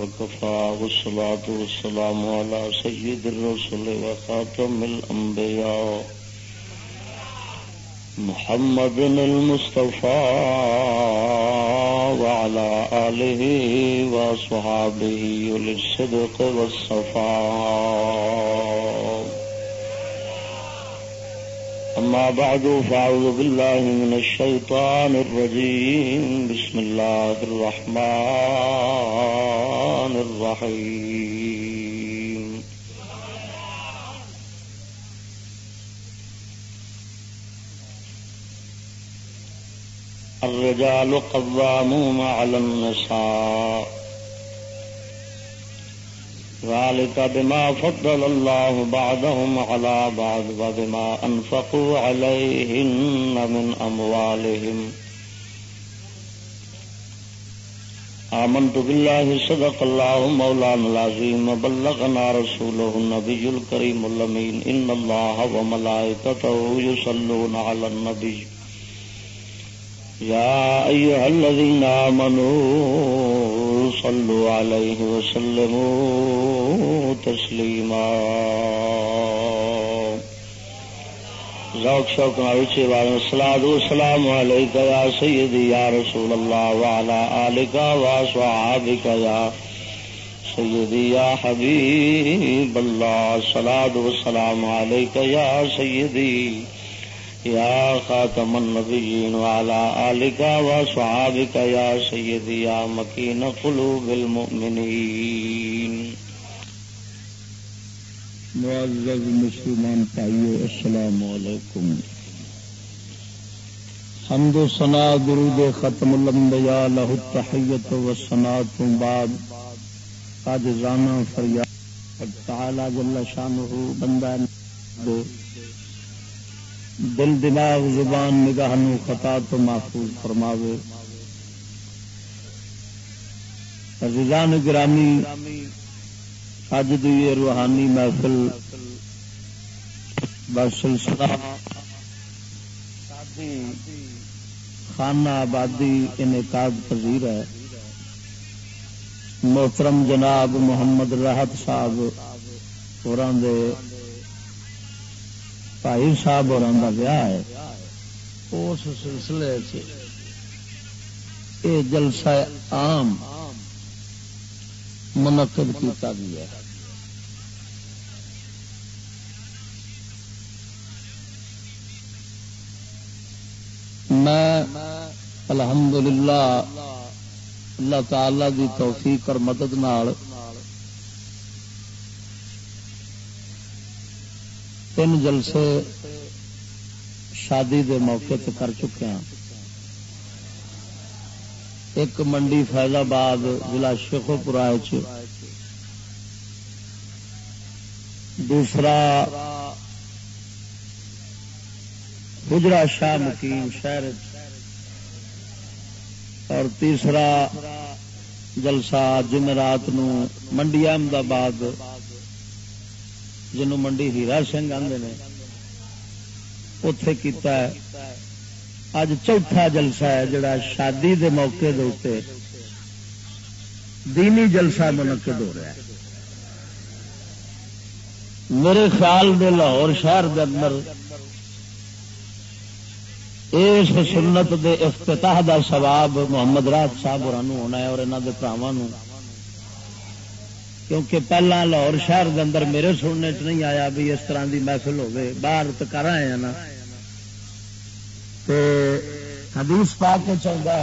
وكفى والصلاة والسلام على سيد الرسل وخاتم الأنبياء. محمد المصطفى وعلى آله وصحابه للصدق والصفاء. أما بعد فأعوذ بالله من الشيطان الرجيم. بسم الله الرحمن الرحيم. الرجال قوامون على النساء. ذلك بما فضل الله بعضهم على بعض وبما أنفقوا عليهن من أموالهم. آمنت بالله، صدق الله مولانا العظيم، وبلغنا رسوله النبي الكريم اللمين إن الله وملائكته يصلون على النبي. يا أيها الذين آمنوا صلوا عليه وسلموا تسليما ذوق شوق نوچے والے سلاد سلام علیک یا سیدی یا رسول اللہ وعلا آلک وصحابک یا سیدی یا حبیب اللہ. سلاد سلام علیک یا سیدی یا خاتم النبیین وعلى آلك وصحابك یا سیدی یا مکین قلوب المؤمنین معزز مسلمان پائیو السلام علیکم. حمد و سنا درود ختم الانبیاء، لہ التحیت و سنا تم بعد. آج رانا فریاد تعالی جل شانہ بندہ دے دل دماغ زبان نگاہ نو خطا تو محفوظ فرماوے۔ عزیزان گرامی اج دی روحانی محفل بسلسلہ خانہ آبادی انعقاد پذیر ہے۔ محترم جناب محمد راحت صاحب اور بھائی صاحب اور ویاہ ہے اس سلسلے سے یہ جلسہ عام منعقد کیتا گیا ہے میں الحمدللہ اللہ تعالی دی توفیق اور مدد نال تین جلسے شادی دے موقع تے کر چکے ہیں۔ ایک منڈی فیض آباد ضلع شیخو پورا دوسرا گجرا شاہ مقیم شہر اور تیسرا جلسہ جمعرات نو منڈی احمد آباد جنوں منڈی ہیرا سنگھ آدھے نے اتے کیتا ہے۔ اج چوتھا جلسہ ہے جڑا شادی دے موقع دے دینی جلسہ منعقد ہو رہا ہے۔ میرے خیال دے لاہور شہر دے اندر اس سنت دے افتتاح دا ثواب محمد راج صاحب ہونا ہے اور انہوں کے پراواں کیونکہ پہلا لاہور شہر دے اندر میرے سننے چ نہیں آیا بھی اس طرح دی محفل ہوگی باہر تو کر آئے ہیں نا۔ حدیث پا کے چلتا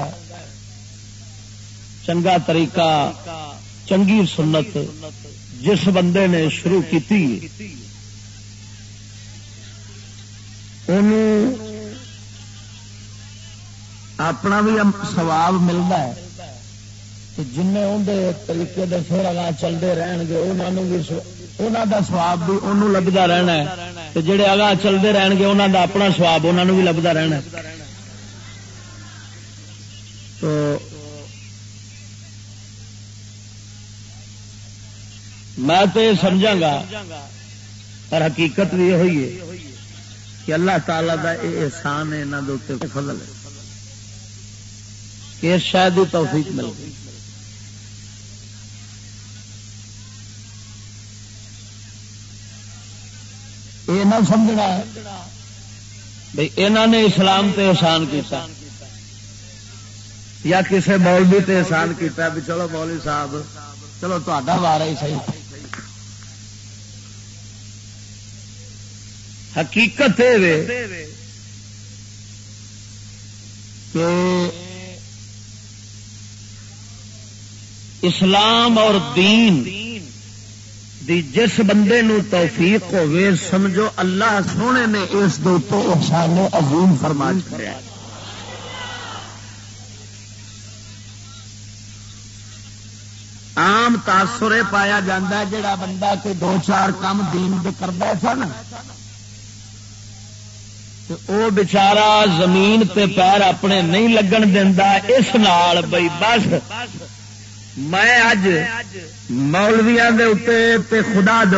چنگا طریقہ، چنگی سنت جس بندے نے شروع کی اپنا بھی سواب ملتا ہے۔ جن اندر طریقے دے پھر اگاں چلتے رہن گے انہوں بھی انہوں دا سواب بھی انہوں لبدا رہنا ہے۔ جڑے اگاں چلتے رہن گے انہوں دا اپنا سواب انہوں بھی لبدا رہنا تو میں تو یہ سمجھا گا اور حقیقت بھی یہ ہوئی ہے کہ اللہ تعالی دا یہ احسان ہے یہاں کے فضل ہے۔ کہ شاید ہی توفیق مل گئی یہ نہ سمجھنا بھائی انہوں نے اسلام تے احسان کیتا۔ یا کسی مولوی تے احسان کیتا بھی چلو مولوی صاحب چلو تا وار ہی صحیح۔ حقیقت کہ اسلام اور دین دی جس بندے نو توفیق ہوے سمجھو اللہ سونے نے اس احسان عظیم فرمان کرا عام تاثر پایا جا جڑا بندہ کہ دو چار کام دین کرتا سن۔ او بچارا زمین تے پیر اپنے نہیں لگن دینا اس نال بئی بس۔ میں اج مولویا تے خدا دے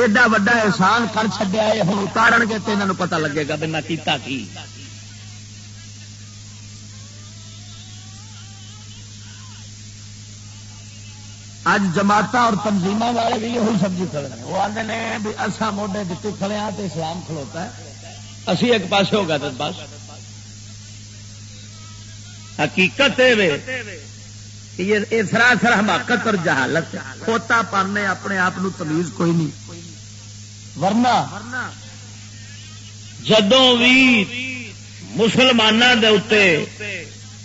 ایڈا وڈا احسان کر چڈیا ہوں اتارن گے تو انہوں پتا لگے گا بنا کیتا کی۔ اج جماعت اور تنظیم والے بھی یہ سبزی کھڑے ہیں۔ وہ آتے ہیں بھی اصا موڈے دیتے کھڑے ہاں تو اسلام کھلوتا ہے۔ اسی ایک پاس ہو گیا تو بس۔ حقیقت یہ سراسر حماقت اور جہالت کھوتا پانے اپنے آپ تمیز کوئی نہیں۔ ورنہ جدوں بھی مسلمانوں دے اتے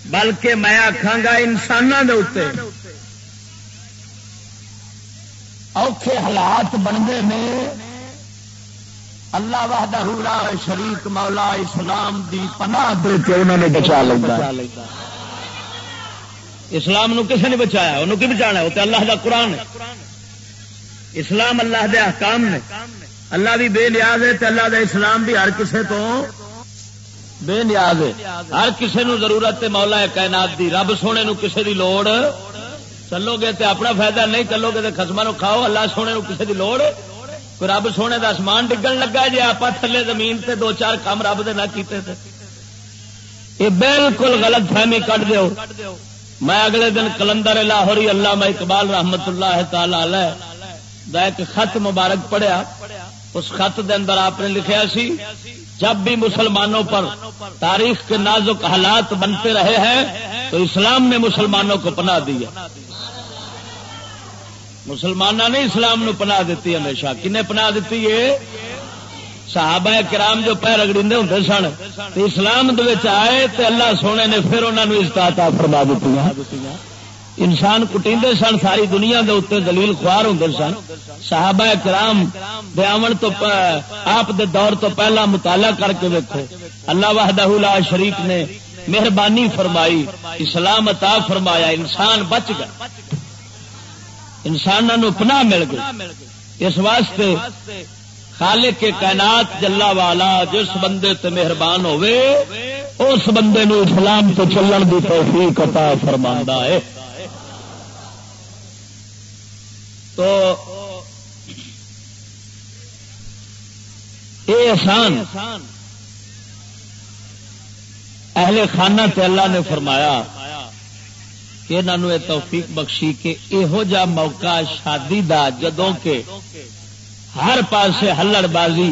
بلکہ میں آخا گا انسانوں دے اتے اوکھے حالات بنتے ہیں اللہ وحدہ لا شریک مولا اسلام دی پناہ دے کے انہوں نے بچا لگا اسلام نو کسے نے بچایا؟ انہوں کی بچانا وہ تو اللہ دا قرآن ہے۔ اسلام اللہ دے احکام نے۔ اللہ بھی بے نیاز ہے اللہ دا اسلام بھی ہر کسے تو بے نیاز ہے۔ ہر کسے نو ضرورت ہے مولا کائنات دی۔ رب سونے نو کسے دی لوڑ چلو گے تے اپنا فائدہ نہیں چلو گے تے خسما نو کھاؤ۔ اللہ سونے نو کسے دی لوڑ کوئی رب سونے کا آسمان ڈگن لگا جی آپ تھلے زمین تے دو چار کام رب دے نہ کیتے تھے یہ بالکل غلط فہمی کٹ دیو۔ میں اگلے دن کلندر لاہوری اللہ میں اقبال رحمت اللہ تعالی دا ایک خط مبارک پڑھیا۔ اس خط دے اندر آپ نے لکھیا سی، جب بھی مسلمانوں پر تاریخ کے نازک حالات بنتے رہے ہیں، تو اسلام نے مسلمانوں کو پناہ دیا مسلمانوں نے اسلام نو پناہ دیتی ہمیشہ۔ کنے پناہ دیتی ہے؟ صحابہ کرام جو پیر اگڑی ہوں سن اسلام آئے تے اللہ سونے نے پھر انہوں نے استاد فرما دیتی انسان کٹی سن، ساری دنیا دے اتنے دلیل خوار ہوں سن۔ صحابہ کرام بیاون تو آپ دے دور تو پہلا مطالعہ کر کے دیکھو اللہ وحدہ لا شریف نے مہربانی فرمائی، اسلام عطا فرمایا، انسان بچ گیا۔ انسانوں پناہ مل گئی۔ اس واسطے خالق کے کائنات جلا والا، جس بندے تے مہربان ہوئے اس بندے نو اسلام تو چلن کی توفیق عطا فرما ہے۔ تو یہ احسان، اہل خانہ تے اللہ نے فرمایا کہ انہوں نے توفیق بخشی کہ یہو جا موقع شادی دا جدوں کے ہر پاسے ہلڑ بازی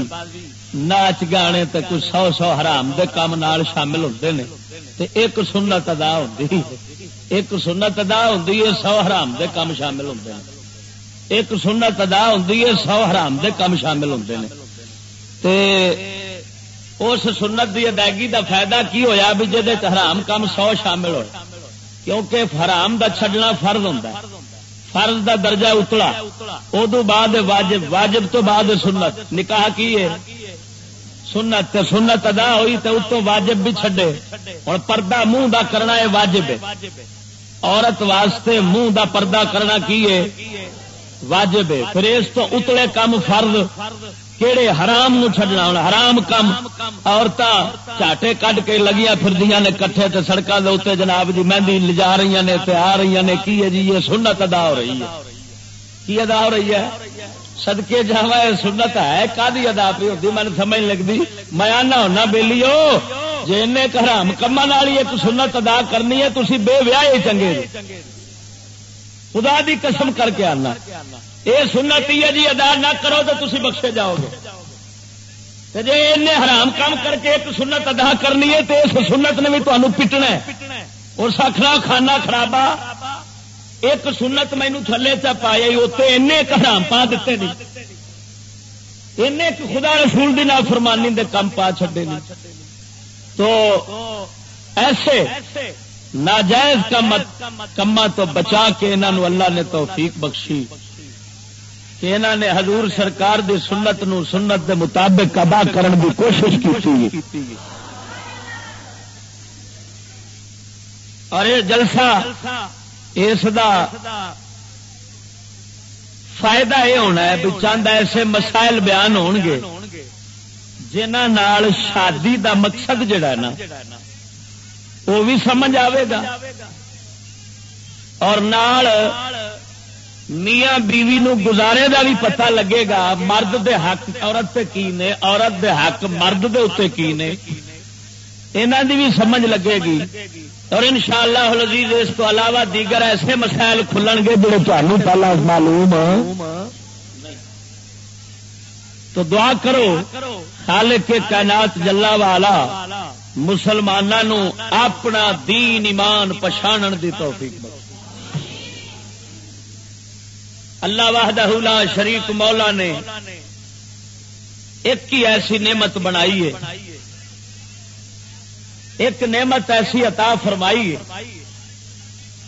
ناچ گانے تے کچھ سو سو حرام دے کام نال شامل ہوتے ہیں تے ایک سنت ادا ہوتی ایک سنت ادا ہوتی ہے، سو حرام دے کام شامل ہوتے ہیں ایک سنت ادا ہوتی ہے، سو حرام دے کام شامل ہوتے ہیں تے اس سنت دی ادائیگی دا فائدہ کی ہویا بھی جہد حرام کام سو شامل ہوئے؟ کیونکہ حرام دا چھڈنا فرض ہوں فرض دا درجہ اتلا ادو بعد واجب واجب تو بعد سنت۔ نکاح کی ہے؟ سنت تے سنت ادا ہوئی تے اتو واجب بھی چھڈے۔ اور پردہ منہ دا کرنا ہے، واجب ہے۔ عورت واسطے منہ دا پردہ کرنا کی ہے؟ واجب ہے۔ پھر اس تو اتلے کم فرض۔ کہڑے حرام نو چھڈنا ہونا؟ حرام کم۔ عورت چاٹے کٹ کے لگیا پھر نے کٹھے تے سڑکوں کے اتنے جناب جی مہندی لجا رہی نے، تے آ رہی نے، کی ہے جی؟ یہ سنت ادا ہو رہی ہے۔ کی ادا ہو رہی ہے؟ سدکے جا سنت ہے۔ کدی ادا پی ہوتی میں سمجھ لگتی میں آنا ہونا بہلی ہو جی ان حرام کما ایک سنت ادا کرنی ہے تھی بے ویاہ چنگے خدا دی قسم کر کے آنا۔ یہ سنت ہی ہے جی ادا نہ کرو تو تھی بخشے جاؤ گے۔ جی ان حرام کام کر کے ایک سنت ادا کرنی ہے تو اس سنت نے بھی تمہیں پٹنا اور سکھنا کھانا خرابا ایک سنت مینو تھلے چ پایا اتنے حرام پا دیتے نہیں۔ خدا رسول دی فرمانی دے کم پا چڈے تو ایسے ناجائز کما تو بچا کے انہوں اللہ نے توفیق بخشی۔ کہ انہوں نے حضور سرکار دی سنت نو سنت دے مطابق ادا کرن دی کوشش کی اور یہ جلسہ اس دا فائدہ یہ ہونا ہے بھی چند ایسے مسائل بیان ہون گے جنہ شادی دا مقصد جڑا ہے نا، وہ بھی سمجھ آئے گا۔ اور نال میاں بیوی نو گزارے دا بھی پتہ لگے گا، مرد دے حق عورت تے کی نے، عورت دے حق مرد دے اتنے کی نے۔ انہوں دی بھی سمجھ لگے گی۔ اور ان شاء اللہ اس کو علاوہ دیگر ایسے مسائل کھلن گے جڑے تمہیں پہلا معلوم تو دعا کرو، خالق کے کائنات جلا والا مسلمانوں اپنا دین ایمان پچھاڑ دی توفیق بخش اللہ واہدہ لا شریک مولا نے ایک ہی ایسی نعمت بنائی ہے۔ ایک نعمت ایسی عطا فرمائی ہے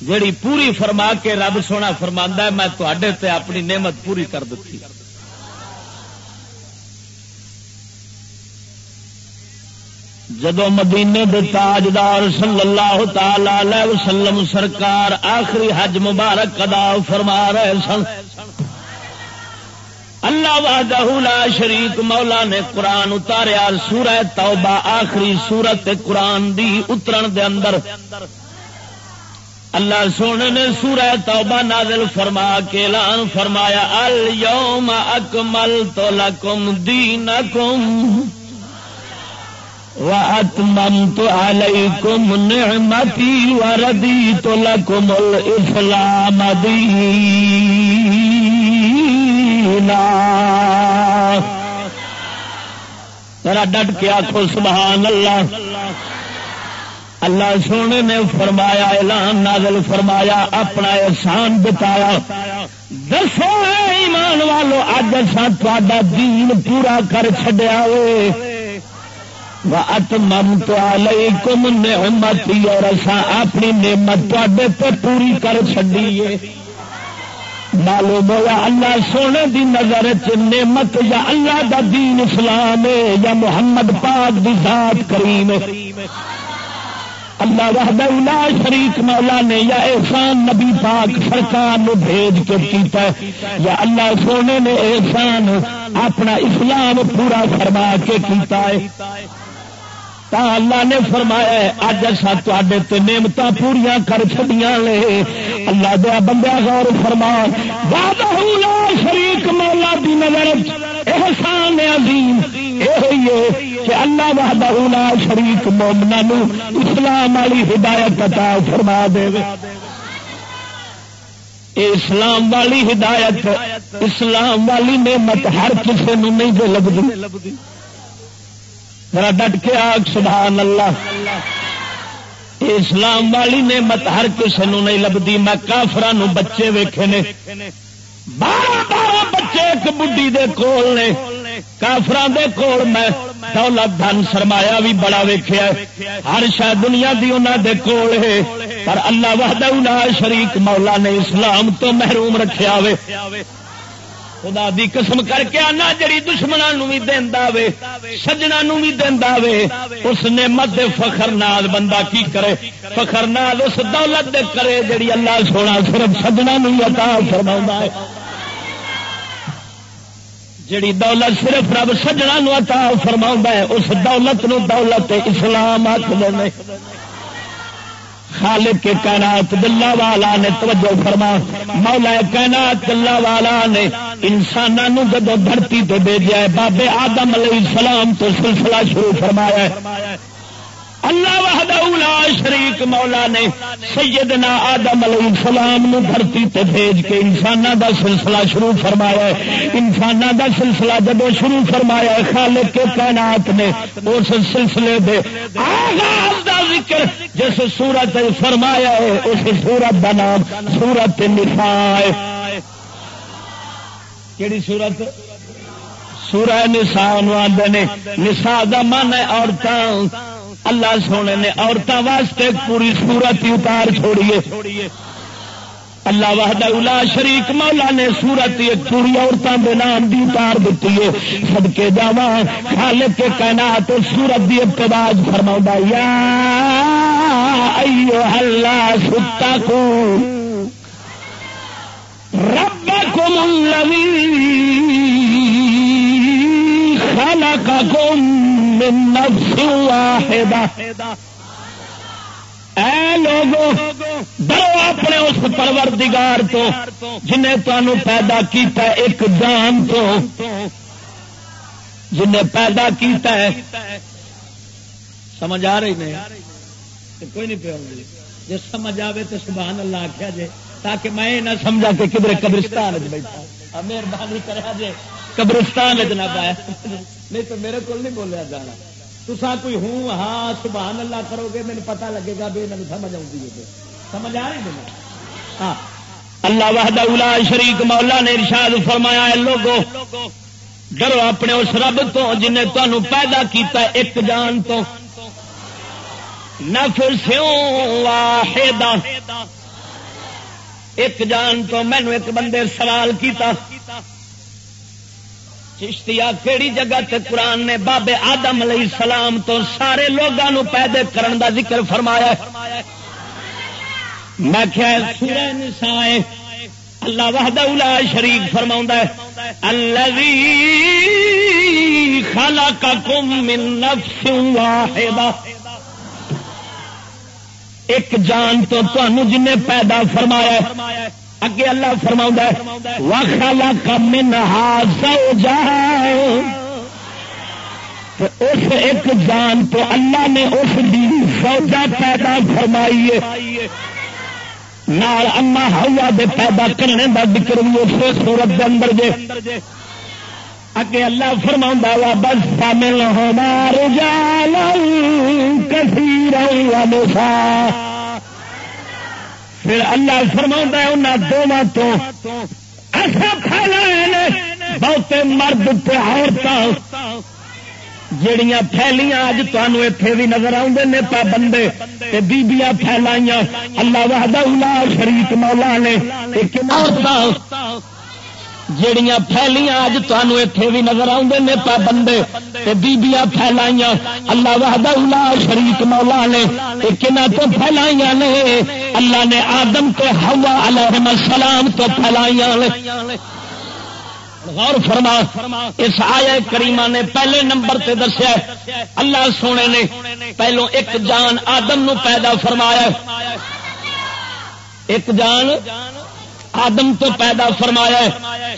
جڑی پوری فرما کے رب سونا فرما ہے، میں تے اپنی نعمت پوری کر دیتی جدو مدینے دے تاجدار صلی اللہ تعالی وسلم سرکار آخری حج مبارک ادا فرما رہے سن، اللہ وحدہ لا شریک مولا نے قرآن اتاریا، سورہ توبہ آخری سورت قرآن دی اترن دے اندر۔ اللہ سونے نے سورہ توبہ نازل فرما کے اعلان فرمایا، اليوم اکملت لکم دینکم۔ وَأَتْمَمْتُ عَلَيْكُمْ نِعْمَتِي وَرَدِيتُ لَكُمُ الْإِسْلَامَ دِينًا. ذرا ڈٹ کے آخو سبحان اللہ۔ اللہ سونے نے فرمایا، اعلان نازل فرمایا، اپنا احسان بتایا۔ دسو ایمان والو اج اصا تا دین پورا کر چڈیا ہوئے مم تو کم نعمت اور اصا اپنی نعمت تے پوری کر چڈیے معلوم ہوا اللہ سونے دی نظر چ نعمت یا اللہ دا دین اسلام ہے، یا محمد پاک دی ذات کریم ہے۔ اللہ وحدہ لا شریک مولا نے یا احسان نبی پاک سرکار نو بھیج کے کیتا ہے۔ یا اللہ سونے نے احسان اپنا اسلام پورا فرما کے کیتا ہے۔ تا اللہ نے فرمایا اج اصا تے نعمت پوریا کر چڑیا لے اللہ دیا بندہ غور فرما۔ شریک مولا دی نظر، احسان عظیم۔ کہ اللہ وحدہ لا شریک مومنا اسلام والی ہدایت عطا فرما دے۔ اسلام والی ہدایت، اسلام والی نعمت ہر کسی نہیں دے ذرا ڈٹ کے آگ، سبحان اللہ۔ اسلام والی نعمت ہر کسی نہیں لبھی میں کافران بچے ویکھے نے۔ بارہ بارہ بچے ایک بڈی دے کول نے۔ کافران دے کول میں دولت، دھن سرمایا بھی بڑا ویخیا ہر شاید دنیا دی انہوں دے کول ہے۔ پر اللہ وحدہ شریک مولا نے اسلام تو محروم رکھیا ہوئے خدا دی قسم کر کے آنا، جڑی دشمنوں بھی دینا وے سجنا بھی دینا وے، اس نے مد فخر نال بندہ کی کرے؟ فخر نال اس دولت دے کرے جڑی اللہ سونا صرف سجنا عطا فرما ہے۔ جڑی دولت صرف رب سجنا عطا فرما ہے، اس دولت نو دولت اسلام آخ دے خالق کے کائنات دلہ والا نے توجہ فرما، مولا کائنات دلہ والا نے انسانوں جدو دھرتی تے بھیجا ہے، بابے آدم علیہ السلام تو سلسلہ شروع فرمایا ہے۔ اللہ وحدہ اولا شریک مولا نے سیدنا آدم علیہ السلام نو دھرتی تے بھیج کے انسانوں دا سلسلہ شروع فرمایا ہے۔ انسانوں دا سلسلہ جب شروع فرمایا ہے، خالق کے کائنات نے اس سلسلے دے آغاز دا ذکر جس سورت فرمایا ہے، اس سورت دا نام سورت نساء ہے۔ کیڑی سورت؟ سورہ نساء آدھے نے۔ نساء دا من ہے عورتوں اللہ سونے نے عورتوں واسطے پوری سورت ہی اتار چھوڑیے اللہ وحدہ الا شریک، مولا نے سورت ایک پوری عورتوں کے نام کی اتار دیتی ہے۔ سب کے جاوا خالق کے کائنات سورت کی ابتداج فرما یا ایو اللہ ستا کو رب کو خلقکم۔ من نفس واحدہ۔ اے لوگو، ڈرو اپنے اس پروردگار تو جنہیں تمہوں پیدا کیتا ہے ایک جان تو۔ جنہیں پیدا کیتا ہے۔ سمجھ آ رہی نہیں کوئی نہیں پیا جی سمجھ آئے تو سبحان اللہ آخیا جی تاکہ میں نہ سمجھا کہ کدھر قبرستان بیٹھا۔ مہربانی کرا جی قبرستان نہ پایا نہیں تو میرے کو نہیں بولیا جانا۔ تسا کوئی ہوں ہاں سبحان اللہ کرو گے میرے پتا لگے گا بھی انہوں سمجھ آؤں سمجھ آ رہی ہے جی؟ ہاں۔ اللہ وحدہ اولا شریک مولا نے ارشاد فرمایا ہے، لوگو، ڈرو اپنے اس رب تو جنہیں تمہوں پیدا کیتا ہے، ایک جان تو۔ نفس واحدہ۔ ایک جان تو مینو ایک بندے سوال کیتا۔ چشتیا کیڑی جگہ تے قرآن نے بابے آدم علیہ السلام تو سارے لوگوں پیدے کرن دا ذکر فرمایا میں کیا سورہ نسائے اللہ وحدہ اولا شریک فرما الذی خلقکم من نفس واحدہ۔ ایک جان تو تنوع جن پیدا فرمایا اگے اللہ فرما وخلا کمن سو جائے اس ایک جان تو اللہ نے اس دی سوجا پیدا فرمائی ہے۔ نال اما ہوا دے پیدا کرنے کا ذکر بھی اس سورت کے اندر جے۔ اگے اللہ فرما وا بس شامل ہونا رجال کثیر نسا پھر اللہ فرما انہوں دونوں تو ایسا پھیلا بہتے مرد عورت جڑیاں پھیلیاں اج تمہوں اتے بھی نظر آدھے نے پابندے بیبیاں پھیلائیاں، اللہ وحدہ اللہ شریف مولا نے جڑیاں پھیلیاں اج تمہوں اتے بھی نظر آدھے نے پابندے بیبیاں پھیلائیاں۔ اللہ وحدہ اللہ شریف مولا نے کن تو پھیلائیاں نے۔ اللہ نے آدم تو ہوا علیہ السلام تو پھیلائیاں نے۔ غور فرما، اس آیا کریمہ نے پہلے نمبر تے دسیا اللہ سونے نے پہلو ایک جان آدم نو پیدا فرمایا۔ ایک جان آدم تو پیدا فرمایا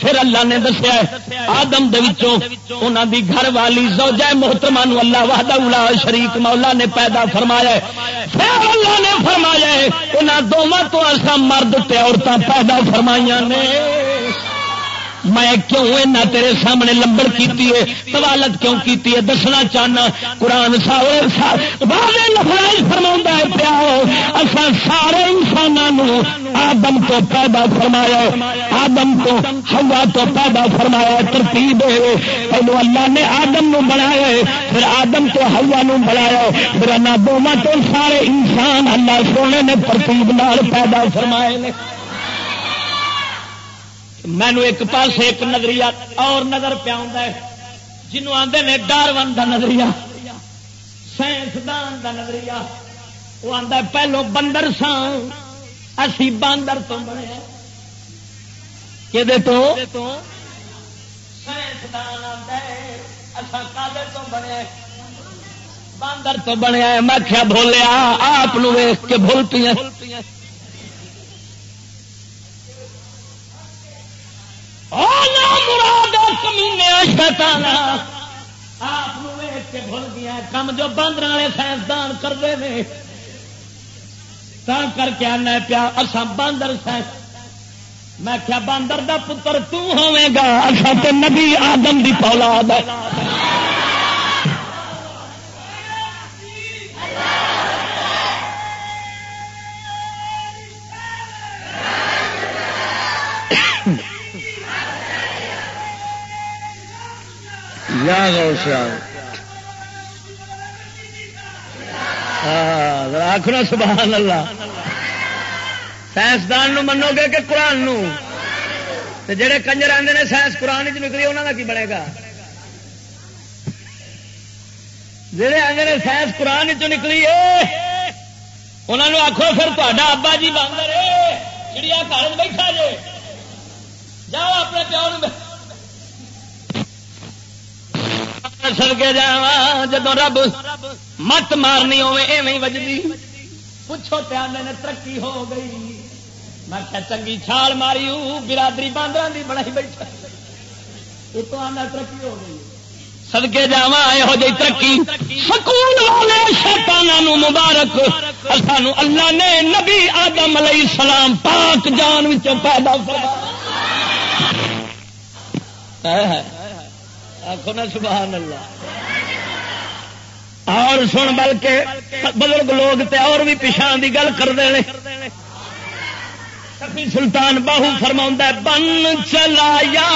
پھر اللہ نے دسیا آدم انہوں دی گھر والی زوجہ محترمہ نو اللہ وحدہ الا شریک مولا نے پیدا فرمایا پھر اللہ نے فرمایا انہوں دونوں تو ایسا مرد تے عورتیں پیدا فرمائیاں نے۔ میں کیوں اینا تیرے سامنے لمبر کیتی ہے؟ طوالت کیوں کیتی ہے؟ دسنا چاہنا، قرآن فرما ہے پیا اصا سارے انسانوں آدم تو پیدا فرمایا، آدم تو ہوا تو پیدا فرمایا، ترتیب پہلو اللہ نے آدم نو بنایا پھر آدم تو ہوا نو بنایا۔ پھر دونوں تو سارے انسان اللہ سونے نے ترتیب نال پیدا فرمائے مینو ایک پاس ایک نظریہ اور نظر پیا جنوب آتے نے ڈارون کا نظریہ سائنسدان کا نظریہ وہ آتا پہلو بندر سان۔ اسی باندر تو بنے کہ سائنسدان آتا تو؟ بنے باندر تو بنیا میں کیا بولیا آپ ویخ کے بھولتی مراد کمینے شیطان آپ ویک کے بھول گیا کم جو باندر والے سائنسدان کرتے ہیں۔ کر کے آنا پیا اصا باندر سائنس میں کیا باندر دا پتر ہوے گا اصا تو نبی آدم دی پولاد آخر سبحان اللہ سائنسدان منو گے کہ قرآن جڑے کنجر آتے ہیں سائنس قرآن چ نکلی انہوں کا کی بنے گا؟ جڑے آتے ہیں سائنس قرآن چ نکلی انہوں نے آخو پھر تا ابا جی باندر چڑیا گھر بیٹھا جے، جاؤ اپنے پیو سر کے جا جب رب مت مارنی ہوے ایویں وجدی۔ پوچھو پیانے نے ترقی ہو گئی۔ میں کیا چنگی چھال ماری برادری باندر کی بڑا ہی بیٹھا۔ یہ تو آنا ترقی ہو گئی۔ سدکے جا یہو جی ترقی۔ سکول والے شیطانوں مبارک، سانو اللہ نے نبی آدم علیہ السلام پاک جان پیدا فرمایا۔ آخو نا سبحان اللہ۔ اور سن بلکہ بزرگ لوگ تے اور بھی پچھا کی گل کرتے ہیں۔ سلطان باہو فرما بن چلایا۔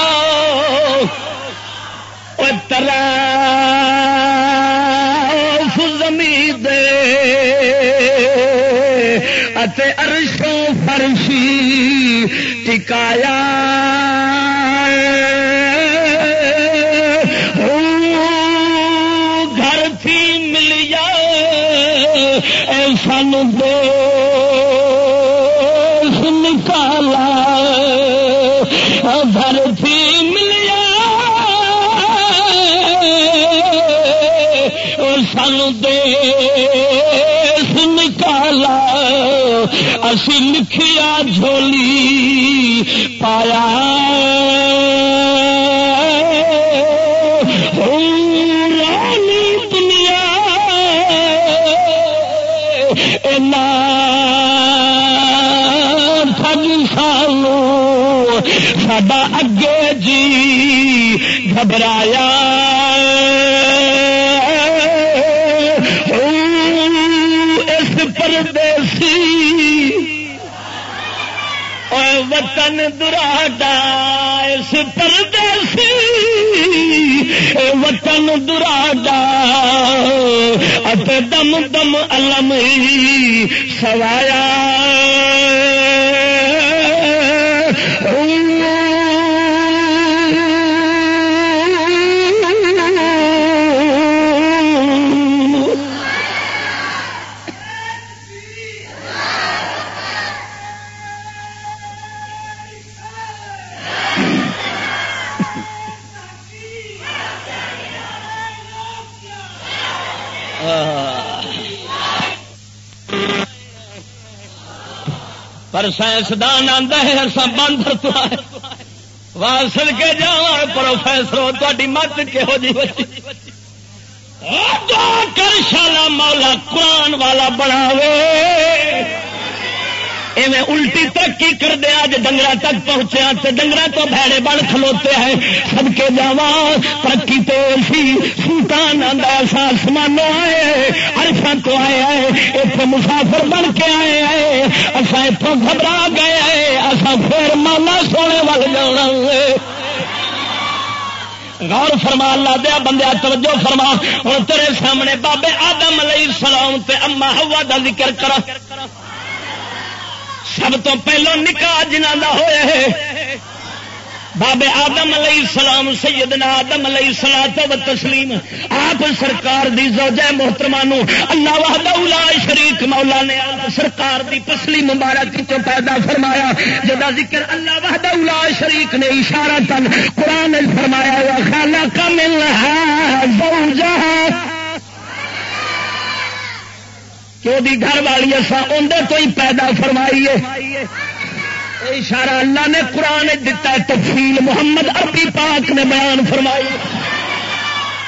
تلا زمین دے ارشوں فرشی ٹکایا۔ سن نکالا گھر تھی ملیا۔ سن دے نکالا۔ اسی لکھیا جھولی پایا۔ جی گھبرایا۔ اس پردیسی۔ وطن دراڈا اس پردیسی۔ وطن دراڈا۔ دم دم الم سوایا۔ پر سائنسدان آتا ہے ایسا باندر واسل کے جا پروفیسر تاری مت کہو جی۔ کر شالا مولا قرآن والا بناوے۔ ایویں الٹی ترقی کر دیا جی ڈنگر تک پہنچیا تو ڈنگر تو بھڑے بن کھلوتے ہیں۔ سب کے جا ترقی تو سی سلطان آدھا ایسا آئے ارفا تو آئے آئے اتنے مسافر بن کے آئے آئے اصا اتوں گھبرا گئے آئے اصا پھر مانا سونے وال جانا غور فرما، اللہ دیا بندے توجہ فرما۔ ہوں تیرے سامنے بابے آدم علیہ السلام تے اما ہوا دا ذکر کرا۔ سب تو پہلو نکاح جنہ کا ہوا بابے آدم علیہ السلام، سیدنا آدم علیہ السلام و تسلیم آپ سرکار دی زوجہ محترمہ نو اللہ وحدہ لا شریک مولا نے آپ سرکار دی پسلی مبارک تو پیدا فرمایا، جدا ذکر اللہ وحدہ لا شریک نے اشارہ تن قرآن فرمایا، وخلق منها زوجها کہ وہ گھر والی اصا اندر تو ہی پیدا فرمائیے اشارہ اللہ نے قرآن دتا ہے تفصیل محمد اربی پاک نے بیان فرمائی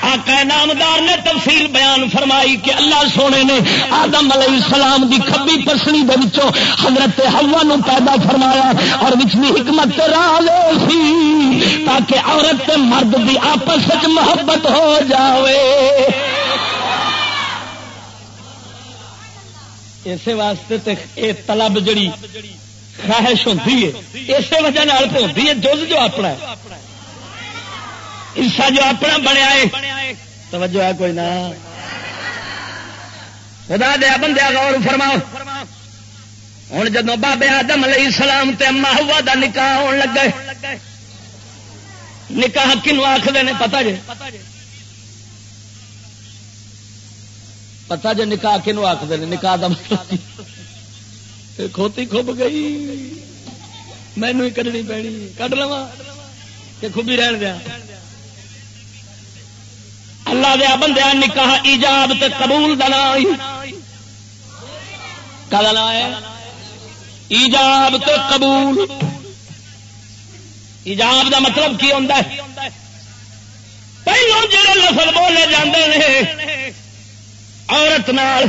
آقا نامدار نے تفصیل بیان فرمائی کہ اللہ سونے نے آدم علیہ السلام دی کبھی پسلی دے وچوں حضرت ہوا نو پیدا فرمایا اور وچلی حکمت راہ سی تاکہ عورت تے مرد دی آپس وچ محبت ہو جاوے اسی واسطے تے اے طلب جڑی خواہش ہوتی ہے، اسی وجہ ہوتی ہے، جز جو اپنا ہے۔ حصہ جو اپنا بنیا ہے۔ توجہ ہے کوئی نہ۔ خدا دیا بندیا غور فرماؤ۔ ہوں جدو بابے آدم علیہ السلام تے اما ہوا دا نکاح ہون لگا نکاح کنو آخر نے پتا جی پتا جی نکاح کنو آخر نکاح دم مطلب کھوتی کھب گئی۔ مینو ہی کڈنی پینی۔ کڈ لوا کہ خوبی رہن دیا۔ اللہ دیا بندیا نکاح ایجاب تے قبول دنا کلا ہے؟ ایجاب تے قبول۔ ایجاب دا مطلب کی ہوتا ہے؟ پہلو جڑے لفظ بولے جاندے ہیں عورت نال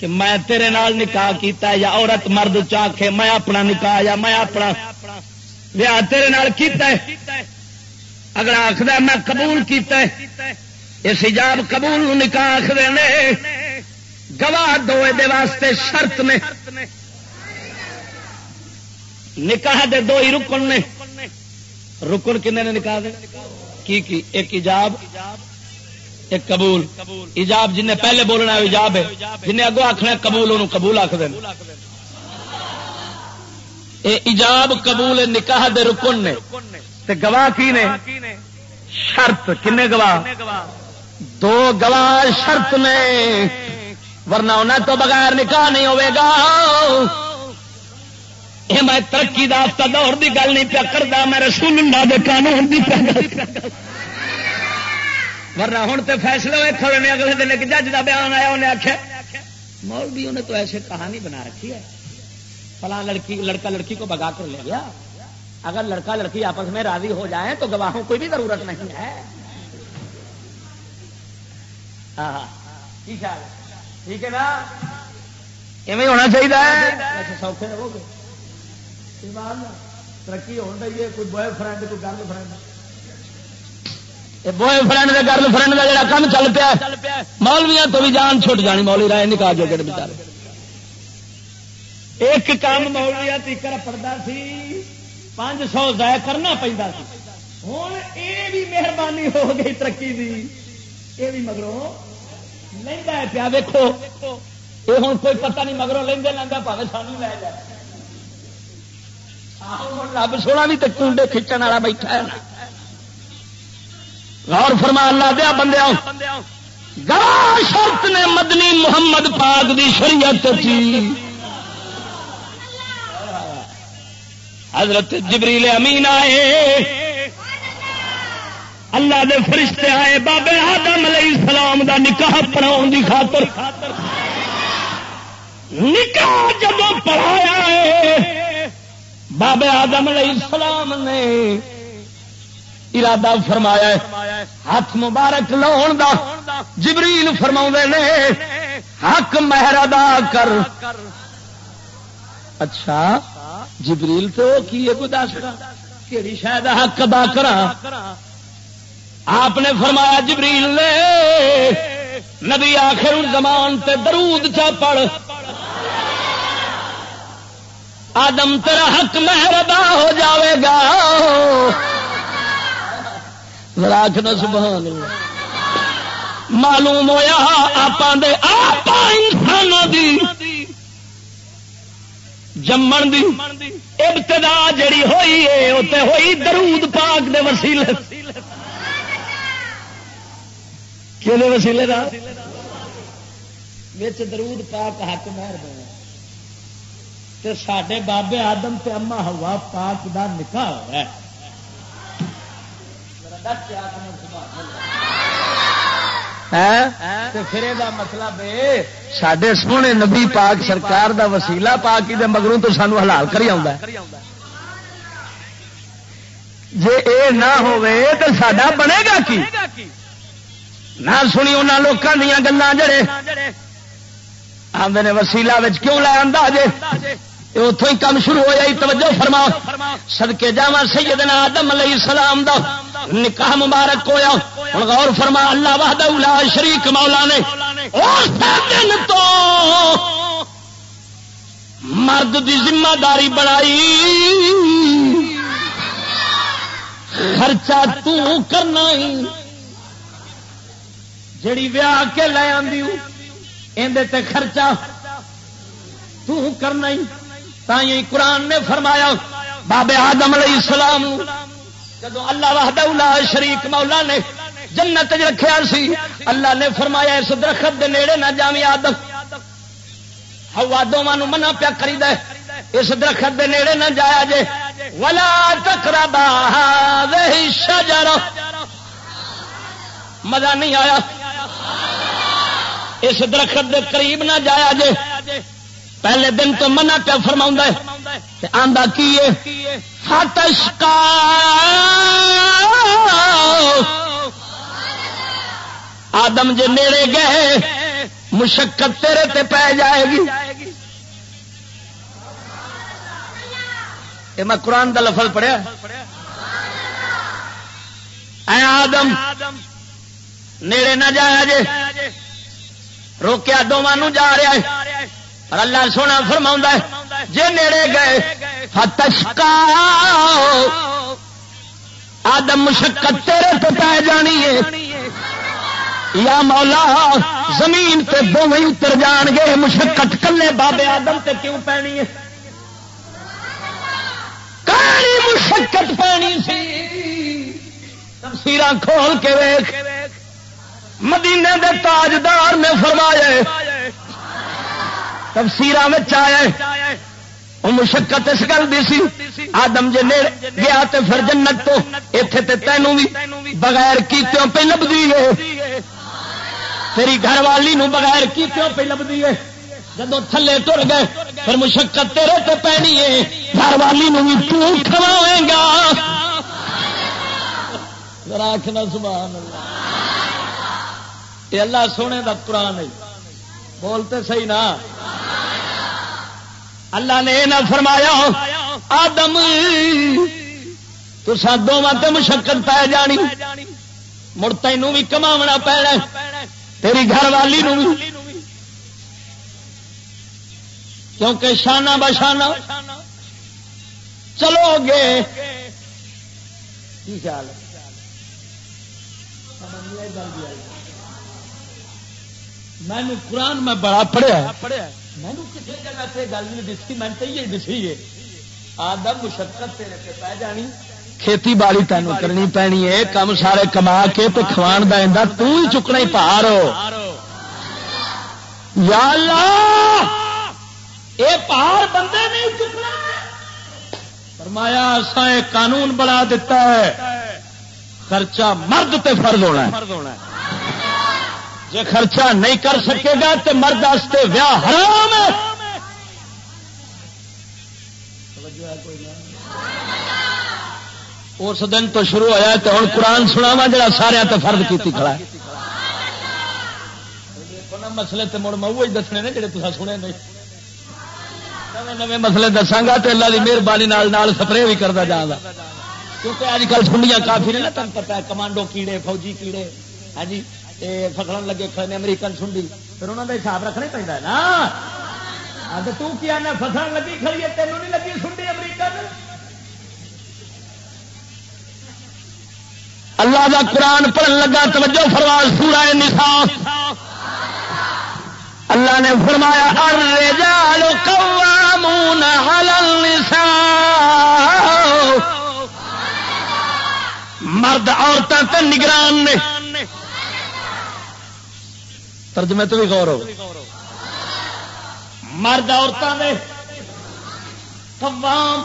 کہ میں تیرے نال نکاح کیتا ہے یا عورت مرد چاہے میں اپنا نکاح یا میں اپنا ویاہ تیرے نال کیتا ہے۔ اگر آخر میں قبول کیتا ہے، اس حجاب قبول نکاح آخر نے۔ گواہ دو دے واسطے شرط نے۔ نکاح دے دو ہی رکن نے۔ رکن کنے نے نکاح دے؟ کی کی؟ ایک ایجاب ایک قبول. ایجاب جن پہلے بولنا ہے ایجاب ہے. جن اگو آخنا قبول انہوں قبول آخ دیں اے ایجاب قبول نکاح دے رکن نے. تے گواہ کی نے؟ شرط. کنے گواہ؟ دو گواہ شرط نے. ورنہ انہیں تو بغیر نکاح نہیں ہوئے گا. یہ میں ترقی دافتہ دور دی گل نہیں پیا کرتا میں رسول اللہ دے قانون دی پیا ورنہ ہوں تو فیصلے ہوئے، کھڑے نے اگلے دن ایک جج کا بیان آیا انہیں آخیا مولوی نے تو ایسے کہانی بنا رکھی ہے۔ فلاں لڑکی، لڑکا لڑکی کو بگا کر لے گیا۔ اگر لڑکا لڑکی آپس میں راضی ہو جائیں تو گواہوں کوئی بھی ضرورت نہیں ہے۔ ٹھیک ہے نا؟ ایویں ہونا چاہیے۔ سوکھے رہو گے۔ ترقی ہو رہی ہے کوئی بوائے فرینڈ کوئی گرل فرینڈ بوائے فرینڈ کے گرل فرینڈ کا جڑا کام چل پیا مولویا تو بھی جان چھٹ جانی مولوی رائے نکال جو گڑ بچارے ایک کام مولویا تیکر پڑتا سی، پانچ سو ضائع کرنا پہنتا سی۔ ہوں یہ بھی مہربانی ہو گئی ترقی کی یہ بھی مگروں لینا ہے پیا دیکھو یہ ہوں کوئی پتہ نہیں مگروں لینا لینا پاوے سانو لے جائے رب سونا بھی تو کنڈے کھچن والا بیٹھا ہے۔ نا غور فرما اللہ دیا بندیا گواہ شرط نے مدنی محمد پاک دی شریعت تھی حضرت جبریل امین آئے۔ اللہ دے فرشتے آئے، بابے آدم علیہ السلام دا نکاح پڑھاؤ دی خاطر۔ نکاح جب پڑھایا ہے، بابے آدم علیہ السلام نے ارادہ فرمایا ہاتھ مبارک لاؤن دا، جبریل فرما نے، حق مہر ادا کر۔ اچھا جبریل تو کی دس کہڑی شاید حق ادا کرا آپ نے فرمایا، جبریل نے نبی آخر زمان تے درود چا پڑھ۔ آدم تیرا حق مہر ادا ہو جاوے گا۔ سبحان اللہ۔ معلوم ہوا آپ انسان دی جمن دی ابتدا جڑی ہوئی ہے وہ ہوئی درود پاک دے وسیلے۔ کہ وسیلے کا درود پاک حق مہر سڈے بابے آدم تے اما ہوا پاک دا نکاح ہوا ہے پھر مطلب سڈے سونے نبی پاک سرکار دا وسیلہ پاک مگروں تو سانو حلال کری جے اے نہ ہوئے تو سڈا بنے گا کی؟ نہ سنی ان لوگوں دیا گلان جڑے۔ آدھے وسیلہ کیوں لے آدھا جے؟ اتوں ہی کام شروع ہو جائی توجہ فرما۔ سدکے جا سیدنا آدم علیہ السلام دا۔ نکاح مبارک ہویا۔ ہوں غور فرما، اللہ وحدہ لا شریک مولا نے۔ دن تو مرد دی ذمہ داری بنائی۔ خرچہ تو کرنا ہی۔ جڑی ویاہ کے لے آدھی اندر خرچہ تو کرنا ہی۔ تھی قرآن نے فرمایا بابے آدم علیہ السلام جب اللہ وحدہ شریک مولا نے جنت رکھا سی، اللہ نے فرمایا اس درخت دے نیڑے نہ جامی آدم۔ ہوا دونوں منع پیا کری دے اس درخت دے نیڑے نہ جایا جے۔ ولا تکرا شجر مزہ نہیں آیا۔ اس درخت دے قریب نہ جایا جے۔ پہلے دن تو منع پیا فرما آدھا کی فتشکا آدم جے نیڑے گئے، مشقت تیرے تے پی جائے گی۔ یہ میں قرآن کا لفظ پڑھیا۔ اے آدم، نیڑے نہ جایا جے۔ روکیا دونوں جا رہا ہے۔ اور اللہ سونا فرما ہے، جے نیڑے گئے، فتشکا، آدم مشقت تیرے تو پی جانی ہے۔ یا مولا، زمین تے دونوں اتر جان گے، مشقت کلے بابے آدم تے کیوں پینی ہے؟ کاری مشقت پینی سی؟ تفسیر کھول کے ویخ مدینے دے تاجدار نے فرمایا تفسیر آیا وہ مشقت اس گل دی سی۔ آدم جی گیا تو پھر جنت تو اتے تے تینوں بھی بغیر کیتوں پہ لبھی ہے۔ تیری گھر والی نو بغیر کیتوں پہ لبھی ہے۔ جب تھلے تر گئے، پھر مشقت تیرے تے پینی ہے۔ گھر والی نو بھی تو کھوائے گا۔ راکھنا سبحان اللہ۔ یہ اللہ سونے دا قرآن ہے۔ بولتے صحیح نا۔ اللہ نے یہ نہ فرمایا، آدم تو دونوں مشقت پی جانی، مڑ تینوں بھی کما پینا تیری گھر والی نو بھی کیونکہ شانہ بشانہ چلو گے خیال میں قرآن میں بڑا پڑھیا پڑھیا مینو کسی جگہ سے گل نہیں دسی میں تو یہ دسی ہے۔ آدم مشقت تیرے پہ جانی۔ کھیتی باڑی تینوں کرنی پینی ہے کم سارے کما کے تو کھوان دا تو ہی چکنا ہی پہاڑ یا اللہ اے پہاڑ بندے نہیں چکنا۔ فرمایا قانون بنا دیتا ہے۔ خرچہ مرد تے فرض ہونا ہے۔ جی خرچہ نہیں کر سکے گا تو مرد واسطے ویاہ حرام ہے۔ اس دن تو شروع ہوا تو ہوں قرآن سناوا جا سارا تو فرد کی کھڑا مسلے تو مڑ میں دسنے نے جڑے تصا سنے نہیں نئے نئے دساگا تو اللہ کی مہربانی سپرے بھی کرتا جاگا کیونکہ اج کل سنڈیاں کافی نے نا تم پتا کمانڈو کیڑے، فوجی کیڑے۔ ہاں جی؟ فکڑ لگے کھڑے امریکن سنڈی، پھر انہوں کا حساب رکھنا پہنتا ہے نا۔ اب تو کیا فسن لگی کھڑی ہے، تینوں نہیں لگی سنڈی امریکن؟ اللہ کا قرآن پڑھن لگا، توجہ فرواز پورا نسا اللہ نے فرمایا، الرجال قوامون علی النساء۔ مرد عورتوں تے نگران نے ترجمے تو بھی غور ہو۔ مرد عورتوں نے قوام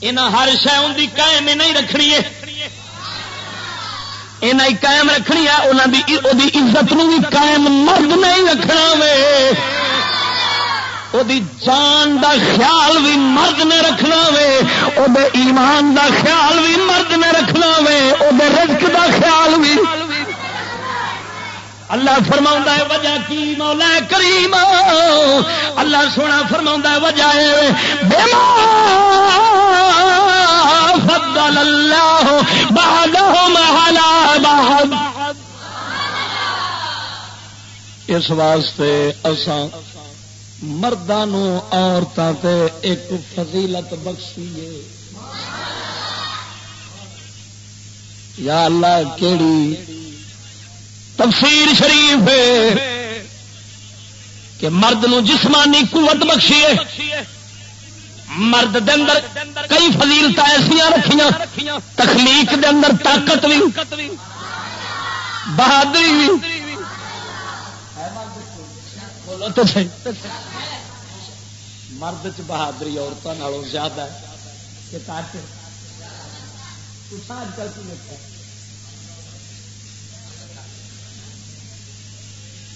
یہاں ہر شہ کی قائم نہیں رکھنی ہے۔ یہاں قائم رکھنی ہے انہوں کی عزت نو بھی قائم مرد نہیں رکھنا وے۔ وہ جان دا خیال بھی مرد نے رکھنا وے۔ وہ ایمان دا خیال بھی مرد نے رکھنا وے۔ وہ رزق دا خیال بھی اللہ فرما ہے، وجہ کی مولا کریم؟ اللہ سونا فرما ہے، وجہ فضل اللہ بعدهم على بعض۔ اس واسطے اساں مردوں عورتوں تے ایک فضیلت بخشی ہے یا اللہ، کیڑی تفسیر شریف کہ مرد نو جسمانی قوت بخشی ہے۔ مرد دے اندر کئی فضیلت ایسا رکھیاں، تخلیق دے اندر طاقت بھی بہادری بھی مرد چ بہادری عورتوں زیادہ ہے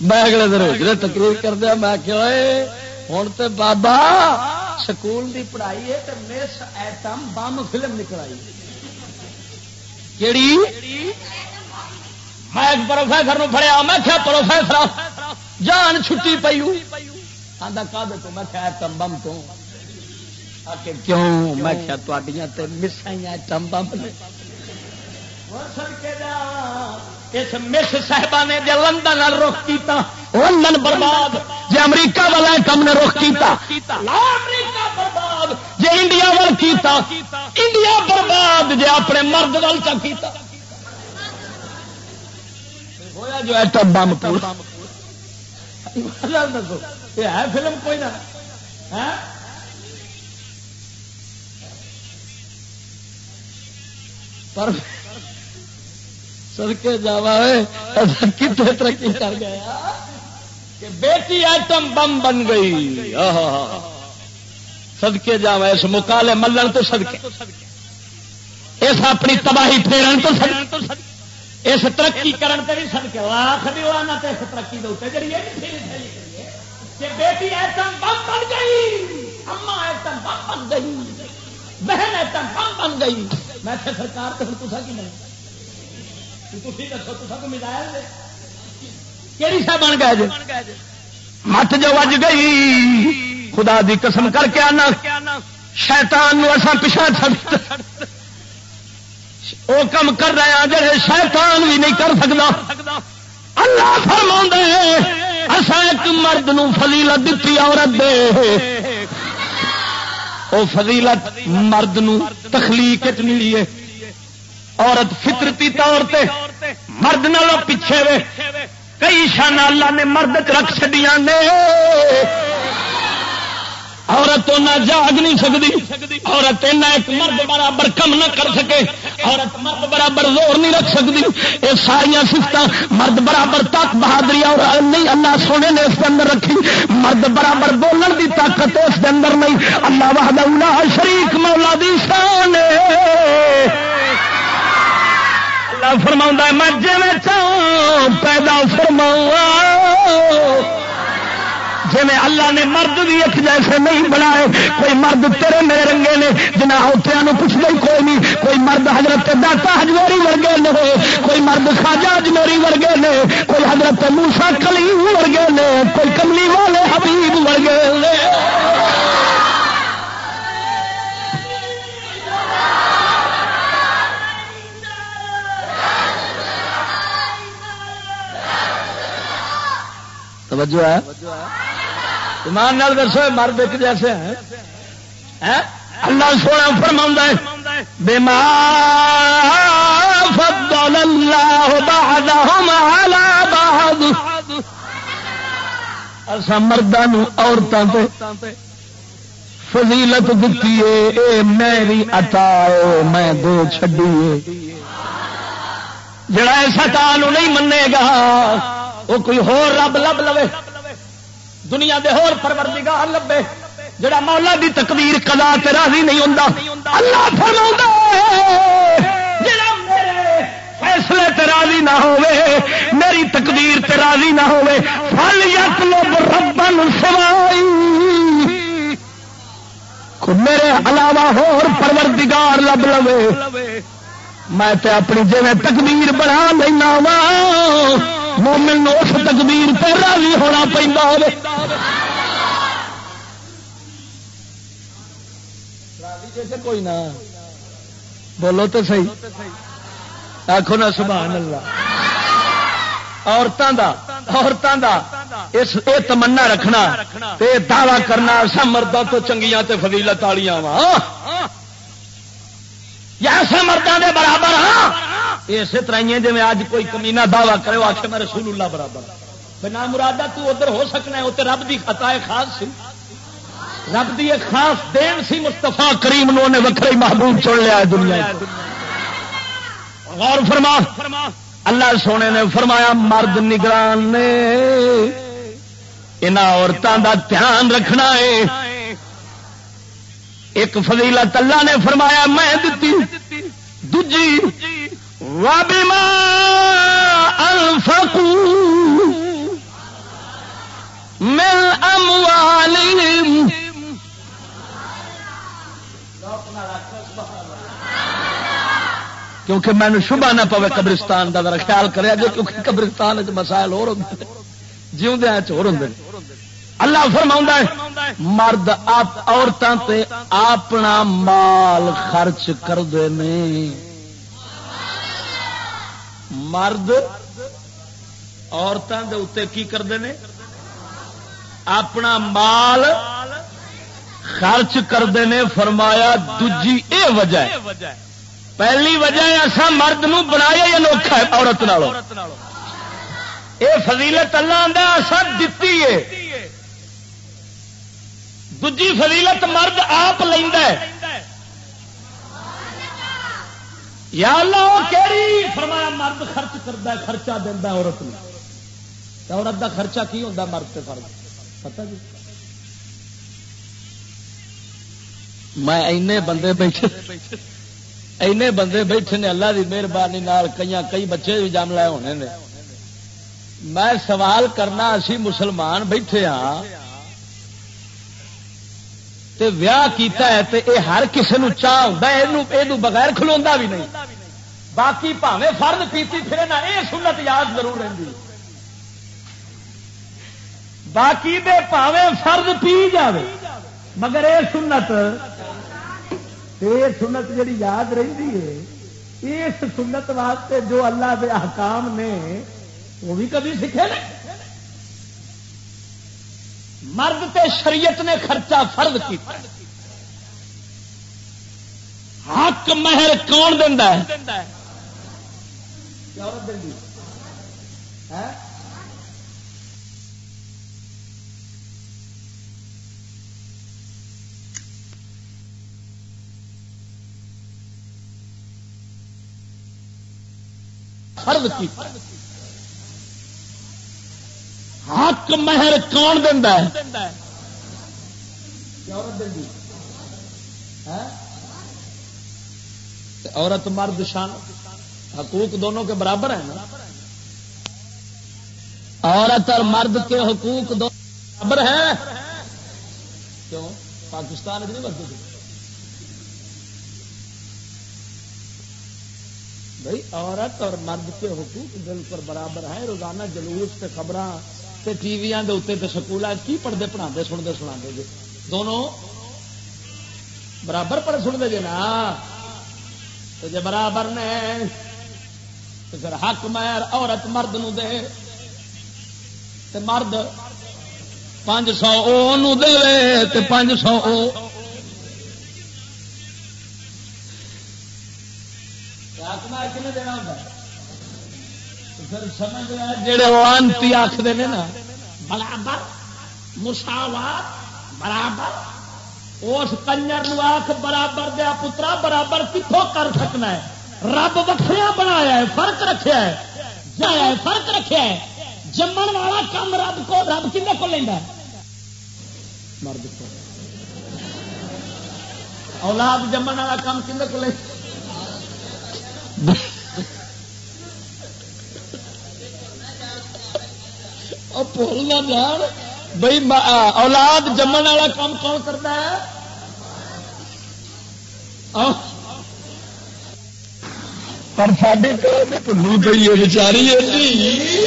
میں اگلے دن تقریر کر دیا میں ہوں تو بابا، سکول دی پڑھائی ہے تو مس ایٹم بم فلم نکل آئی کیڑی؟ میں پروفیسر پڑیا میں کیا پروفیسر، جان چھٹی پی آدھا کا تو؟ میں کیا ایٹم بم تو۔ کیوں؟ میں کیا مسائیں ایٹم بم نے۔ اس مس صاحبہ نے جی لندن رخ کیتا، لندن برباد جی امریکہ والا کم نے رخ کیتا امریکہ برباد جی انڈیا وال کیتا، انڈیا برباد جی اپنے مرد وال کیتا۔ ہویا جو ایٹم بم پورا یہ ہے فلم کوئی نہ۔ ہاں؟ پر سڑکے جا کتنے ترقی کر گیا۔ کہ بیٹی ایٹم بم بن گئی۔ سدکے جا اس مکالے ملن تو سدکے اس اپنی تباہی پھیرن تو سدکے اس ترقی کرن تے بھی سدکے لاکھ دیوانا تے اس ترقی دے جی کہ بیٹی ایٹم بم بن گئی۔ اما ایٹم بم بن گئی۔ بہن ایٹم بم بن گئی۔ میں سرکار تو تصا کی نہیں؟ بن گئے جی مت جو وج گئی خدا دی قسم کر کے آنا شیطان نو شیتان پچھا چڑ وہ کم کر رہے ہیں جڑے شیطان بھی نہیں کر سکتا اللہ فرما اصا ایک مرد نو فضیلت دیتی عورت دے وہ فضیلت مرد نو تخلیق ملی ہے عورت فطرتی طور پہ مرد نالوں پیچھے وے۔ کئی شان اللہ نے مرد رکھ چڈیا نے۔ عورت جاگ نہیں سکتی عورت ایک مرد برابر کم نہ کر سکے۔ عورت مرد برابر زور نہیں رکھ سکتی یہ ساریا سفت مرد برابر تک بہادری اور نہیں، اللہ سونے نے اس کے اندر رکھی۔ مرد برابر بولن کی طاقت اس کے اندر نہیں۔ اللہ وحدہ شریک، مولا دی شان اللہ فرما میں جی چاہوں، پیدا فرما جی اللہ نے مرد بھی ایک جیسے نہیں بنائے، کوئی مرد تیرے میرے رنگے نے، جنہ اوتیا پوچھ گئی کوئی نہیں۔ کوئی مرد حضرت داتا ہجوری ورگے نے، کوئی مرد خاجا ہجموری ورگے نے، کوئی حضرت موسا کلی ورگے نے، کوئی کملی والے حبیب ورگے نے۔ توجہ ہے؟ ایمان نال دسو مرد ایک جیسے ہیں۔ اللہ سونا فرما بیمار فضل اللہ بعضهم على بعض۔ اسا مردوں عورتوں تے فضیلت دیتی ہے، اے میری عطا میں دو چھڈی جڑا اس عطا نہیں منے گا وہ کوئی ہور رب لب لو دنیا دے ہور پروردگار لبے۔ جڑا مولا دی تقدیر قضا تے راضی نہیں ہوندا، اللہ فرماوندا جڑا میرے فیصلے تے راضی نہ ہوئے میری تقدیر تے راضی نہ ہوئے پھل یک لوگ ربن سوائی۔ میرے علاوہ ہور پروردگار لب لوے۔ میں تے اپنی جی تقدیر بنا لینا وا۔ مومن نو اس تقدیر پہ راضی ہونا پہ کوئی نہ۔ بولو تو صحیح۔ آخو نا سبحان اللہ۔ عورتوں کا عورتوں کا اس یہ تمنا رکھنا دعوی کرنا سا مردوں تو چنگیا فضیلت والیاں وا یا مردوں کے برابر ہاں۔ اسی طرح جی اج کوئی کمینا دعوی کرے آخر میں رسول اللہ برابر ہاں۔ بنا مرادہ تو ادھر ہو سکنا ہے اتنے رب کی خطا ہے خاص سی۔ رب کی ایک خاص دین سی مستفا کریم نو نے وکری محبوب چن لیا دنیا غور فرما۔ اللہ سونے نے فرمایا، مرد نگران نے ان عورتوں کا دھیان رکھنا ہے۔ ایک فضیلت اللہ نے فرمایا، میں دتی دجی وابما انفقوا من اموالهم کیونکہ مینو شبہ نہ پوے قبرستان کا ذرا خیال کرے جی کیونکہ قبرستان مسائل اور جیوندے ہو اللہ فرما مرد عورتوں تے اپنا مال خرچ کرتے ہیں مرد عورتوں کے اتنے کی کرتے ہیں اپنا مال خرچ کرتے ہیں فرمایا دجی اے وجہ پہلی وجہ ایسا مرد نو بنایا یا نوکھا ہے عورت نالو اے فضیلت اللہ ایسا دتی ہے دجی فضیلت مرد آپ لینا یا اللہ، وہ فرمایا مرد خرچ کرتا ہے، خرچہ دینا عورت نے عورت کا خرچہ کی ہوتا مرد سے فرق پتا جی؟ میں اینے بندے بیٹھے، اینے بندے بیٹھے نے اللہ کی مہربانی نال کئی کئی بچے بھی جم لائے ہونے نے۔ میں سوال کرنا، اسی مسلمان بیٹھے ہاں تے ویاہ کیتا ہے تے اے ہر کسی نو چاہ ہوتا ہے یہ بغیر کھلوا بھی نہیں۔ باقی پاوے فرد پیتی پھرے نہ یہ سنت یاد ضرور رہی باقی دے پاوے فرد پی جاوے، مگر یہ سنت یہ سنت جڑی یاد رہی ہے، اس سنت واسطے جو اللہ کے احکام نے، وہ بھی کبھی سیکھے مرد تے شریعت نے خرچہ فرد کیا حق مہر کون دینا ہے؟ فرض کی حق مہر کون دینا ہے؟ عورت مرد شان حقوق دونوں کے برابر ہیں نا؟ عورت اور مرد کے حقوق دونوں برابر ہیں۔ کیوں؟ پاکستان نہیں بدل بھائی عورت اور مرد کے حقوق بالکل برابر ہے روزانہ جلوس سے ٹی وی سکول کی پڑھتے پڑھا سنتے سنا جی؟ دونوں برابر پڑھ سنتے جی نا؟ تو جی برابر نے تو پھر حق میر عورت مرد نو دے مرد پانچ سو دے پانچ سو پھر سمجھ لیا جڑے آنتی آخر نے نا، برابر، مساوات، برابر، اس کنجر آخ برابر دیا پترا، برابر کتوں کر سکنا ہے؟ رب وکریا بنایا ہے، فرق رکھا ہے، جایا ہے، فرق رکھا ہے۔ جمن والا کام رب کو، رب کھنے کو لینا مرد کو اولاد جمن والا کام کھنے کو لینا بھول نہ جان بھائی اولاد جمن والا کام کون کرتا ہے؟ پر ساری بھلو پی ہے بچاری جی۔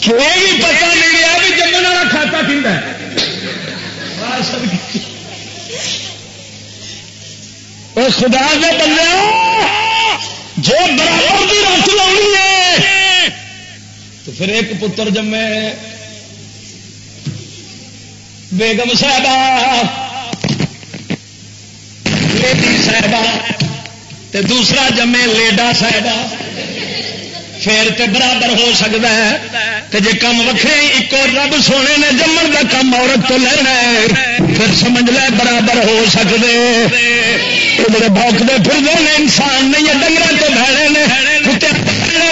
پتا نہیں گیا بھی جمن والا کھاتا کھا خدا نے بندے، جو برابر کی رس لانی ہے، تو پھر ایک پتر جمے۔ بیگم صاحبہ۔ لیڈی صاحبہ تے دوسرا جمے لیڈا صاحبہ۔ پھر تے برابر ہو سکتا ہے۔ تے جے کم وکھرے ایک رب سونے نے جمن کا کم عورت تو لینا ہے۔ پھر سمجھ لے برابر ہو سکتے۔ میرے بوکتے پھر نے انسان نہیں ڈنگر تو بہڑے نے، کتے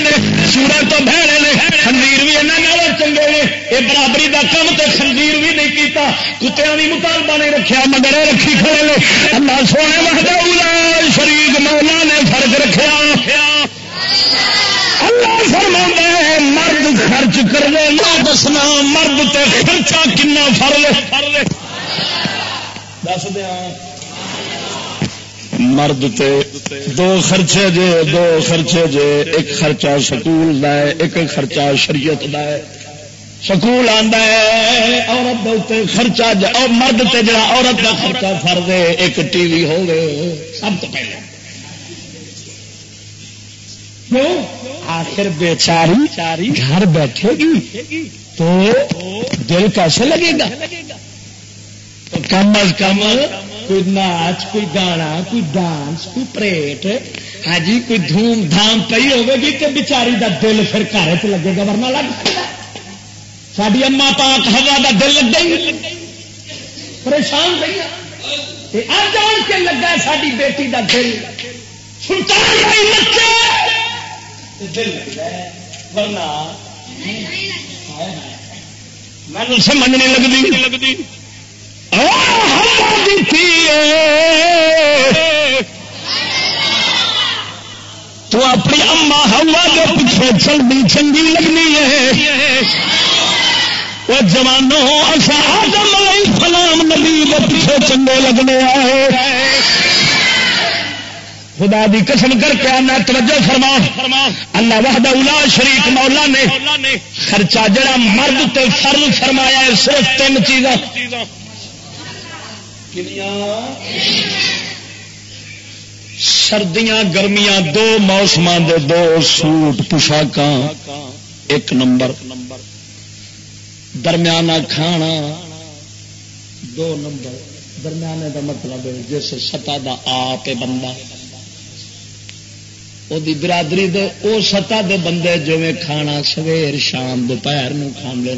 نے سورا تو بہڑے نے، خنزیر بھی یہاں چنگے نے۔ یہ برابری کا کم تو خنزیر بھی نہیں کیتا کتیا بھی مطالبہ نہیں رکھا مگر رکھی کھڑے نے۔ اللہ سونے وقت شریف مولا نے فرق رکھا اللہ فرما ہے، مرد خرچ کر لے، نہ دسنا مرد تے خرچہ کنا فر لے۔ فر لے دس دیا مرد تے دو خرچے جے، دو خرچے جے، ایک خرچہ سکول دا ہے، ایک خرچہ شریعت دا ہے۔ سکول آندا ہے، عورت خرچہ اور مرد تے جڑا عورت دا خرچہ فر دے ایک ٹی وی ہو گئے سب تو پہلے۔ آخر بیچاری چاری گھر بیٹھے گی تو دل کیسے لگے گا؟ تو کم از کم کوئی ناچ، کوئی گانا، کوئی ڈانس، کوئی پریٹ ہاں جی کوئی دھوم دھام پی ہوگی تو بچاری دا دل پھر گھر چ لگے گا، ورنہ لگ سکتا ساری اما پاک ہوا دا دل لگ گئی۔ پریشان رہی آن کے لگا ساری بیٹی دا دل۔ سلطان میں سمجھ نہیں لگتی لگتی تو اپنی اما ہوا کے پیچھے چلنی چنگی لگنی ہے۔ وہ جوانوں اصا آدم علیہ السلام نبی کے پیچھے چنگے لگنے آئے۔ خدا دی قسم کر کے آنا توجہ فرما۔ اللہ وحدہ اولا شریک مولا نے خرچہ جڑا مرد تے فرض فرمایا ہے، صرف تین چیزاں۔ سردیاں، گرمیاں، دو موسم دے دو سوٹ پوشاک ایک نمبر۔ درمیانہ کھانا، دو نمبر، درمیانے دا مطلب جس سطح دا آپ بندہ۔ وہ برادری دے، او سطح دے بندے جو میں کھانا سویر شام دوپہر کھانے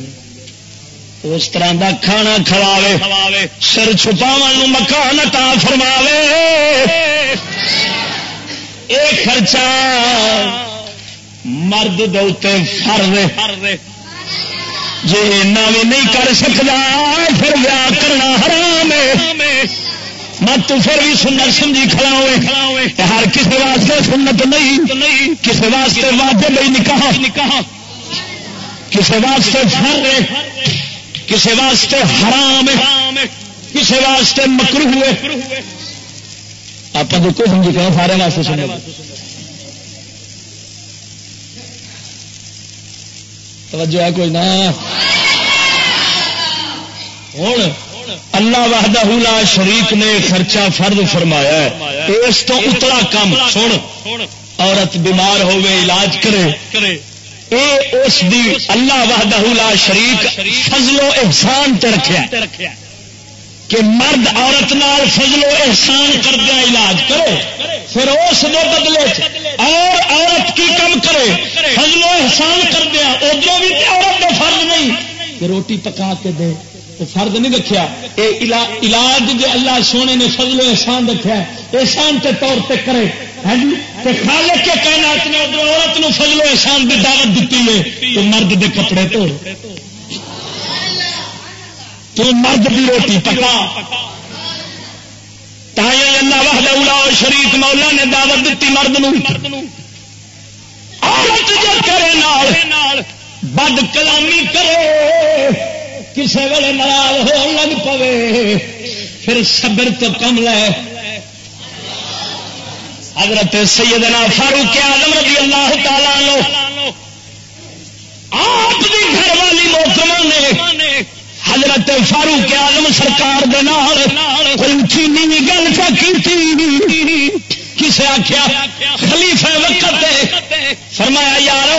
اس طرح دا کھانا کھواوے سر چھپاو مکان تا فرماوے۔ اے خرچہ مرد دے فر جی ایسا بھی نہیں کر سکتا پھر ویا کرنا حرام ہے۔ مت پھر بھی سنت سمجھی کھڑا ہوئے۔ ہر کسی واسطے سنت نہیں کسی واسطے واجب نہیں نکاح نکاح کسی واسطے فر کسی واسطے حرام کسی واسطے مکرو ہوئے آپ کو سمجھی کہ سارے واسطے سنے توجہ ہے کوئی نہ ہوں۔ اللہ وحدہ لا شریک نے خرچہ فرد فرمایا ہے۔ اس تو اتلا کم سن۔ عورت بیمار ہوئے علاج کرے۔ اے اس دی اللہ وحدہ لا شریک فضل و احسان تے رکھیا کہ مرد عورت نال فضل و احسان کر دیا علاج کرے، پھر اس نے بدلے اور عورت کی کم کرے، فضل و احسان کر دیا ادھر بھی عورت کا فرض نہیں۔ کہ روٹی پکا کے دے، تو فرد نہیں رکھا یہ علاج جو اللہ سونے نے فضل و احسان رکھا احسان کے طور پہ کرے۔ ہاں جی؟ خالق کے کہنا نے عورت نو فضل و احسان کی دعوت دیتی ہے تو مرد دے کپڑے توڑ تو مرد کی روٹی پکا۔ تایا اللہ وحدہ اولا شریف مولا نے دعوت دیتی مرد نو۔ عورت جو کرے نال، بد کلامی کرے کسی ویلے ناراض ہو لگ پوے، پھر صبر تو کم لے۔ حضرت سیدنا فاروق آدم رضی اللہ تعالی لو آپ کی گھر والی محکمہ نے حضرت فاروق آدم سرکار دے نال کوئی چینی بھی گل کی کسے آخیا خلیفہ وقت فرمایا یار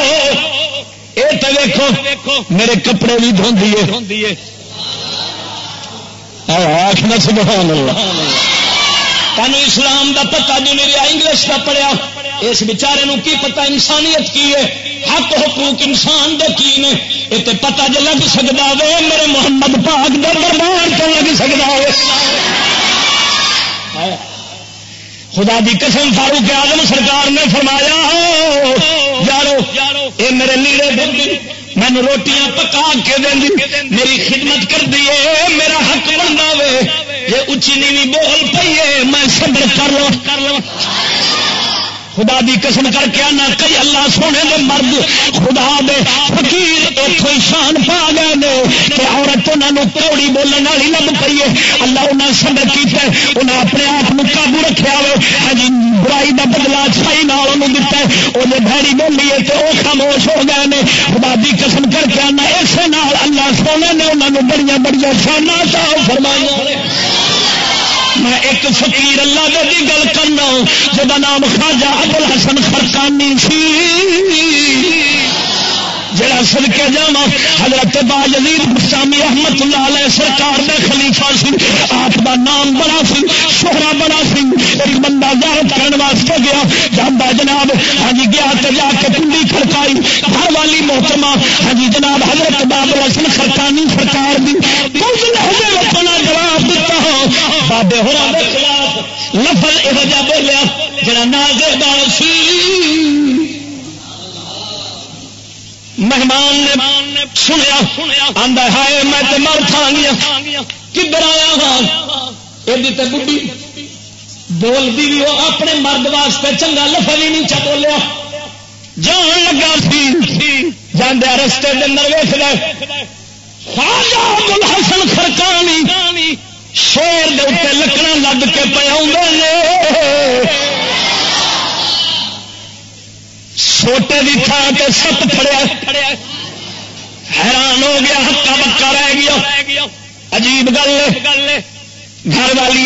یہ تو ویکو میرے کپڑے بھی دھوندی ہے آخنا سبحان اللہ۔ تینوں اسلام دا پتا جو میرے انگلش کا پڑھیا۔ اس بچارے کی پتا انسانیت کی ہے؟ حق حقوق انسان دے کی نے؟ یہ تو پتا جو لگ سکتا ہو میرے محمد پاک دے دربار تو لگ سکتا ہو خدا دی قسم فاروق آدم سرکار نے فرمایا، یارو، اے میرے لیڑے دن مینو روٹیاں پکا کے دیں میری خدمت کر دیے میرا حق بننا وے۔ یہ اچھی نیوی بول پی ہے میں صبر کر لو کر لو خدا دی قسم کر کے آنا کئی اللہ سونے دے مرد خدا دے فقیر اتوں شان پا گئے نے کہ عورت انہوں کوڑی بولنے والی لب پی ہے۔ اللہ انہیں سبر کیا انہیں اپنے آپ کو قابو رکھا ہو ہاں جی برائی کا بدلا چھائی نال انہوں دتا ہے۔ وہ بھڑی بولی ہے تو وہ خاموش ہو گئے نے۔ خدا دی قسم کر کے آنا اسے اللہ سونے نے انہوں نے بڑی بڑی شانہ فرمائی میں ایک فقیر اللہ دی گل کرنا جا نام خواجہ ابو حسن خرکانی سی۔ جڑا سد کے جا حضرت با یزید مسامی احمد اللہ علیہ سرکار دے خلیفہ سی۔ آپ دا نام بڑا سی شہرا بڑا سی۔ ایک بندہ زیارت کرنے واسطے گیا۔ جانا جناب ہاں جی گیا تو جا کے کنڈی کھڑکائی۔ گھر والی محتمہ ہاں جی جناب حضرت باب حسن خرکانی سرکار دی۔ کچھ لہجے اپنا جواب دیتا ہوں بابے ہو لفظ یہ بولیا، جڑا نازے سی۔ مہمان نے سنیا آدھا ہے میں تو مر تھا گیا کدھر آیا ہاں؟ یہ بڑھی بولتی بھی وہ اپنے مرد واسطے چنگا لفظ ہی نہیں چا بولیا۔ جان لگا سی جانا رستے کے اندر ویخ رہے حسن خرکانی شیر دے لکڑا لگ کے پہ پیا چھوٹے کی تھان سے سپ پڑیا حیران ہو گیا، ہکا بکا رہ گیا۔ عجیب گل گھر والی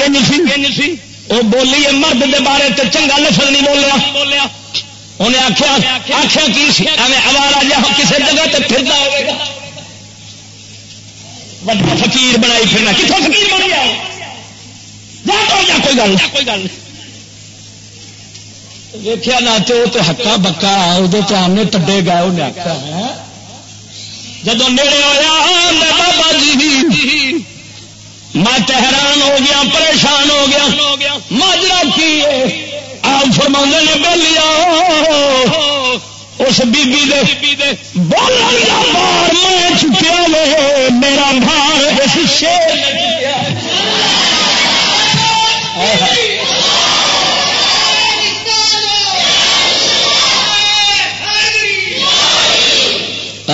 سی۔ وہ بولی ہے، مرد دے بارے تے چنگا لفظ نہیں بولیا۔ بولیا انہیں آخیا آخیا کی اوارا جا کسی جگہ تے پھرتا ہوگا فقیر بنائی پھرنا۔ کتوں فقیر بن گیا؟ کوئی گل کوئی گل نہیں۔ ویخیا نہ تو ہکا بکا ادو تو آمنے ٹبے گئے انہیں آخیا جب نیڑے ہوا بابا جی میں حیران ہو گیا پریشان ہو گیا ماجرا کی آپ فرما نے بولیا اس بی بولنے کا بار میں چکیا میرا بھار اس شیر نے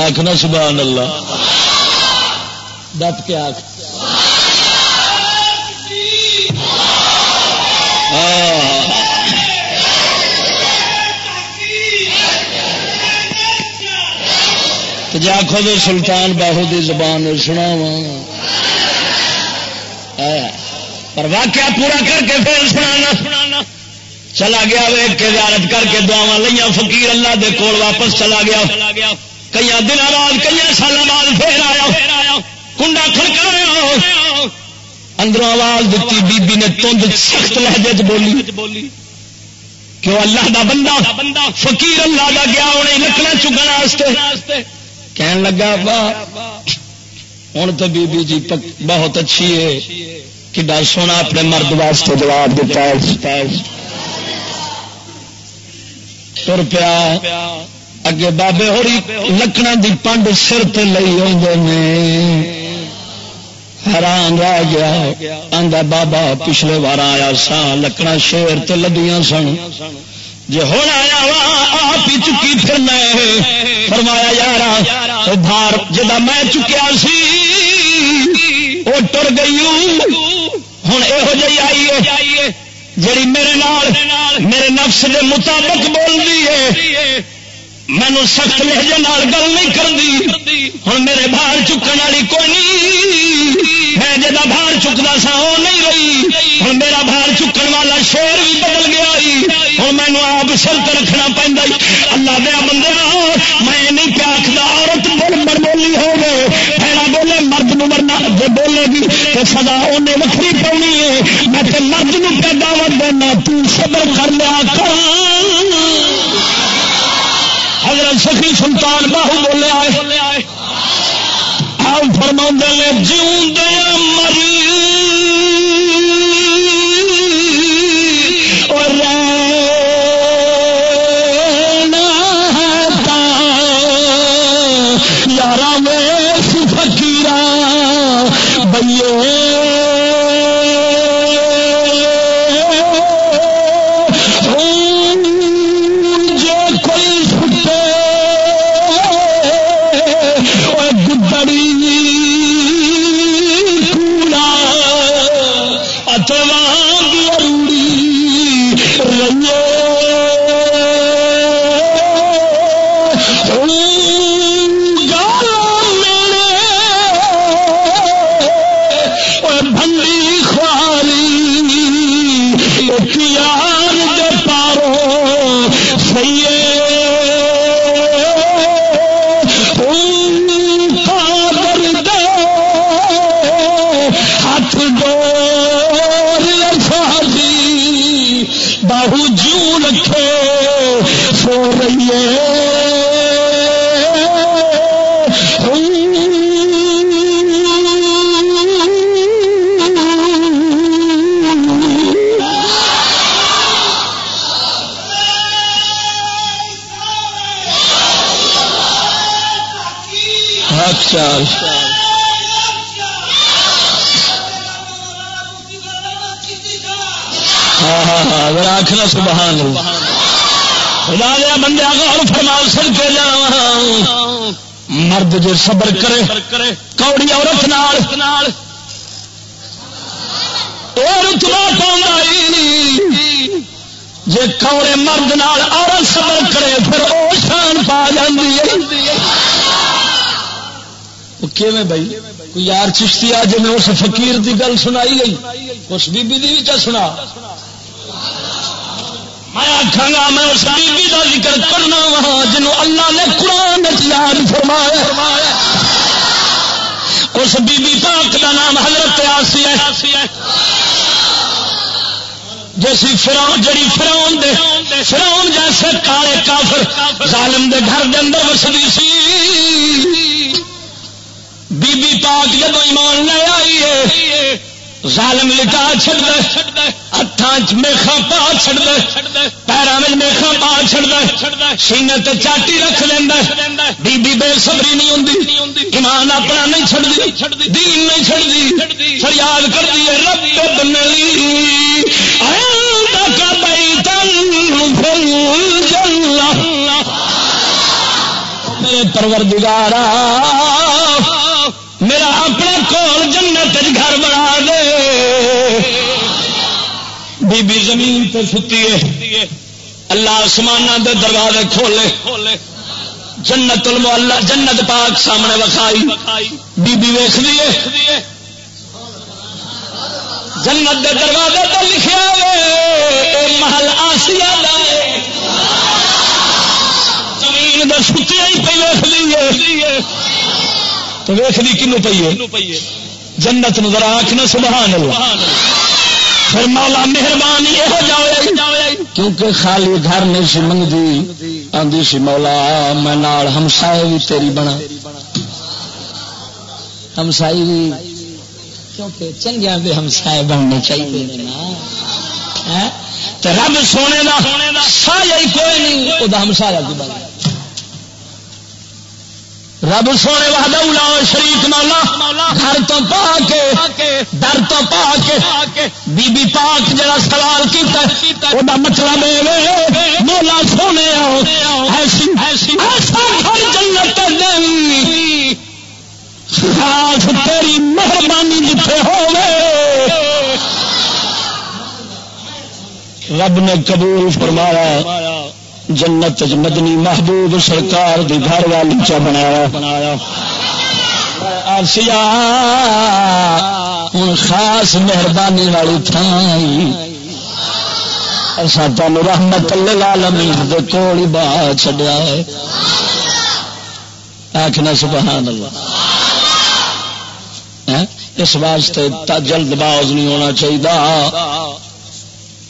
آخنا سبحان اللہ۔ ڈٹ کے آخ ہاں۔ جا خود سلطان باہو دی زبان سنا پر واقعہ پورا کر کے پھر سنانا۔ چلا گیا ویک کے زیارت کر کے دعوا لیا فقیر اللہ دے کول واپس چلا گیا۔ کئی دن بعد کئی سال بعد پھر آیا کنڈا کھڑکایا اندروں آواز دیتی بی بی نے تند سخت لہجے بولی کیوں اللہ دا بندہ بندہ فقیر اللہ دا گیا انہیں لکڑا چکن کہن لگا ہوں تو بی بی جی بہت اچھی ہے کہ سونا اپنے مرد واسطے جواب دیتا ہے تر پیا اگے بابے ہوری لکڑا دی پنڈ سر تے لئی حیران رہ گیا۔ آندا بابا پچھلے بار آیا سا لکڑا شیر تے لدیاں سن۔ جی ہوں آیا وا، آپ ہی چکی پھرنا فرمایا یار بھار جا میں چکیا سی وہ ٹر گئی ہوں یہو جی آئی ہے جی میرے نال، میرے نفس کے مطابق بول رہی ہے۔ مینو سخت لہجے گل نہیں کرتی ہوں میرے باہر چکن والی کوئی نہیں۔ میں جا باہر چکتا سا وہ نہیں رہی۔ ہوں میرا باہر چکن والا شور بھی بدل گیا ہوں مینو آپ سلط رکھنا پہنتا اللہ دیا بندے میں نہیں پیاکھتا عورت بول مر بولی ہو گئے پہلا بولے مرد مرنا جی بولے گی تو سدا انہیں وکری پاؤنی ہے۔ میں تو مرد نو پہ دعوت دینا، تو صبر کر لیا کر۔ حضرت سلطان باہو بولے آئے۔ آؤ فرما نے جیوں دیا مری چال ہاں ہاں, ہاں، آخنا سبحان اللہ۔ خدا دیا بندے غور فرما، سر کے جا مرد جو صبر کرے، کوڑی عورت نال۔ جی کوڑے مرد نال عورت صبر کرے، پھر وہ شان پا جاتی ہے۔ کیویں بھائی؟ کوئی یار چشتی آ جی میں اس فقیر دی گل سنائی گئی۔ اس بی بی دی بھی سنا۔ میں آخا گا، میں اس بی کا ذکر کرنا وا جنوں اللہ نے قرآن یاد فرمایا اس بی بی پاک کا نام حضرت آسی ہے۔ جیسی فراؤن جڑی فراؤن دے فراؤن جیسے کالے کافر ظالم دے گھر دے اندر وسدی سی۔ بی پاک جب ایمان لے آئی ہے، ظالم لٹا چڑ دے ہاتھ میخا پا چڑ دے پیروں میں میخا پا چڑ دے سینے تے چاٹی رکھ لینا بی بی بے صبری نہیں ہوں ایمان اپنا نہیں چڑھتی دین نہیں چڑھتی فریاد کر دی رب بنلی میرے پروردگارا میرا اپنے کول جنت گھر بنا دے۔ بی بی زمین پہ ستی ہے۔ اللہ آسمان دے دروازے کھولے۔ جنت المعلا جنت پاک سامنے وکھائی۔ بی بی ویخ دیے جنت دے دروازے تے پہ لکھا محل آسیا زمین دے ستی ہی پہ ویخ لیے تو ویخ دی کنو پیے جنت نظر آخنا سبحان اللہ۔ پھر مولا مہربانی یہ جائے کیونکہ خالی گھر نہیں سی منگتی آدھی سی مولا، میں نال ہمسائے بھی تیری بنا۔ ہمسائی بھی کیونکہ چنگیا بھی ہمسائے بننے چاہیے ہاں؟ رب سونے کا سا کوئی نہیں وہ ہمسایا کی بنا۔ رب سونے وحدہ اولا شریف مولا، گھر تو پا کے در تو پا کے بی بی پاک جڑا سوال کیتا او دا مطلب اے مولا سونے ایسی ایسا گھر جنت دیں خاص تیری مہربانی جتھے ہوے رب نے قبول فرمایا۔ جنت مدنی محبوب سرکار دی گھر والی چا بنایا. بنایا آسیا ہوں خاص مہربانی والی تھان تین رحمت لالمین دے کول ہی چڈیا ہے۔ آخنا سبحان اللہ ہاں، اس واسطے جلد باز نہیں ہونا چاہیے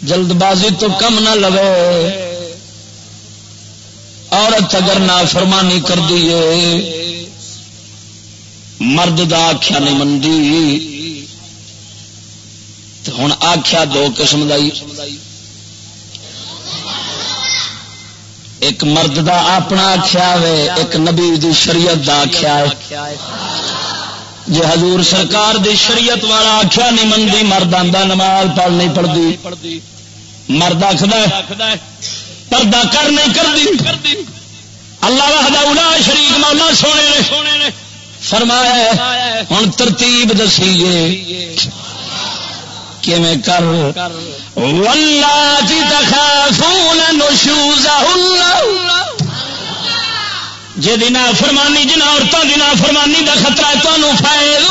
جلد بازی تو کم نہ لو عورت اگر نہ فرمانی کر دیے مرد دا آخیا نہیں منگی ہوں آخیا دو قسم کا ایک مرد دا اپنا آخیا ایک نبی دی شریعت دا آخیا جی حضور سرکار دی شریعت والا آخیا نہیں منگی مرد آدھا نماز پڑھ نہیں پڑھتی مرد آخد پردہ کر نہیں کر دی اللہ وحدہ شریک مولا سونے نے۔ فرمایا ہوں ترتیب دسیے کیویں کر؟ ولہ جی دکھا فون نشوز جی دن فرمانی جنہ عورتوں کی فرمانی کا خطرہ ہے تمہیں فائد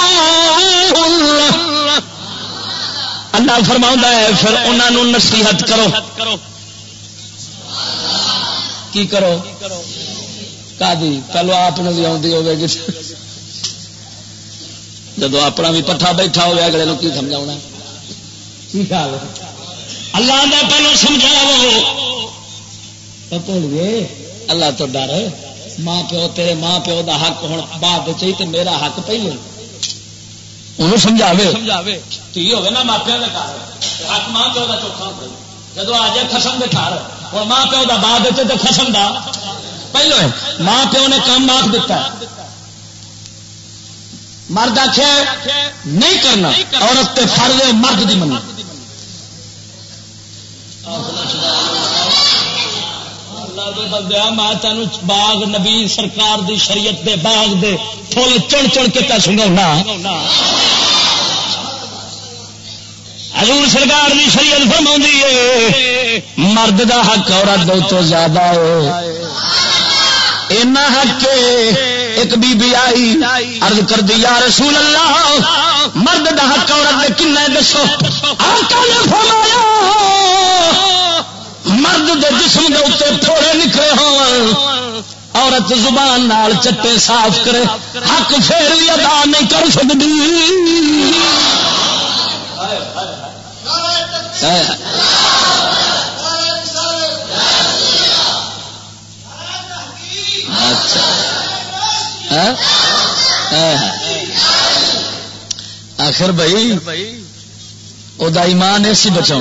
اللہ فرما ہے، پھر انہوں نصیحت کرو۔ کی کرو? کا پہلو آپ نے بھی آتی ہوگی جب اپنا بھی پٹھا بیٹھا ہوا اگلے کی سمجھا اللہ نے پہلو سمجھاؤ اللہ تو ڈر ماں پیو تیرے ماں پیو دا حق ہوں بعد چاہیے میرا حق پہلے انہوں سمجھاوے۔ سمجھاوے۔ تھی ہوگی نا گھر حق ماں پیو کا چوکھا جب آ جائے خسم کے گھر اور ماں پیو کا بعد تو خسم دا۔ پہلو ہے، ماں پیو نے کام آخ دیتا ہے مرد آخیا نہیں کرنا، عورت تے فرض مرد دی منی۔ میں تین باغ، نبی سرکار دی شریعت دے باغ دے فل چن چن کے سنگا حضور سرکار کی شریعت فرما ہے، مرد دا حق عورت دو تو زیادہ ہو اینا حق ایک بی بی آئی عرض کر دی، یا رسول اللہ، مرد دا حق عورت دے کن دسو۔ آقا نے فرمایا، مرد دے جسم دے اتنے تھوڑے نکلے ہو عورت زبان نال چٹے صاف کرے۔ حق پھر بھی ادا نہیں کر سکتی اچھا۔ آخر بھائی وہ ایمان ایسی بچا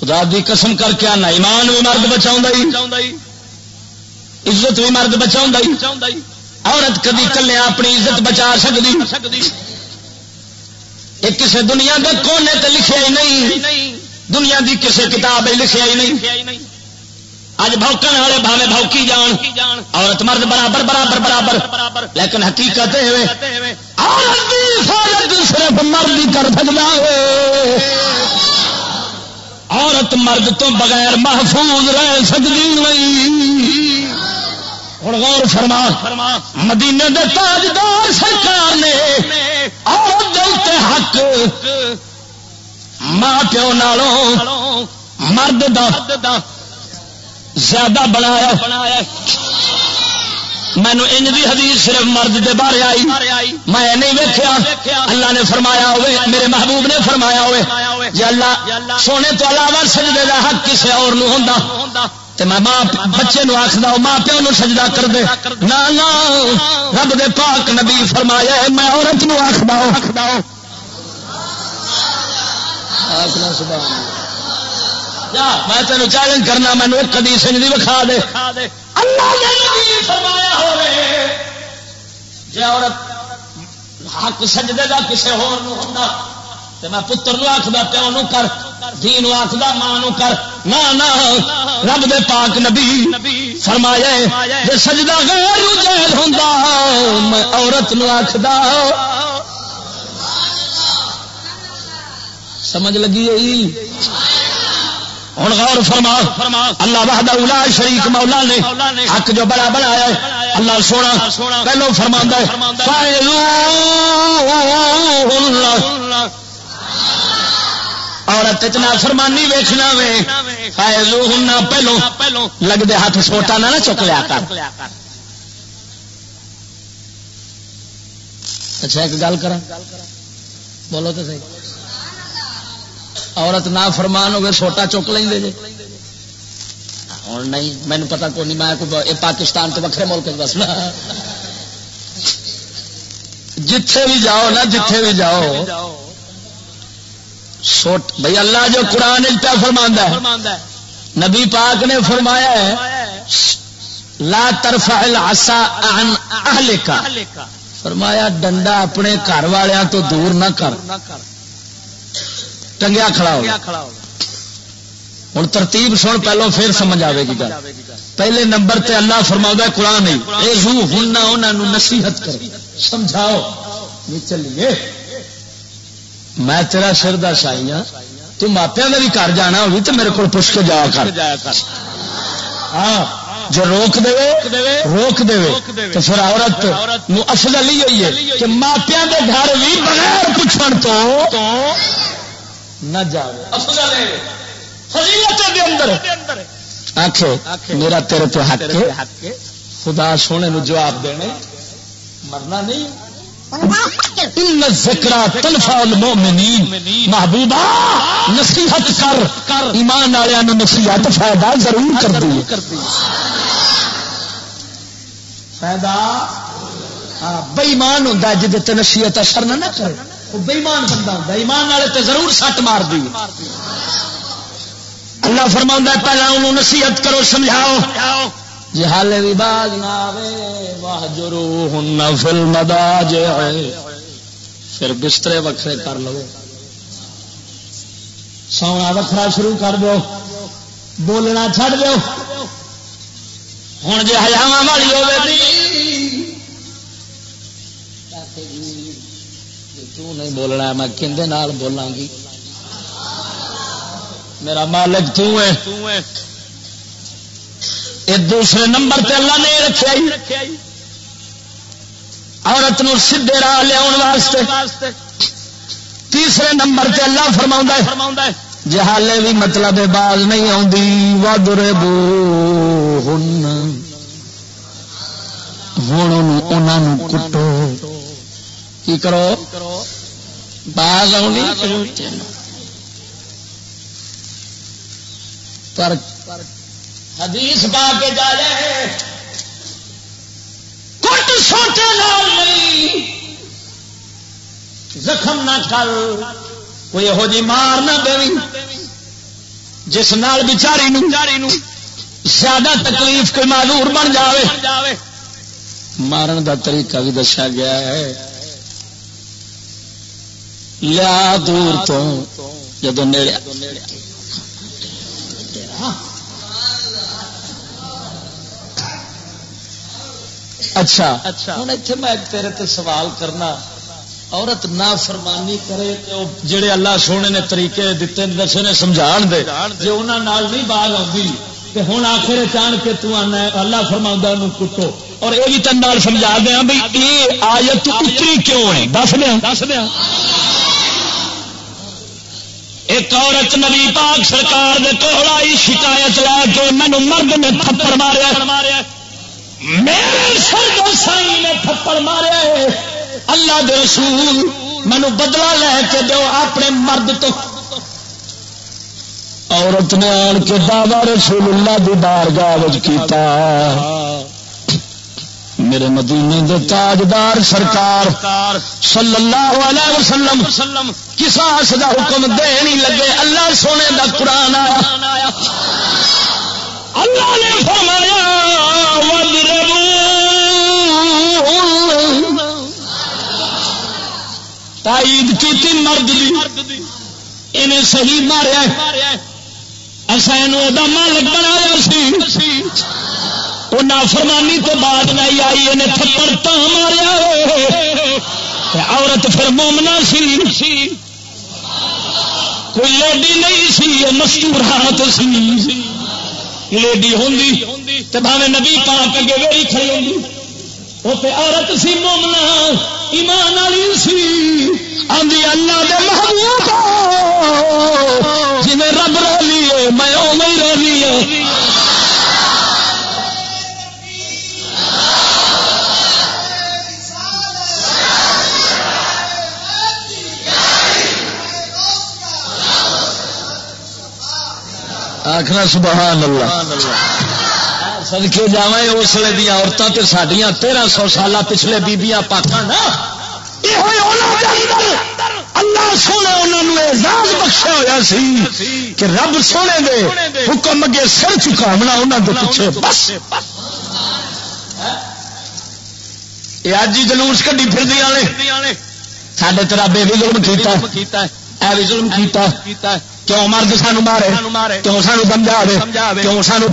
خدا دی قسم کر کے آنا۔ ایمان بھی مرد بچا عزت بھی مرد بچا عورت کدی کلیا اپنی عزت بچا سکتی کسی دنیا کے کونے تے لکھے ہی نہیں، دنیا دی کسی کتاب لکھے ہی نہیں۔ اج بوکن والے بھاوے بوکی جان، عورت مرد برابر برابر برابر۔ لیکن حقیقت صرف مرد ہی کر سکتا ہے۔ عورت مرد تو بغیر محفوظ رہ سکتی نہیں۔ ہوں غور فرما، مدینے دے تاجدار سرکار نے عورت دلتے حق ماں پیو نالوں مرد دا زیادہ بنایا۔ بنایا مینو انج دی حدیث صرف مرد دے بارے آئی۔ میں نہیں ویکیا اللہ نے فرمایا ہوئے، میرے محبوب نے فرمایا ہوئے جی اللہ، سونے تو علاوہ سجدے دا حق کسی اور ہوں تے میں ماں بچے نو آخدا ماں پیو نو سجدہ کر دے نا نا، رب دے پاک نبی فرمایا ہے، میں عورت نو آخدا آخدا میں تینوں چیلنج کرنا، مینو ایک کدی سنج دی وکھا دے۔ اللہ نے نبی فرمایا ہوئے جے عورت حق سجدے دا کسے ہور نو ہوندا تے میں پتر نو آخدا پیو نو کر دھی نو آخدا ماں نو کر۔ نہ رب دے پاک نبی فرمایا جے سجدہ غیر جائز ہوندا، میں عورت نو آخدا سمجھ لگی ہے ہوں غور فرما۔ اللہ وحدہ اولا شریک مولا نے حق جو بڑا بنایا ہے، اللہ سونا پہلو فرما عورت اتنا فرمانی ویچنا وے۔ لو پہلو پہلو لگتے ہاتھ سوٹا نہ چک لیا کر۔ اچھا ایک گل کر بولو تو صحیح۔ عورت نہ فرمان ہوگی سوٹا چک لیں جی ہوں نہیں مینو پتا کو نہیں، میں پاکستان تو وکرے ملک دسنا جتھے بھی جاؤ نا جتھے بھی جاؤ۔ سوٹ۔ بھائی اللہ جو قرآن پہ فرما ہے۔ نبی پاک نے فرمایا ہے، لا ترفع العصا عن اهلك فرمایا، ڈنڈا اپنے گھر والوں تو دور نہ کر۔ ٹنگیا کھڑا ہو۔ ہوں ترتیب سن، پہلو پھر سمجھ آئے گی گل۔ پہلے نمبر تے اللہ فرما قرآن نہیں نصیحت کر سمجھاؤ۔ چلیے میں تیرا سر دس آئی ہاں تو ماپیا کا بھی گھر جانا ہوگی تو میرے کو پوچھ کے جا کر۔ ہاں جو روک دے روک دے تو پھر عورت افضل ہی ہوئی ہے کہ ماپیا کے گھر بھی بغیر پوچھنے تو نہ جائے میرا تیرے تو حق خدا سونے نو جواب دینے۔ مرنا نہیں۔ محبوبہ، نصیحت کر. ایمان والوں نصیحت فائدہ ضرور کر دی. فائدہ؟ بےمان ہوں جی نصیحت اثر نہ کرے. بےمان بندہ ہوں ایمان والے تو ضرور سٹ مار دی. اللہ فرما پہلا انہوں نصیحت کرو، سمجھاؤ. جی حال بھی باغ نہ واہ جرو ہن پھر بسترے وکھرے کر لو۔ سونا وکھرا شروع کر دو۔ بولنا چھڑ دو۔ ہوں جی ہزار والی ہوگی نہیں بولنا، میں کھے بولاں گی۔ میرا مالک ہے۔ ایک دوسرے نمبر تے اللہ نے رکھا عورت نو سیدے راہ لیا واسطے۔ تیسرے نمبر تے اللہ فرما فرما جی بھی مطلب باز نہیں آتی ودر بو ہوں کٹو۔ کی کرو؟ باز آنی پر حدیث پا کے جا رہے کٹ سوچے نال نہیں۔ زخم نہ کر۔ کوئی یہو جی مار نہ دے۔ جس نال بچاری نو زیادہ تکلیف کوئی معلوم بن جاوے۔ مارن دا طریقہ بھی دسا گیا ہے۔ لیا دور تو جدو نیڑے۔ اچھا. ہوں اتنے میں تیرے تے سوال کرنا عورت نہ فرمانی کرے جڑے اللہ سونے نے طریقے دیتے دسے نے سمجھا دے جی انہوں نہیں باغ آتی ہوں آخر چان کے تو آنا اللہ فرما کٹو اور یہ بھی تین سمجھا دیا بھائی یہ آیت اتری کیوں ہے؟ دس دیا دس دیا ایک عورت نبی پاک سرکار دے کول آئی شکایت لا کے مینو مرد نے تھپڑ ماریا۔ میرے سر سائی نے تھپڑ مارے۔ اللہ دے رسول، مینو بدلا لے کے دو اپنے مرد تو۔ عورت نے آن کے دعوی رسول اللہ دی بارگاہ کیتا۔ میرے مدینے دے تاجدار سرکار صلی اللہ علیہ وسلم کسا دا حکم دے نہیں لگے۔ اللہ سونے دا قرآن آیا۔ اللہ نے فرمایا تائید کی مرد دی۔ انہیں صحیح ماریا۔ ایسا یہ مالک بنایا سی۔ وہ نافرمانی تو بعد نہیں آئی، انہیں تھپڑ تو ماریا۔ عورت پھر مومنا سی۔ کوئی لیڈی نہیں سی مستورات سی۔ لیڈی ہوں تو بھاوے نبی پاک اگے ویری کھڑی ہوں وہ عورت سی، مومنا، ایمان والی سی۔ آدھی اللہ دے محبوب۔ جی رب رولی ہے، میں اوی رولی ہے۔ آخنا سبحان اللہ۔ سدکے جا اس لیے دیا عورتوں تو سڈیا تیرہ سو سال پچھلے بیبیاں پاک اللہ سونے انہوں اعزاز بخشا ہوا سی کہ رب سونے دے حکم اگے سر چکاونا انہوں کے پیچھے بس۔ یہ اج ہی جلوس کڈی پھر سڈے تیرا بے بھی ظلم کیتا اے بھی ظلم کیتا کیوں مرد سانو مارے؟ کیوں سانو سمجھا کیوں سانو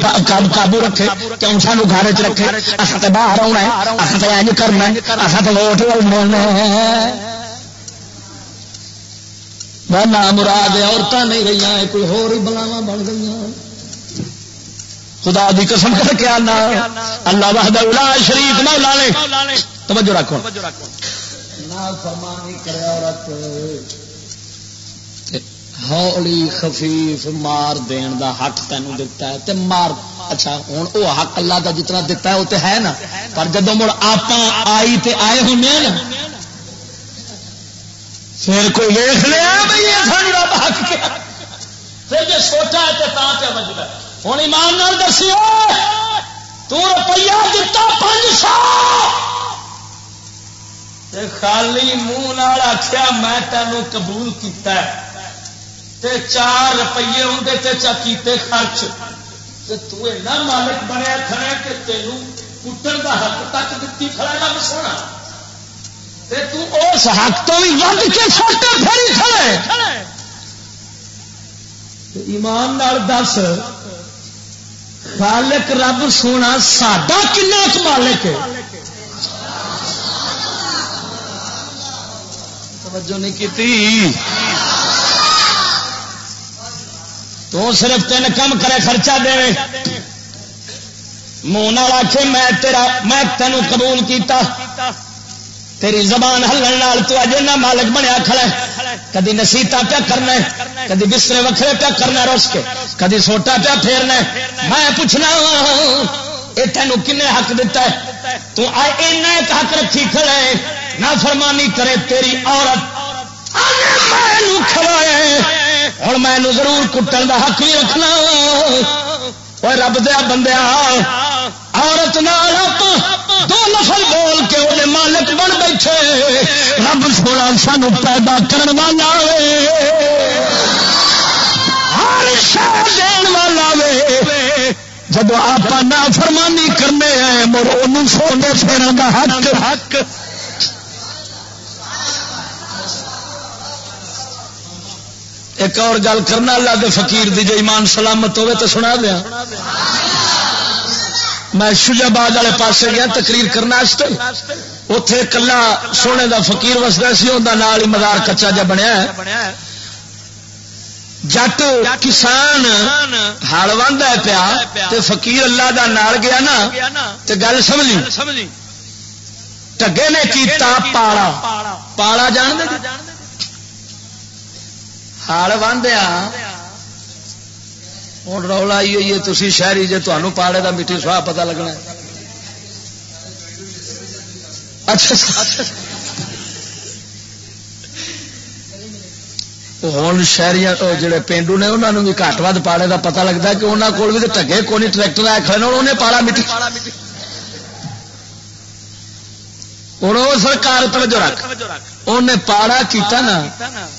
قابو رکھے؟ کیوں سانو گھر چ رکھے؟ اصل تو باہر آنا اصل تو اینج کرنا اصل تو ووٹ نام مراد عورتیں نہیں رہی کوئی ہور بلاوا بن گئی خدا دی قسم کر کے آنا. اللہ وحد شریف مولا نے. توجہ رکھو. نہ فرمانی کرے عورت. ہولی خفیف مار دین دا حق تین دتا ہے تے مار اچھا ہوں وہ حق اللہ دا جتنا دتا ہے وہ تو ہے نا پر جب مڑ آپ آئی تے آئے ہونے نا پھر کوئی ویخ لیا بھائی یہ سانو رب حق کیا پھر جی سوچا ہے تو پہ بجتا ہوں ایمان نال دسی تو روپیہ دتا پانچ سو خالی منہ آخیا میں تینوں قبول کیتا ہے تے چار روپیے ہوں تے کیتے خرچ۔ تے تو اینا مالک بنیا کھڑا کہ تینوں کٹن دا حق تک دتی کھڑا رب سونا۔ تے تو اس حق تو بھی ود کے چھوٹے پھری کھڑے ایمان نال دس، خالق رب سونا ساڈا کنا مالک ہے۔ توجہ نہیں کی تو صرف تین کم کرے، خرچہ دے۔ منہ آخ میں تیرا میں تینوں قبول کیتا۔ تیری زبان ہلن نال تو اج نہ مالک بنیا کھڑا کدی نسیتا پیا کرنا کدی بسترے وکھرے پیا کرنا رس کے، کدی سوٹا پیا پھیرنا میں پوچھنا یہ تینوں کن حق دتا ہے؟ تو ایک حق رکھی کھڑے نہ فرمانی کرے، تیری عورت کھڑا ہوں میں ضرور کٹن کا حق بھی رکھنا اور رب دیا بندیا عورت نال دو نفل بول کے وہ مالک بن بیٹھے۔ رب سونا سانو پیدا کرن والا ہر شہ دین والا وے۔ جب آپ نہ فرمانی کرنے ہیں مر ان سونے پھیرا کا حق حق ایک اور گل کرنا، اللہ دے فقیر دی جو ایمان سلامت ہوئے تو سنا دیا۔ میں شجاباد والے پاسے گیا، تقریر کرنا اتے کلا سونے دا فقیر وسدا سی نال ہی مزار کچا جا بنیا جٹ کسان ہل وا پیا فقیر اللہ دا نال گیا نا، تے گل سمجھی۔ ٹگے نے کیتا پالا پالا جان دے جی؟ ہال واندیا ہوں رولا آئی ہوئی ہے تھی شہری جی تمہیں پاڑے کا میٹھی سواہ پتا لگنا اچھا ہوں شہری جڑے پینڈو نے انہوں نے بھی گھٹ ود پاڑے کا پتا لگتا ہے کہ انہوں کو بھی ٹگے کون ٹریکٹر آئے کھڑے انہیں پاڑا مٹی ہوں سرکار توجہ رکھ انہیں پاڑا کیتا نا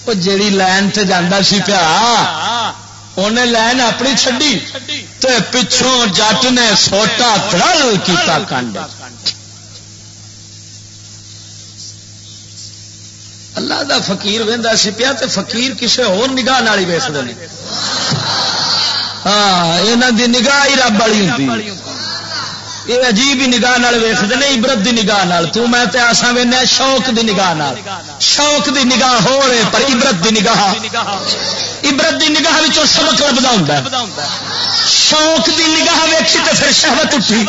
وہ جیڑی لائن سے جانا سی پیا انہیں لائن اپنی چڈی پچھوں جٹ نے سوٹا ترل کیتا کنڈ۔ اللہ دا فقیر وہدا سی پیا تے فقیر کسے اور نگاہ نالی ویس دے ہاں یہاں دی نگاہ ہی رب والی ہوتی یہ عجیب ہی نگاہ ویستے نہیں، عبرت دی نگاہ نال۔ تو میں تے آسا وینا شوق دی نگاہ نال۔ شوق دی نگاہ ہو رہے، پر عبرت دی نگاہ۔ عبرت دی نگاہ سبق لبدا ہوں شوق دی نگاہ ویکھی تو پھر شہوت اٹھی۔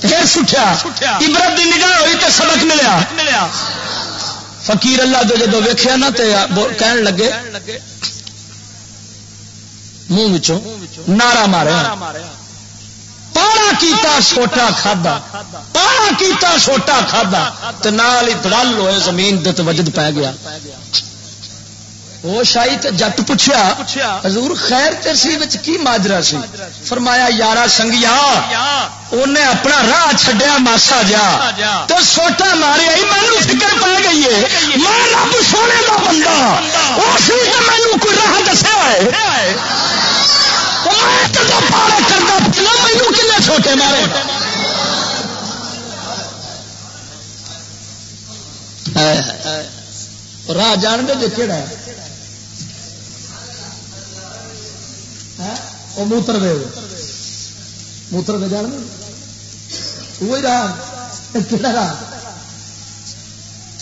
پھر سٹیا عبرت دی نگاہ ہوئی تو سبق ملیا۔ فقیر اللہ دے جدو ویخیا نا تو کہن لگے، منہ نارا ماریا پارا کیتا چھوٹا کھادا پارا کیتا چھوٹا کھادا تو نال ہی دڑل ہوئے زمین دے تو وجد پی گیا۔ وہ شاہی تے جٹ پوچھا حضور خیر ترسی کی ماجرا سی؟ فرمایا، یارا سنگیا انہیں اپنا راہ چڈیا ماسا جا تو سوٹا مارے مینو فکر پا گئی ہے۔ میں رب سونے کا بندہ مینو کوئی راہ دسیا ہے۔ پارا کرتا مینو کنے چھوٹے مارے؟ راہ جان دے جی کہڑا ہے؟ وہ موتر دے۔ موتر دے جان وہی رہا کہڑا رہا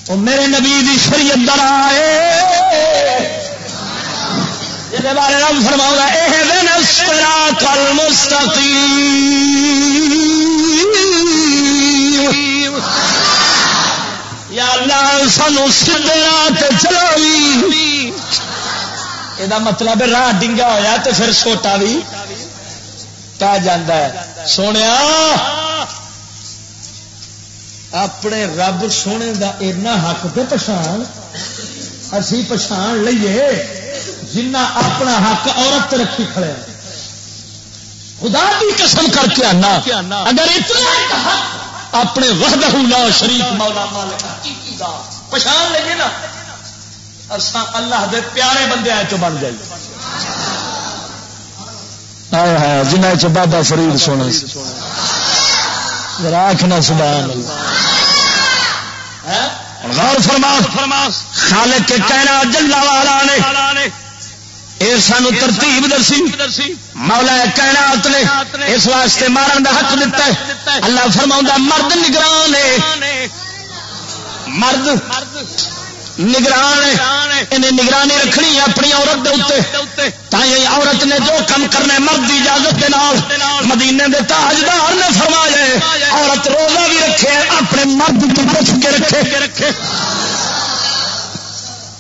وہ میرے نبی دی شریعت در آئے یہ بارے رب فرماؤں گا اے دن اسرا کل مستقیم یا اللہ، سانو سیدھے راہ چلاوی یہ مطلب راہ ڈنگا ہوا تو پھر سوٹا بھی پی جا سونے اپنے رب سونے دا اینا حق تو پچھان، اسی پچھان لیے جنہ اپنا حق عورت رکھی کھڑے خدا کی قسم کر کے آنا۔ اگر اتنا اپنے وحدہ لا شریف مولا مالک پچھان لیے نا؟ اللہ دے پیارے بندے چ بن جائے جنہیں چ بابا فرید سونا راکھنا سبحان ہاں؟ غور فرماس فرماس خالق کے کہنا جلا والا نے یہ سانو ترتیب درسی۔ مولا کائنات نے اس واسطے مارن کا حق دیتا ہے۔ اللہ فرما مرد نگران مرد نگران نگرانی رکھنی اپنی عورت دے عورت نے جو کم کرنا مرد کی اجازت کے نال مدینے دے تاجدار نے فرمایا عورت روزہ بھی رکھے، اپنے مرد کو پوچھ کے رکھے۔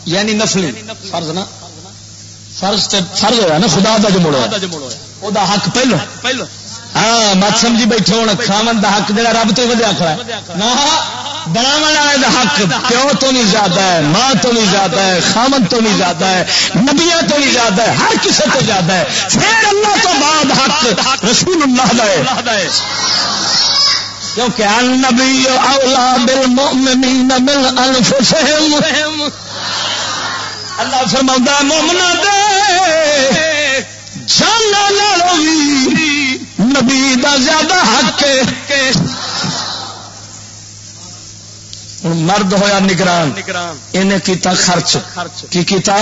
یعنی نفلی فرض نا فرض فرض ہوا نا خدا کا جمڑا وہ حق پہلو۔ پہلو۔ ہاں مت سمجھی بیٹھے ہونا کھاون دا حق جڑا رب تو ودیا کھڑا ہے۔ بناو والے حق پیو تو بھی زیادہ ہے ماں تو بھی زیادہ ہے خامن تو بھی زیادہ ہے نبیا تو بھی زیادہ ہے ہر کسی تو زیادہ ہے۔ پھر اللہ تو بعد حق رسول اللہ ہے۔ کیونکہ النبی اولا بالمؤمنین من انفسهم اللہ فرماؤں مومنا دے۔ جانا لڑو نبی دا زیادہ حق ہوں مرد ہوا نگران انہیں کیتا خرچ۔ کی کیتا؟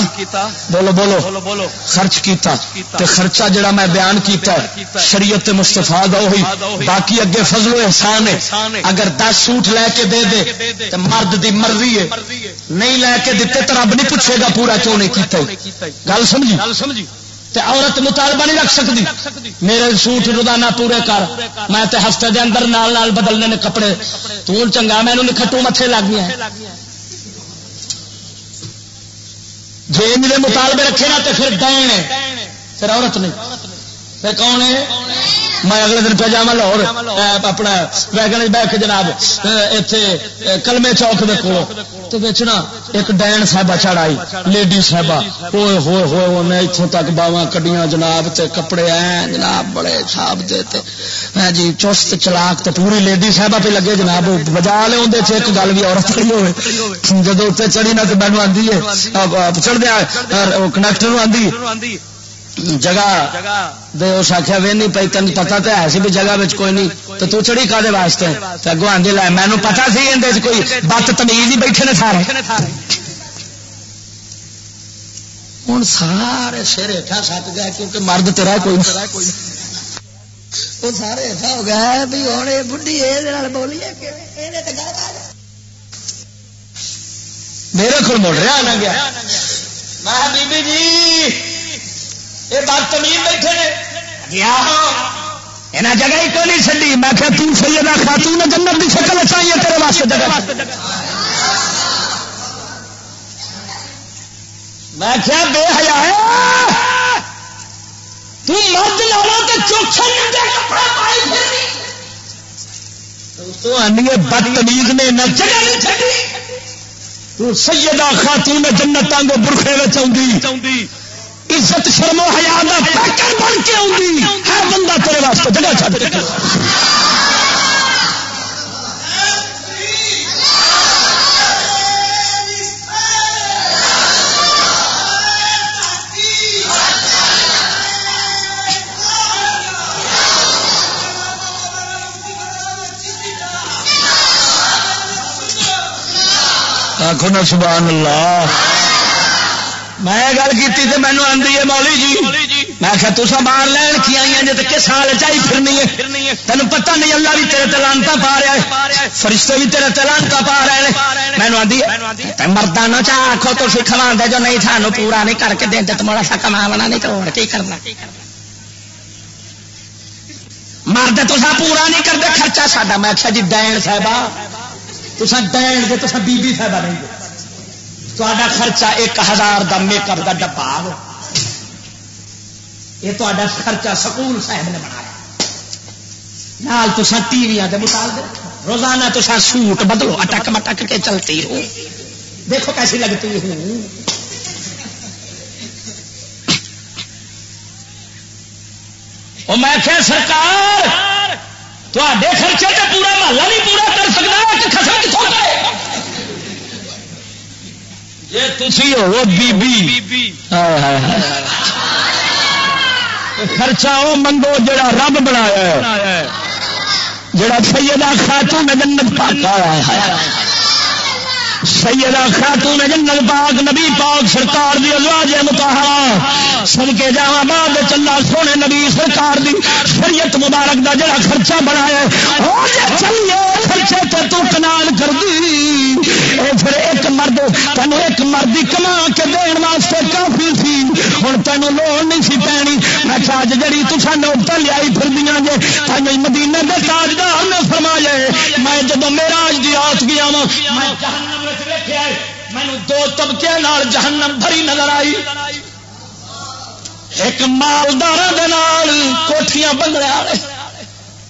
بولو بولو۔ خرچ کیتا۔ تے خرچہ جڑا میں بیان کیتا ہے، شریعت مستفا دا ہوئی باقی اگے فضل و احسان ہے۔ اگر دس سوٹ لے کے دے دے تو مرد دی مرضی ہے۔ نہیں لے کے دیتے تو رب نہیں پوچھے گا پورا کیوں نہیں کیتا گل سمجھی گل سمجھی؟ تے عورت مطالبہ نہیں رکھ سکتی۔ میرے سوٹ روزانہ پورے کر۔ میں تے ہفتے دے اندر نال نال بدلنے نے کپڑے۔ تو چنگا، میں کٹو متے لگ گیا۔ جی میرے مطالبے رکھے نا تو پھر ڈائن پھر عورت نہیں۔ پھر کون ہے؟ میں اگلے دن پہ جا لاہور. اپنا ویگن بہ کے جناب اتنے کلمے چوک کے کولو تو بچنا ایک ڈین صاحبہ چڑھائی لیڈی صاحبہ. ہوئے ہوئے ہوئے انہیں اتوں تک باواں کڈیاں جناب تے کپڑے ہیں، جناب بڑے چھاپ دے تے. میں جی چست چلاک تے پوری لیڈی صاحبہ پہ لگے جناب بجا لے اندر ایک گل بھی عورت کھڑی ہوئے. جدو اتنے چڑھی نہ تو مینو آدھی ہے. چڑھ دیا کنڈکٹر آدھی جگہ دے اس آخیا وی نہیں پی تین پتا تو ہے سی بھی جگہ کوئی نہیں تو تو چڑی کا واسطے اگو آدھی لائے مینو پتا سی اندر کوئی بت تمیز ہی بیٹھے نے سارے ہوں سارے سر ہٹا سٹ گیا کیونکہ مرد تیرا کوئی وہ سارے ہٹا ہو گیا بھی ہوں بڑھی بولیے میرے کو مڑ رہا نہ گیا میں بی جی یہ بات تمیم بیٹھے گیا یہاں جگہ ہی کو نہیں چلی میں کہ تم سیدہ خاتون جنت کی شکل چاہیے تیرے واسطے جگہ۔ میں کیا بے حیا تم مرد لالا تو چوکھا بدتمیز نے نہ جگہ نہیں چڑی تو سیدہ خاتون جنت آنگو برخے چاہیے عزت شرم و حیا بن کے آؤں ہر بندہ تیرے واسطے جگہ چھڈ آخو نا سبحان اللہ۔ میں گل کی مینو آدھی ہے مولی جی۔ میں آخیا تو باہر لین کی آئی جی تو کس سال چاہی پھرنی ہے؟ تینوں پتہ نہیں اللہ بھی تیرے تلانتا پا رہا ہے۔ فرشتے بھی تیرے تلانتا پا رہے ہیں۔ مینو آدھی مردانہ چاہ آخو تو کھوا دے جو نہیں سانو پورا نہیں کر کے دیں تو تھوڑا سا کما نہیں تو کی کرنا؟ مرد تو پورا نہیں کرتے خرچہ ساڈا۔ میں آخیا جی دین صاحبہ تو دین دے تو بی بی صاحبہ نہیں دے۔ تو خرچہ ایک ہزار کا میک اپ کا ڈبا یہ تو خرچہ سکول صاحب نے بنایا۔ نال تو ٹی وی مثال دے روزانہ تو سوٹ بدلو، اٹک مٹک کے چلتی ہو دیکھو کیسی لگتی ہوں۔ میں کیا سرکار تے خرچے تو پورا محلہ نہیں پورا کر سکتا خسم کتوں جی تھی ہو بی خرچہ وہ منگو جڑا رب بنایا جڑا سیدہ خاتون جنت پاتا ہے سیدہ خاتون جنت پاک، نبی پاک سرکار دی ازواج متحرہ سن کے جاواں بعد چلا سونے نبی سرکار دی شریعت مبارک دا جڑا خرچہ بنایا او جے چلیے، خرچے تے تو کنال کر دی۔ اے پھر ایک مرد، تینو ایک مرد کما کے دین واسطے کافی سی۔ ہن تینو لوڑ نہیں سی پینی۔ میں چاج جڑی تساں نوبت لیائی پھردیاں جے، تینو مدینے دے تاجدار نے فرمایا میں جدوں معراج دی رات گیا میں جہنم مینو دو طبقے جہنم بھری نظر آئی۔ ایک مالدار کوٹیاں بندے والے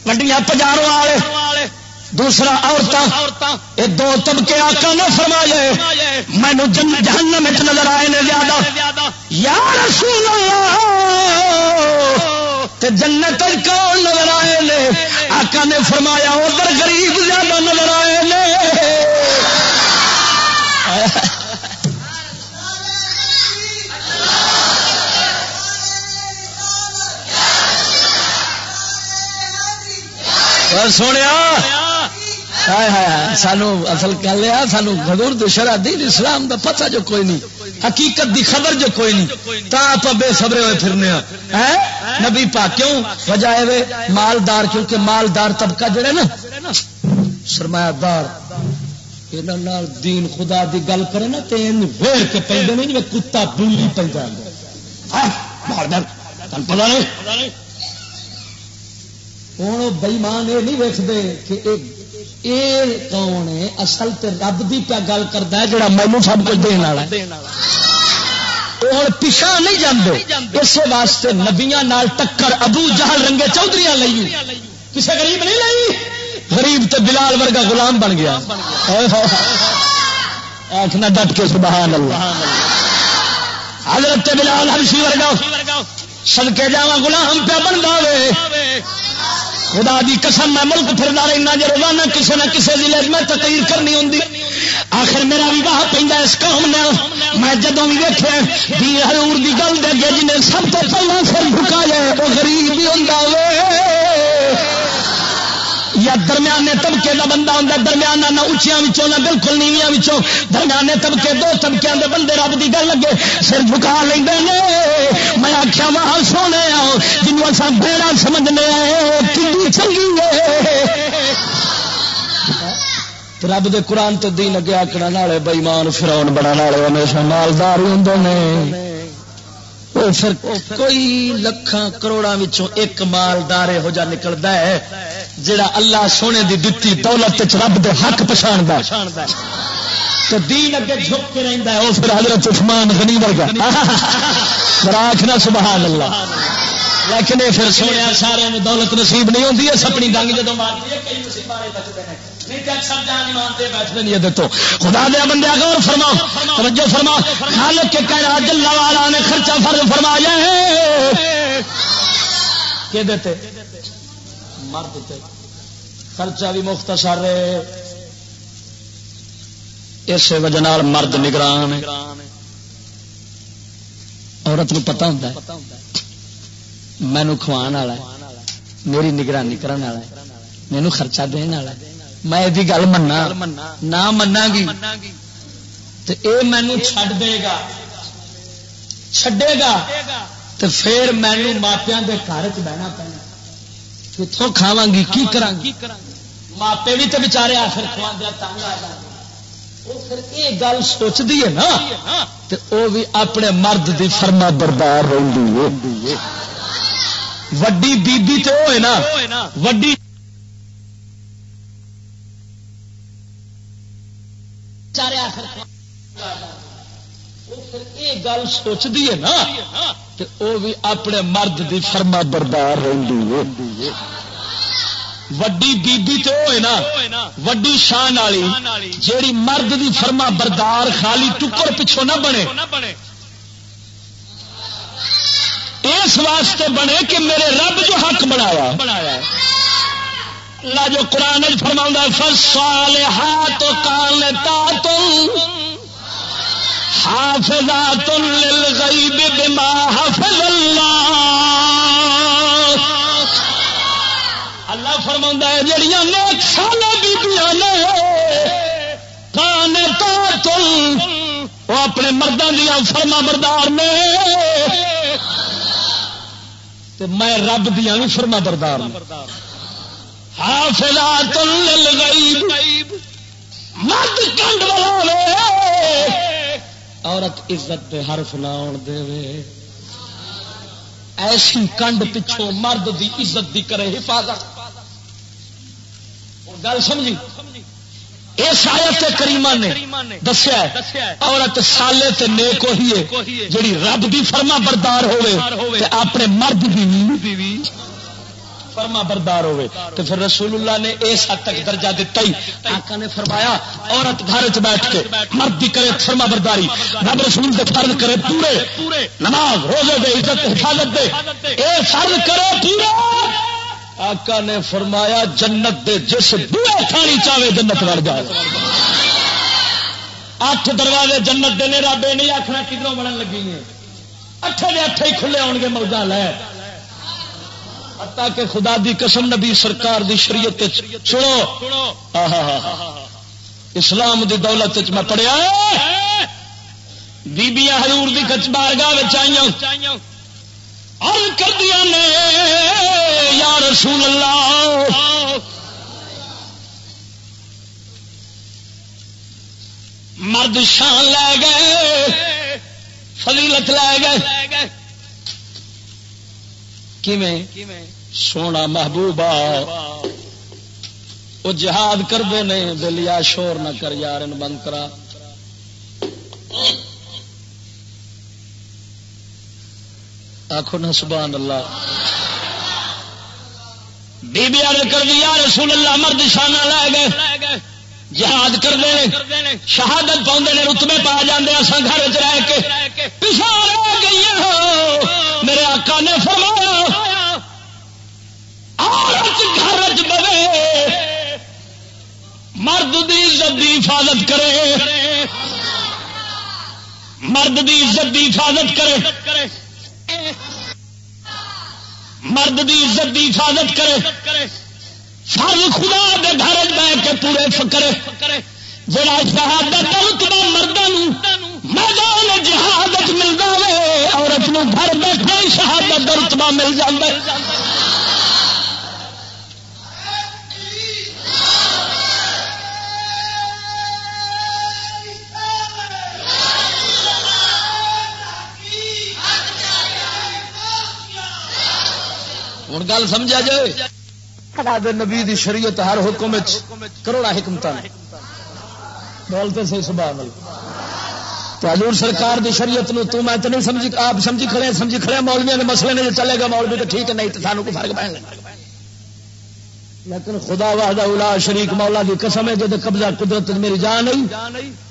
وڈیا پجاروں والے، دوسرا عورتیں یہ دو طبقے آکا نے فرمایا مینو جہنم نظر آئے نے زیادہ۔ یا رسول جنت کون نظر آئے آکا نے فرمایا، ادھر غریب زیادہ نظر آئے سونے سانو اصل کہہ لیا، سانو حضور دشرا دین اسلام دا پتہ جو کوئی نہیں، حقیقت دی خبر جو کوئی نہیں، تا آپ بے صبرے ہوئے پھرنے ہاں۔ نبی پا کیوں؟ وجہ ہے مالدار کیونکہ مالدار طبقہ جڑے نا، سرمایہ دار دین خدا دی گل کرے نا تو ویر کے پہ نہیں کتا بلی پہ جانا پتا نہیں۔ ہوں بئیمان یہ نہیں ویکتے کہ اے کون ہے؟ اصل تے رب دی پیا گل کرتا ہے جڑا مینو سب کچھ دن والا ہوں پیچھا نہیں جانے اس واسطے نبیا ٹکر ابو جہل رنگے چودھری لی کسی غریب نہیں لائی غریب تے بلال ورگا غلام بن گیا۔ آخنا ڈٹ کے سبحان اللہ۔ حضرت بلال ہرشی ورگا سڑکے جا غلام پہ بنتا ہوئے خدا دی قسم، میں ملک پھرنا رہنا جی روزانہ کسی نہ کسی ضلع میں تقریر کرنی ہوں آخر میرا بھی واہ پہ اس قوم نے میں جدوں بھی دیکھے بھی ہرور کی گل دے جنہیں سب تو پہلے سر جھکایا وہ غریب بھی ہوں یا درمیانے طبقے کا بندہ ہوں درمیانہ نہ اچیا نہ بالکل نیویا درمیانے طبقے، دو طبقے کے بندے رب کی گل لگے، سر جھکا لیں میں آخیا وہاں سونے جنوب اصا بیڑا سمجھنے چنگی رب دے قرآن تو دین اگے آکڑا والے بئیمان فراؤن بڑا والے ہمیشہ مالدار ہوں وہ پھر کوئی لکھاں کروڑا ایک مالدار ہو جا نکلتا ہے۔ جڑا اللہ سونے دی دتی دولت رب دے حق پچھاڑ تو دین اگے جھک کے رہتا ہے وہ پھر حضرت عثمان غنی ورگا۔ راکھنا سبحان اللہ لیکن یہ پھر سونے سارے دولت نصیب نہیں ہوتی ہے سپنی ڈنگ جدو مارتی ہے کئی نصیبہ بچتے ہیں۔ خدا دیا بندے غور فرما توجہ فرما خالق کے کہہ رہا جلا والا نے خرچہ فرض فرمایا کہ مرد تے خرچہ بھی مختصر اس وجہ مرد نگران عورت نو پتا ہوں مینو کھوان والا میری نگرانی کرنے والا مینو خرچہ دن والا میں یہ گل منا نہ منا گی۔ تو یہ مینو چڈ دے گا۔ چڈے گا۔ تو پھر مینو ماپیا کے گھر چ بہنا پینا کتوں کھاوا گی کی کرا گی ماپے بھی تو بچارے آخر کھوا یہ گل سوچتی ہے نا تو وہ بھی اپنے مرد دی فرما بردار رہی وڈی بیبی تو ہوئے نا، وڈی چارے آخر یہ گل سوچتی ہے نا وہ بھی اپنے مرد دی فرما بردار رہی وڈی بیبی تو ہوئے نا، وڈی شان والی، جیڑی مرد دی فرما بردار خالی ٹکر پچھوں نہ بنے۔ اس واسطے بنے کہ میرے رب جو حق بنایا۔ بنایا اللہ جو قرآن فرما فسال ہاتھ کال تا حافظات للغیب بما حفظ اللہ۔ اللہ فرما ہے، جڑیاں نیک سالہ بیبیاں نے کان تا وہ اپنے مردوں دیا فرما بردار نے۔ میں رب دیا بھی فرما بردار حافظات للغیب۔ مرد کنڈ والا عورت عزت دے حرف نہ آن دے ایسی کنڈ پچھوں مرد دی عزت دی کرے حفاظت۔ گل سمجھی؟ اس آیت کریمہ نے دسیا عورت سالے تے نیک ہوئی ہے، جڑی رب دی فرما بردار ہوئے اپنے مرد بھی فرما بردار ہوئے تو پھر رسول اللہ نے اس حد تک درجہ دیتا ہی۔ آقا نے فرمایا، عورت گھر چ بیٹھ کے مرد کرے فرما برداری، رب رسول دے فرض کرے پورے۔ نماز، روزے دے، عزت، حفاظت دے۔ اے فرض کرے پورے۔ آقا نے فرمایا، جنت دے جس بوئے کھانی چاہے جنت وڑ جائے۔ اٹھ دروازے جنت دے نے، رب نہیں آخنا کدھروں بڑھن لگی ہیں۔ اٹھے دے اٹھے ہی کھلے آن گے موجہ لے۔ کہ خدا دی قسم نبی سرکار دی شریعت چھوڑو اسلام دی دولت میں پڑھیا بیبیاں ہزور کی کچبار گاہ آئی کر دیا نے، یا رسول اللہ، مرد شان لے گئے، فضیلت لے گئے سونا محبوبہ۔ وہ جہاد کرتے نہیں دلیا شور نہ کر یار بند کرا آخو نا سبحان اللہ۔ بی بی کر دیا رسول اللہ، مرد شانہ لے گئے۔ جہاد کرتے ہیں شہادت پاؤں نے، رتبے پا جانے اصل گھر چ رہ کے۔ پچھا رہ گئی میرے آقا نے فرمایا گھر چ بوے مرد دی عزت دی حفاظت کرے۔ مرد دی عزت دی حفاظت کرے۔ مرد دی عزت دی حفاظت کرے۔ فرض خدا دے گھر بہ کے پورے فکر جڑا شہادت رتبہ مردوں میدان جہادت ملتا ہے عورت نو گھر بیٹھے شہادت رتبہ مل جائے گل سمجھا جائے نبی دی شریعت ہر حکم کروڑا حکمت بولتے سے سبحان اللہ۔ حضور سرکار دی شریعت نو تو میں تو نہیں سمجھی، آپ سمجھی کھڑے سمجھی کھڑے مولویا کے مسئلے نے چلے گا، مولوی تو ٹھیک ہے، نہیں تو سانو کو فرق پہن لیکن خدا واہدہ اولا شریک مولا کی قسم ہے جب قبضہ قدرت میری جان نہیں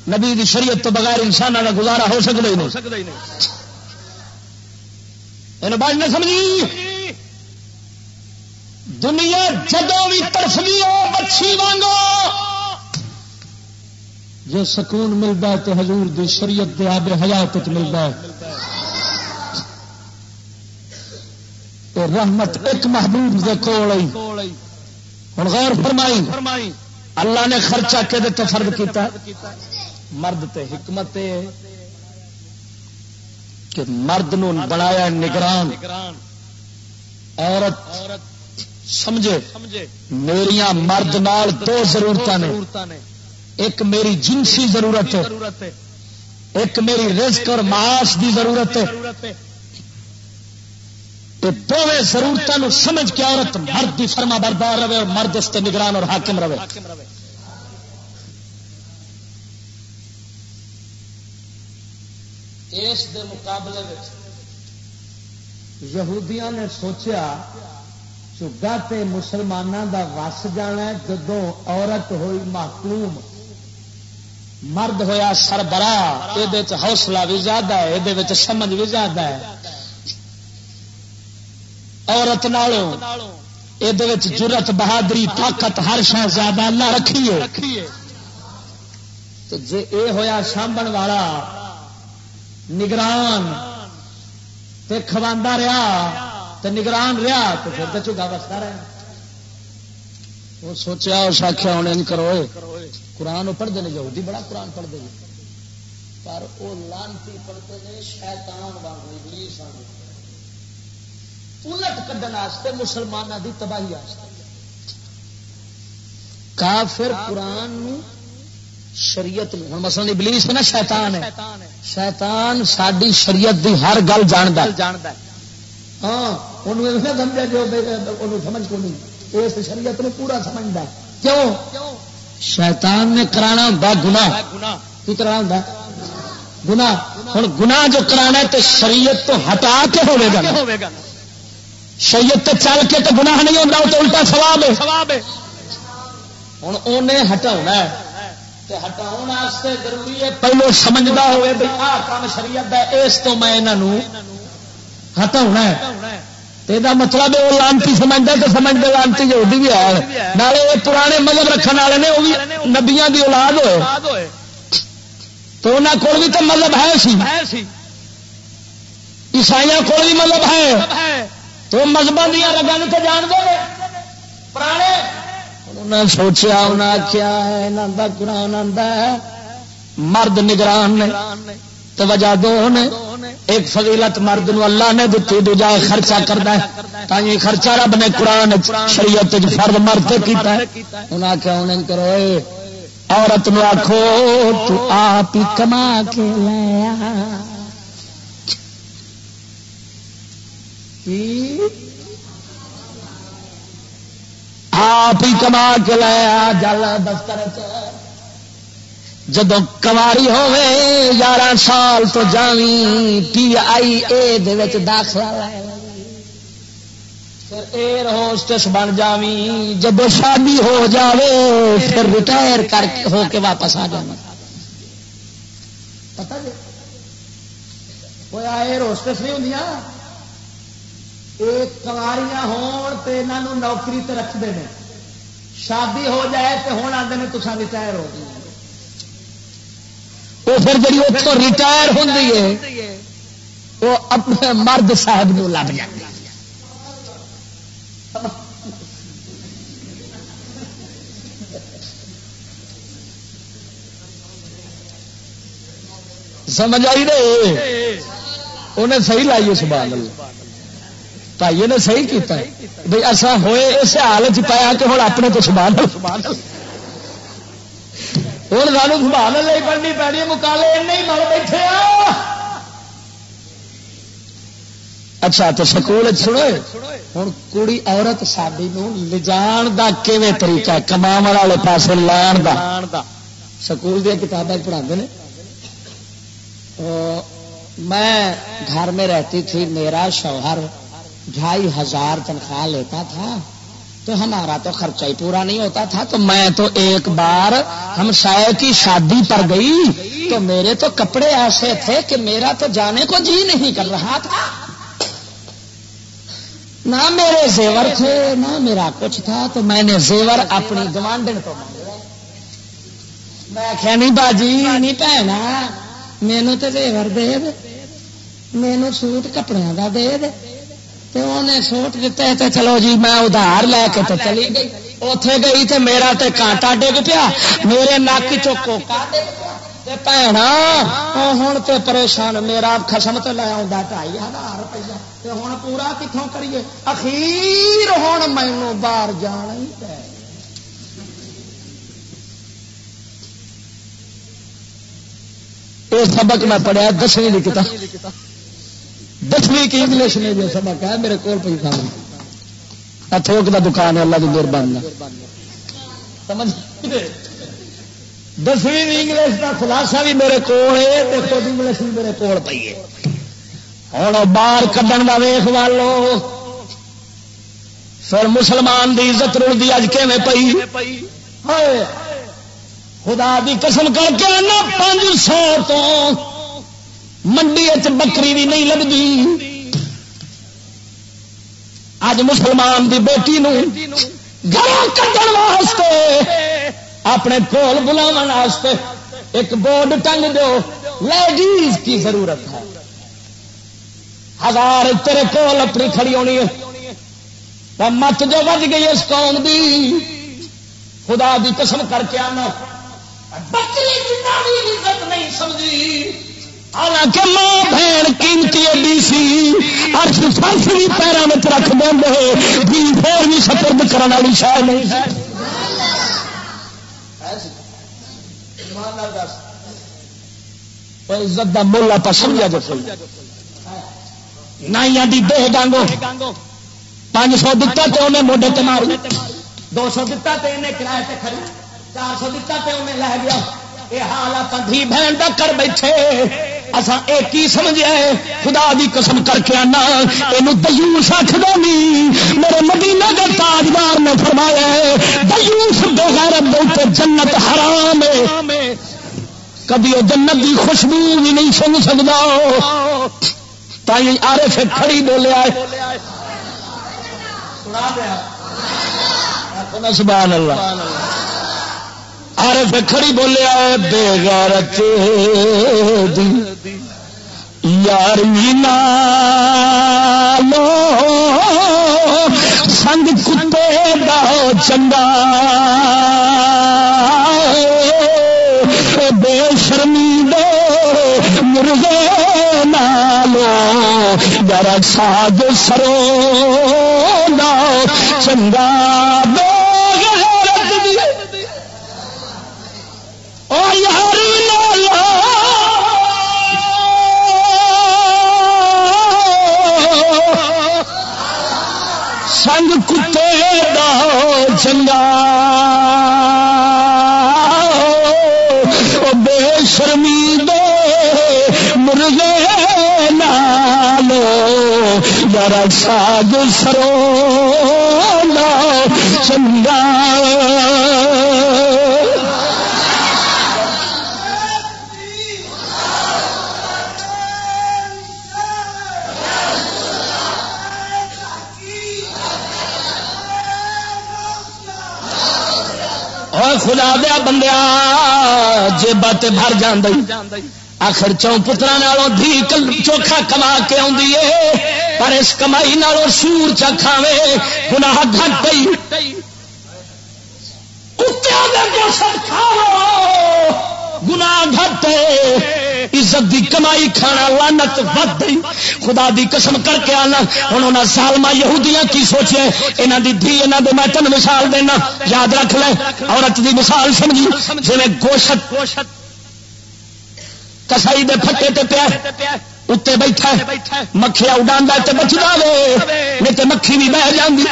نبی دی شریعت تو بغیر انسان کا گزارا ہو سکتا ہی نہیں۔ بات نہ سمجھی؟ دنیا جدو بھی ترفی ہو، بچی وانگو۔ جو سکون ملتا ہے تو حضور دی شریعت دے آب حیات ملتا ہے۔ تو رحمت ایک محبوب دے کول ہوں غور فرمائی۔ اللہ نے خرچہ کہ فرد کیتا؟ مرد تے حکمت کہ مرد نو بنایا نگران۔ عورت سمجھے میریا مرد نال دو ضرورت نے۔ ایک میری جنسی ضرورت ہے، ایک میری رزق اور معاش دی ضرورت ہے۔ دونوں ضرورتوں سمجھ کے عورت مرد کی فرما بردار رہے اور مرد اس نگران اور حاکم رہے۔ اس دے مقابلے یہودیاں نے سوچیا چگا تے مسلمانوں دا وس جانا جدو عورت ہوئی محکوم مرد ہویا سربراہ یہ حوصلہ بھی زیادہ ہے یہ سمجھ بھی زیادہ ہے۔ عورت نالوں یہ جرت بہادری، طاقت، ہر شہ زیادہ اللہ رکھیے۔ جی یہ ہوا سانبن والا، نگران تے رہا تے نگران رہا تو پھر تو چگا بستا رہا۔ وہ سوچا اس آخیا ہوں کرو قرآن پڑھتے ہیں جو بڑا قرآن پڑھتے ہیں پر وہ لانتی پڑھتے ہیں شیطان واگ ابلیس الٹ کھڈن مسلمانوں کی تباہی کافر قرآن شریعت ہوں مسل ابلیس نا شیطان ہے۔ شیطان ساری شریعت دی ہر گل جاند ہاں سمجھا جو سمجھ کو نہیں اس شریعت نے پورا سمجھتا کیوں شیطان نے کرانا ہوں گنا کی کرا ہوں گنا ہوں گنا جو کرانا تو شریعت تو ہٹا کے ہوگا شریعت تو چل کے تو گناہ نہیں ہوتا وہ تو الٹا سواب ہے ہوں انہیں ہٹا ہٹا ضروری ہے پہلو سمجھتا ہوئے بھائی آ کام شریعت ہے اس تو میں یہاں ہٹا یہ مطلب وہ لانتی سمجھتا تو سمجھتے لانتی جو بھی ہے نالے وہ پرانے مذہب رکھنے والے نے وہ بھی نبیا کی اولاد ہوئے تو انہوں کو بھی تو مذہب ہے سی عیسائی کو بھی مذہب ہے تو مذہب دیا رگان تو جان دو پرانے انہیں سوچیا انہیں آخیا ہے قرآن آتا ہے مرد نگران نے تو وجہ دو نے ایک فضیلت مرد نو اللہ نے دیتی دوجا خرچہ کرتا ہے۔ تھی خرچہ رب نے قرآن شریعت فرد مرد کیتا ہے۔ انہیں آخیا انہیں کرو عورت نو آخو تو آپ ہی کما کے لیا آپ ہی کما کے لایا جل دفتر جدو کماری ہوے یارہ سال تو جاوی پی آئی اے داخلہ لائے۔ پھر ایئر ہوسٹس بن جاوی جب شادی ہو جاوے، پھر ریٹائر کر کے ہو کے واپس آ جانا پتا جی؟ کوئی ایئر ہوسٹس نہیں ہوں کواریاں ہو نوکری تے رکھتے ہیں شادی ہو جائے تو ہوں آتے ہیں تو ریٹائر ہو گئی وہ پھر جی اتوں ریٹائر ہوتی ہے، وہ اپنے مرد صاحب کو لب جاتی سمجھ آئی رہے انہیں صحیح لائی اس بات بھائی نے صحیح کیتا ہے۔ بھائی اصا ہوئے اس حالت پایا کہ ہوں اپنے تو سبحان ہوں سانو سبحان لے پڑنی پی مکالے نہیں مر بیٹھے اچھا تو سکول سنو ہوں کڑی عورت ساری لجان کا کیون طریقہ کما والے پاس لان کا سکول دیا کتابیں پڑھا میں گھر میں رہتی تھی، میرا شوہر ڈھائی ہزار تنخواہ لیتا تھا۔ تو ہمارا تو خرچہ ہی پورا نہیں ہوتا تھا، تو میں تو ایک بار ہم شاید کی شادی پر گئی، تو میرے تو کپڑے ایسے تھے کہ میرا تو جانے کو جی نہیں کر رہا تھا۔ نہ میرے زیور تھے، نہ میرا کچھ تھا، تو میں نے زیور اپنی گوانڈن کو میں کیا نہیں باجی، نہیں پہنا مینو تو زیور دے دے مینو سوٹ کپڑے کا دے دے۔ تو انہیں سوٹ دیتے تو چلو جی میں ادھار لے کے تو چلی گئی۔ اتے گئی تو میرا تو کانٹا ڈگ پیا۔ میرے نک چوکو بھنا ہوں تو پریشان میرا خسم تو لے آ ڈائی ہزار روپیہ ہوں پورا کتوں کریے اخیر ہوں مینو باہر جان ہی پہ یہ سبق میں پڑھیا دسویں کی کتاب دسویں کی انگلش میں جو سبق ہے میرے کو پہ تھوک کا دکان ہے، اللہ کی مہربانی دسویں انگلش کا خلاصہ بھی میرے کو انگلش بھی میرے کول پی ہے۔ ہوں باہر کھڈن کا ویخ والو۔ پھر مسلمان دی عزت رلدی اج کے پی خدا دی قسم کر کے پانچ سو تو منڈی بکری بھی نہیں لگتی اج مسلمان دی بیٹی نو گھروں واسطے، اپنے کول بلاو ایک بورڈ ٹنگ دو۔ لیڈیز کی ضرورت ہے۔ ہزار تیرے کول اپنی کھڑی ہونی ہے۔ مت جو بج گئی اس قوم دی۔ خدا دی قسم کر کے آنا۔ بکری عزت نہیں سمجھی۔ حالانکہ ماں بہن قیمتی ایڈی سی ارش فرش بھی پیروں میں رکھ دیں جی پھر بھی سپرد کرنے والی شاید نہیں عزت کا مل آپ سمجھا جو نائیا کی دہ ڈانگو پانچ سو دتا تو انہیں موڈے تے مار دو سو دتا تو انہیں کرایہ تے کھڑی چار سو دتا تو انہیں لے گیا۔ یہ حال آپ دھی بہن کا کر بیٹھے۔ اصا ایک ہی سمجھا ہے خدا دی قسم کر کے آنا۔ یہ دجوس آخر نہیں میرے مدینہ کے تاجدار نے فرمایا ہے دجوس بغیر بہت جنت حرام ہے۔ کبھی وہ جنت کی خوشبو بھی نہیں سن سکتا تھی آرے سے کھڑی بولیا ہے سبحان اللہ۔ آر کھڑی بولیا بے غیرت دی یار لو، سنگ کتے دا چنگا، بے شرمی دے مرغے نالو ذرا ساگ سرو چنگا بے سنگ کتے دا چنگا۔ بے شرمی دے مرغے نالو یار ساگ سرو چنگا۔ خدا دیا بندیا جی بت بھر جان آخر چون پترا نالوں دھی کل چوکھا کما کے آدھی پر اس کمائی نالوں سور چا کھاوے گنا گھٹ پی گنا گھٹ عزت دی کمائی کھانا لانت ود گئی خدا دی قسم کر کے آنا۔ ہوں انہیں سالما یہودیاں کی سوچے؟ یہاں دی دھی یہاں دے میں تین مثال دینا۔ یاد رکھ لے، عورت دی مثال سمجھی۔ جی گوشت کسائی دے پھٹے تے پیا اتنے بیٹھا مکھیا اڈا بچتا وے۔ نہیں تو مکھی بھی بہ جاندی۔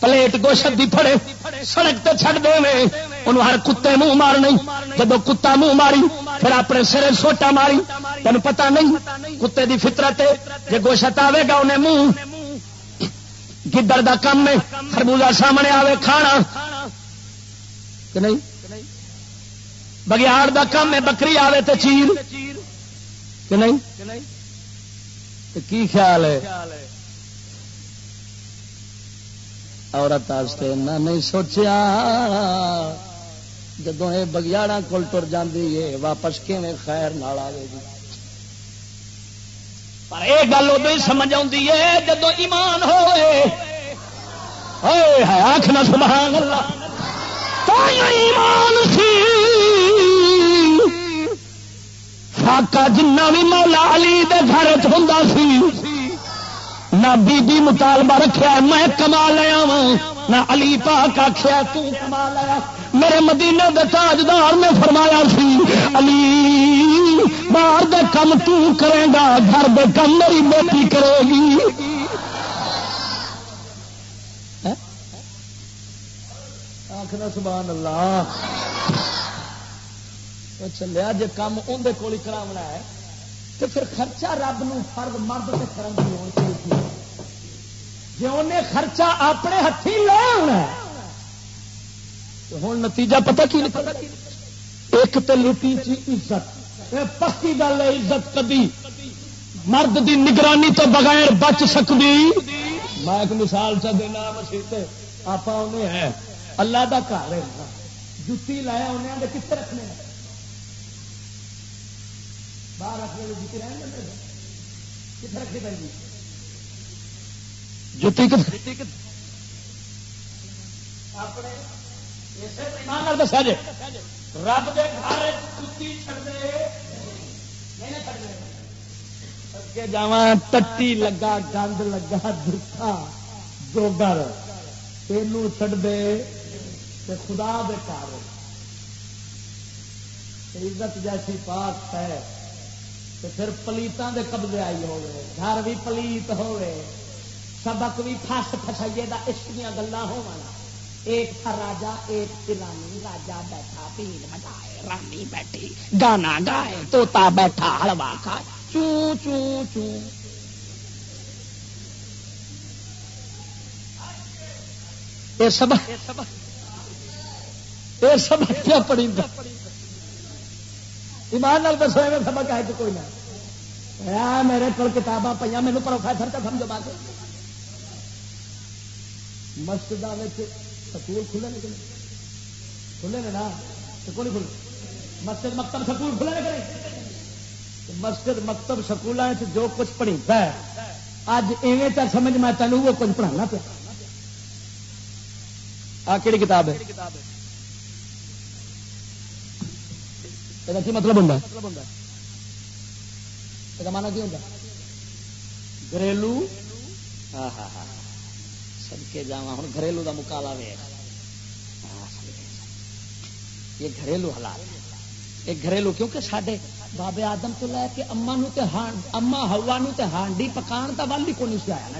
پلیٹ گوشت دی پڑے سڑک تے چھڑ دے انہوں ہر کتے منہ مارنے جب کتا منہ ماری پھر اپنے سر سوٹا ماری۔ تین پتا نہیں کتے دی فطرت جی گوشت آئے گا انہیں منہ۔ گدڑ دا کم ہے۔ خربوزہ سامنے آوے کھانا۔ کہ نہیں؟ بگیاڑ دا کم ہے، بکری آوے تے چیر۔ کہ نہیں؟ کی خیال ہے؟ عورت نہیں سوچیا۔ جدو یہ بگیاڑا کول تر جاتی ہے واپس کیون خیر نال آئے گی؟ پر یہ گل ادو ہی سمجھ ہے جدو ایمان ہوئے آخنا سبحان اللہ۔ ایمان سی۔ فاقا جنہ بھی مولا علی دے گھر ہوں سی، نہ بی بی مطالبہ رکھا میں کما لیا وا نہ علی پاک آخیا کما لیا میرے مدینے دے تاجدار نے فرمایا سی، علی باہر دے کم تو کرے گا، گھر دے کم میری بیٹی کرے گی۔ ہاں؟ آخر سبحان اللہ۔ چلیا جی کام اندر کول کراونا ہے تو پھر خرچہ رب نو فرد، مرد سے کرن کی ہونی چاہیے۔ جی انہیں خرچہ اپنے ہاتھی لے آنا ہوں نتیجہ پتا کی ایک تو لٹی چی عزت۔ پکی گل ہے عزت کبھی مرد دی نگرانی تو بغیر بچ سکتی میں ایک مثال چ دینا مسیح آپ ہے۔ اللہ کا گھر ہے۔ جتی لایا انہیں کتنے رکھنے۔ باہر رکھنے جتی رہے کتنے پہ جتی دسا جی؟ رب دے گھر جا تٹی لگا، گند لگا دکھا جوگر۔ یہ چڑ دے خدا دے گھر۔ عزت جیسی پاک ہے۔ تو پھر پلیتوں دے قبضے آئی ہوئے گھر بھی پلیت ہوئے سبق بھی فس فسائیے کا عشق دیا گلا ہو ایک تھا راجا، ایک رانی راجا بیٹھا پیڑ بجائے رانی بیٹھی گانا گائے توتا بیٹھا ہلوا کھائے، چوں چوں چوں۔ یہ سب یہ سب کیا پڑی ایمان لال دسو سبق ہے کہ کوئی نہ۔ میرے کو کتاباں پہ مینو پروفیسر کا سمجھو بات۔ مسجد سکول کھلے نے کھلے نے نا کھلے۔ مسجد مکتب سکول کھلے نے مسجد مکتب سکول جو کچھ پڑھتا ہے، اج ایویں چل سمجھ میں تینوں وہ کچھ پڑھانا پیا۔ آ کہڑی کتاب ہے؟ یہ مطلب ہوں یہ مانا کی ہوتا گھریلو۔ ہاں ہاں ہاں۔ سدکے جا ہوں گھریلو کا مکالا وے۔ یہ گھریلو حالات یہ گھریلو کیونکہ سڈے بابے آدم تو لے کے اما نو اما ہوا نو تے ہانڈی پکان کا ول ہی کون سے آیا نا۔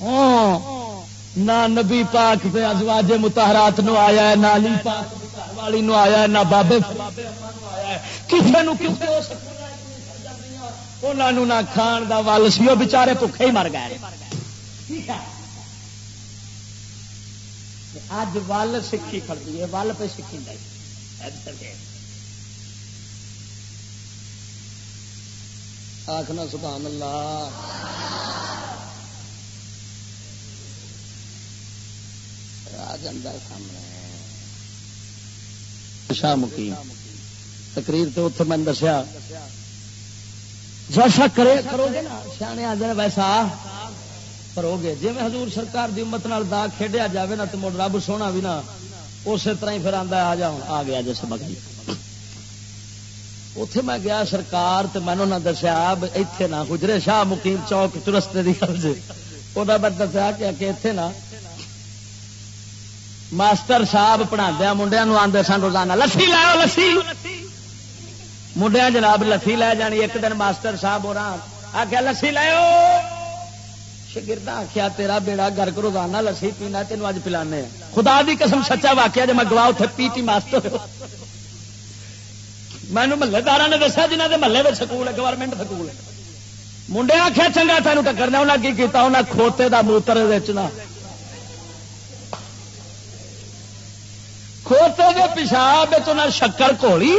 ہاں، نہ نبی پاک پہ ازواج متحرات نو آیا ہے، نہ علی پاک والی نو آیا ہے، نہ بابے کسی نو کیوں کیونکہ انہوں نہ کھان دا ول سی، وہ بچارے بھوکے ہی مر گئے۔ ٹھیک ہے۔ اج ول سکھی کھڑی ہے ول پہ سکھی آخنا سبحان اللہ۔ سامنے۔ شاہ مقیم۔ تقریر تو اتنے میں دسیا۔ جیسا کرے کرو گے نا سیانے آدھے ویسا۔ کرو گے جی میں حضور سرکار دی امت نال دا کھیڈیا جاوے نا تو مڑ رب سونا بھی نا، اسی طرح ہی پھر آتا آ جا آ گیا جی سبق جی۔ اتے میں گیا سرکار تو میں نے دسیا اتنے نہ گجرے شاہ مقیم چوک چرستے کی گل جی۔ وہ میں دسیا کہ اتنے نہ ماسٹر صاحب پڑھا منڈیا آدھے سن، روزانہ لسی لاؤ لسی۔ منڈیا جناب لسی لے جانی، ایک دن ماسٹر صاحب ہو اور آخیا لسی لو شگرد آخیا تیرا بیڑا گرک روزانہ لسی پینا تین اج پلانے خدا دی قسم سچا واقعہ جب میں گواہ اتنے پی ٹی ماسٹر میں محلے دار نے دسا جنہ کے محلے میں سکول ہے گورنمنٹ سکول ہے۔ منڈے آخیا چنگا تین ٹکرنا انہیں کی کیتا انہیں کھوتے کا موتر ویچنا کھوتے کے پیشاب شکر گھولی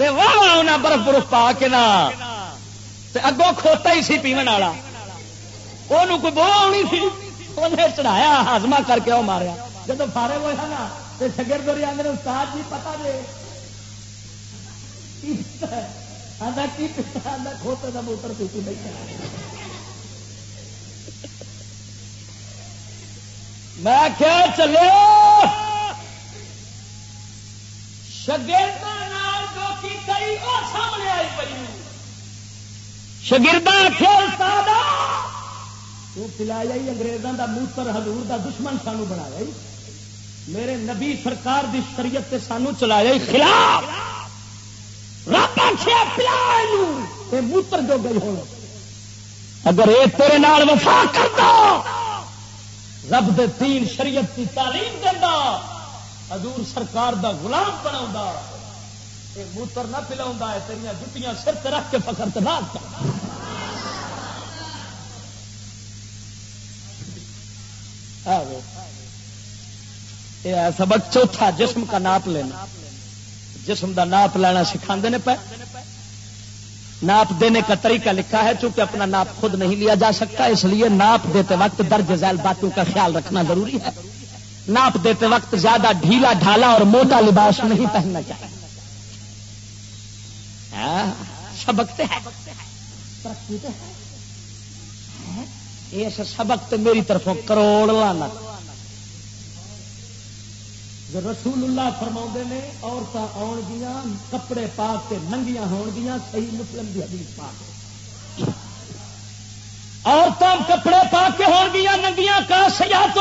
واہ برف برف پا کے نا اگوں کھوتا ہی سی پیمن والا وہ کوئی بو آنی سی انہیں چڑھایا ہاضمہ کر کے وہ ماریا جب فارے ہوئے نا تو شگر دوری آدھے استاد جی پتا دے کھوتے کا موتر پیتی میں کیا چلو شگردا سامنے آئی پی شگردا تو پلایا ہی انگریزوں کا موتر، حضور دا دشمن سانو بنایا ہی۔ میرے نبی سرکار دی شریعت تے سانو چلایا ہی خلاف۔ موتر جو گئی ہو اگر یہ تیرے نال وفا کرتا، رب دے تین شریعت کی تعلیم دینا حضور سرکار دا غلام بنا موتر نہ پلا تیریا جتیاں سر رکھ کے فخر سبق چوتھا جسم کا ناپ لینا۔ جسم کا ناپ لینا سکھا پہ ناپ دینے کا طریقہ لکھا ہے چونکہ اپنا ناپ خود نہیں لیا جا سکتا اس لیے ناپ دیتے وقت درج ذیل باتوں کا خیال رکھنا ضروری ہے۔ ناپ دیتے وقت زیادہ ڈھیلا ڈھالا اور موٹا لباس نہیں پہننا چاہیے۔ ہاں، سبق اس سبق تے میری طرفوں کروڑ لانا جو رسول اللہ فرما نے عورتیں آن گیا کپڑے پا کے ننگیاں ہون گیا صحیح مسلم کی حدیث پا کے عورتیں کپڑے پا کے ہون گیا ننگیاں، کا سیا تو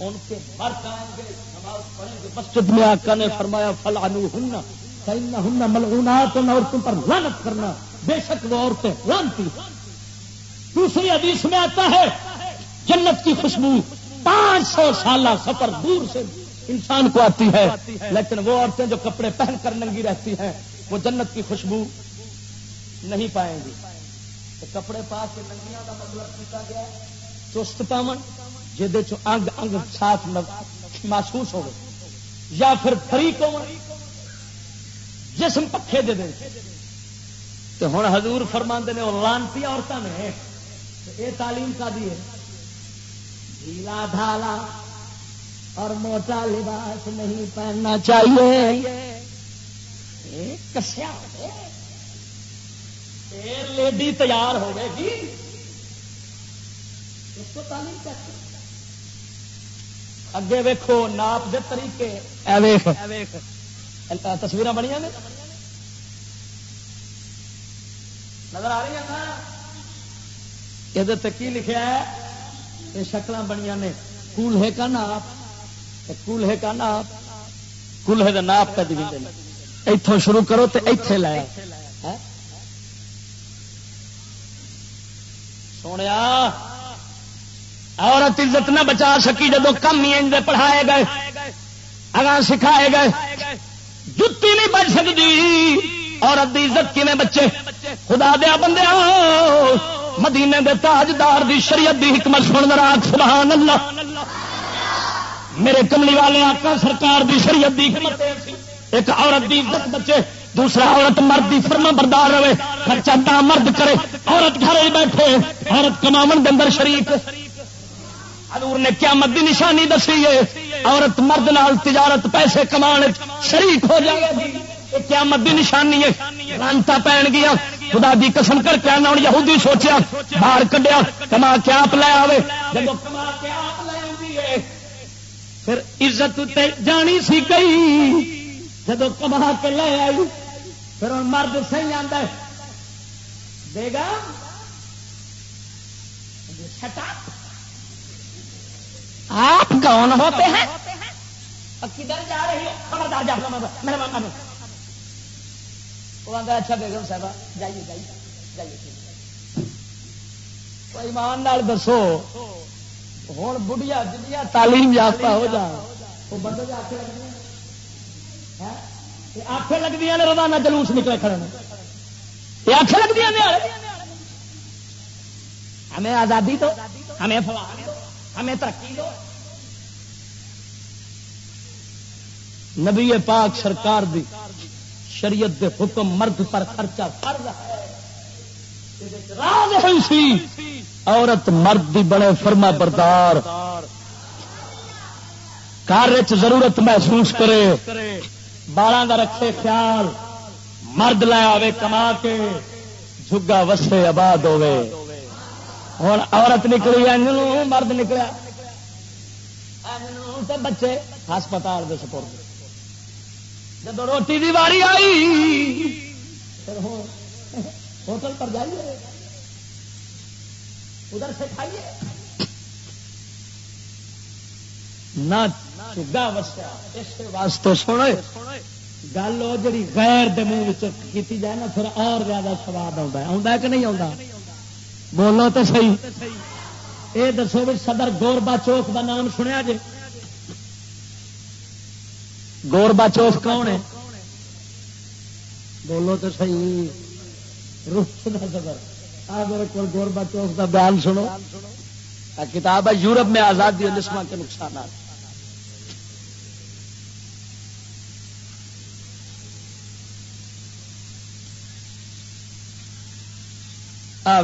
ان کے مرد آئیں گے۔ نماز پڑھیں گے۔ مسجد میں آقا نے فرمایا فلانو ہننا فإنہن ہننا ملعونات ان عورتوں پر لعنت کرنا۔ بے شک وہ عورتیں لانتی دوسری حدیث میں آتا ہے، جنت کی خوشبو پانچ سو سالہ سفر دور سے انسان کو آتی ہے، لیکن وہ عورتیں جو کپڑے پہن کر ننگی رہتی ہیں، وہ جنت کی خوشبو نہیں پائیں گی۔ تو کپڑے پا کے ننگیاں کا مطلب کیا گیا چست پاون، جہد انگ انگ صاف محسوس ہو یا پھر فریق ہو جسم پکے دے دیں۔ تو ہوں حضور فرما نے، وہ لانتی عورتوں نے یہ تعلیم کا دی ہے۔ ڈھیلا ڈھالا اور موٹا لباس نہیں پہننا چاہیے۔ کسیا لیڈی تیار ہو گئے گی۔ اس کو تعلیم اگے ویکو ناپ دے طریقے۔ تصویر بنیا نے۔ نظر آ رہی ہیں یہ کی لکھا ہے یہ شکل بنیا نے کولہے کا ناپ کولہے کا ناپ کولہے کا ناپ پہ دیں اتوں شروع کرو تو اتے لایا سونے عورت عزت نہ بچا سکی جب کم ہی اندر پڑھائے گئے اگاں سکھائے گئے جتی نہیں بچ سکتی عورت کی عزت کھے بچے خدا دیا بندے مدینے دے تاجدار دی شریعت دی حکمت سن راک سبحان اللہ میرے کملی والے آقا سرکار دی شریعت دی حکمت ایک عورت دی عزت بچے، دوسرا عورت مرد دی فرما بردار رہے۔ خرچہ دا مرد کرے، عورت گھر بیٹھے۔ عورت کماون دے اندر شریک۔ حضور نے کیا مد نشانی دسی ہے۔ عورت مرد نال تجارت پیسے کما شریک ہو جائے گی۔ کیا مد نشانی ہے۔ رانتا پہن گیا۔ خدا دی قسم کر کے آنا یہودی سوچیا، باہر کڈیا، کما کے آپ لے آئے جب پھر عزت جانی سی گئی جب کما کے لے آئی، پھر ہوں مرد صحیح آتا ہے۔ دے گا آپ کون ہوتے ہیں؟ کدھر جا رہی ہو وہ آتا اچھا بیگم صاحبہ، جائیے جائیے جائیے ایمان نال دسو ہوں بڑھیا جنیا تعلیم یافتہ ہو جا وہ بندے آخے لگتی آخے لگتی نے روزانہ جلوس نکلے کھڑے یہ آخے لگتی ہمیں آزادی دو، ہمیں فوان دو، ہمیں ترقی دو۔ نبی پاک سرکار دی شریعت دے حکم مرد پر خرچہ فرض ہے۔ عورت مرد دی بڑے فرما بردار۔ کار ضرورت محسوس کرے۔ بالا کا رکھے خیال۔ مرد لے آوے کما کے۔ جگا وسے آباد ہوے ہوں عورت نکلی مرد نکلیا۔ بچے ہسپتال کے سپورٹ جب روٹی کی واری آئی ہوٹل پر جائیے۔ ادھر سے کھائیے۔ نہ چگا وسیا، اس واسطے سونے۔ گل وہ جی غیر دے کی جائے نا، پھر اور زیادہ سواد آتا ہے۔ کہ نہیں آتا بولو تو صحیح۔ یہ دسو بھی صدر گوربا چوک کا نام سنیا جی گوربا چوک کون ہے؟ بولو تو صحیح۔ روس کا صدر آ میرے کو گوربا چوک کا بیان سنو۔ کتاب ہے یورپ میں آزادی اور نسما کے نقصانات۔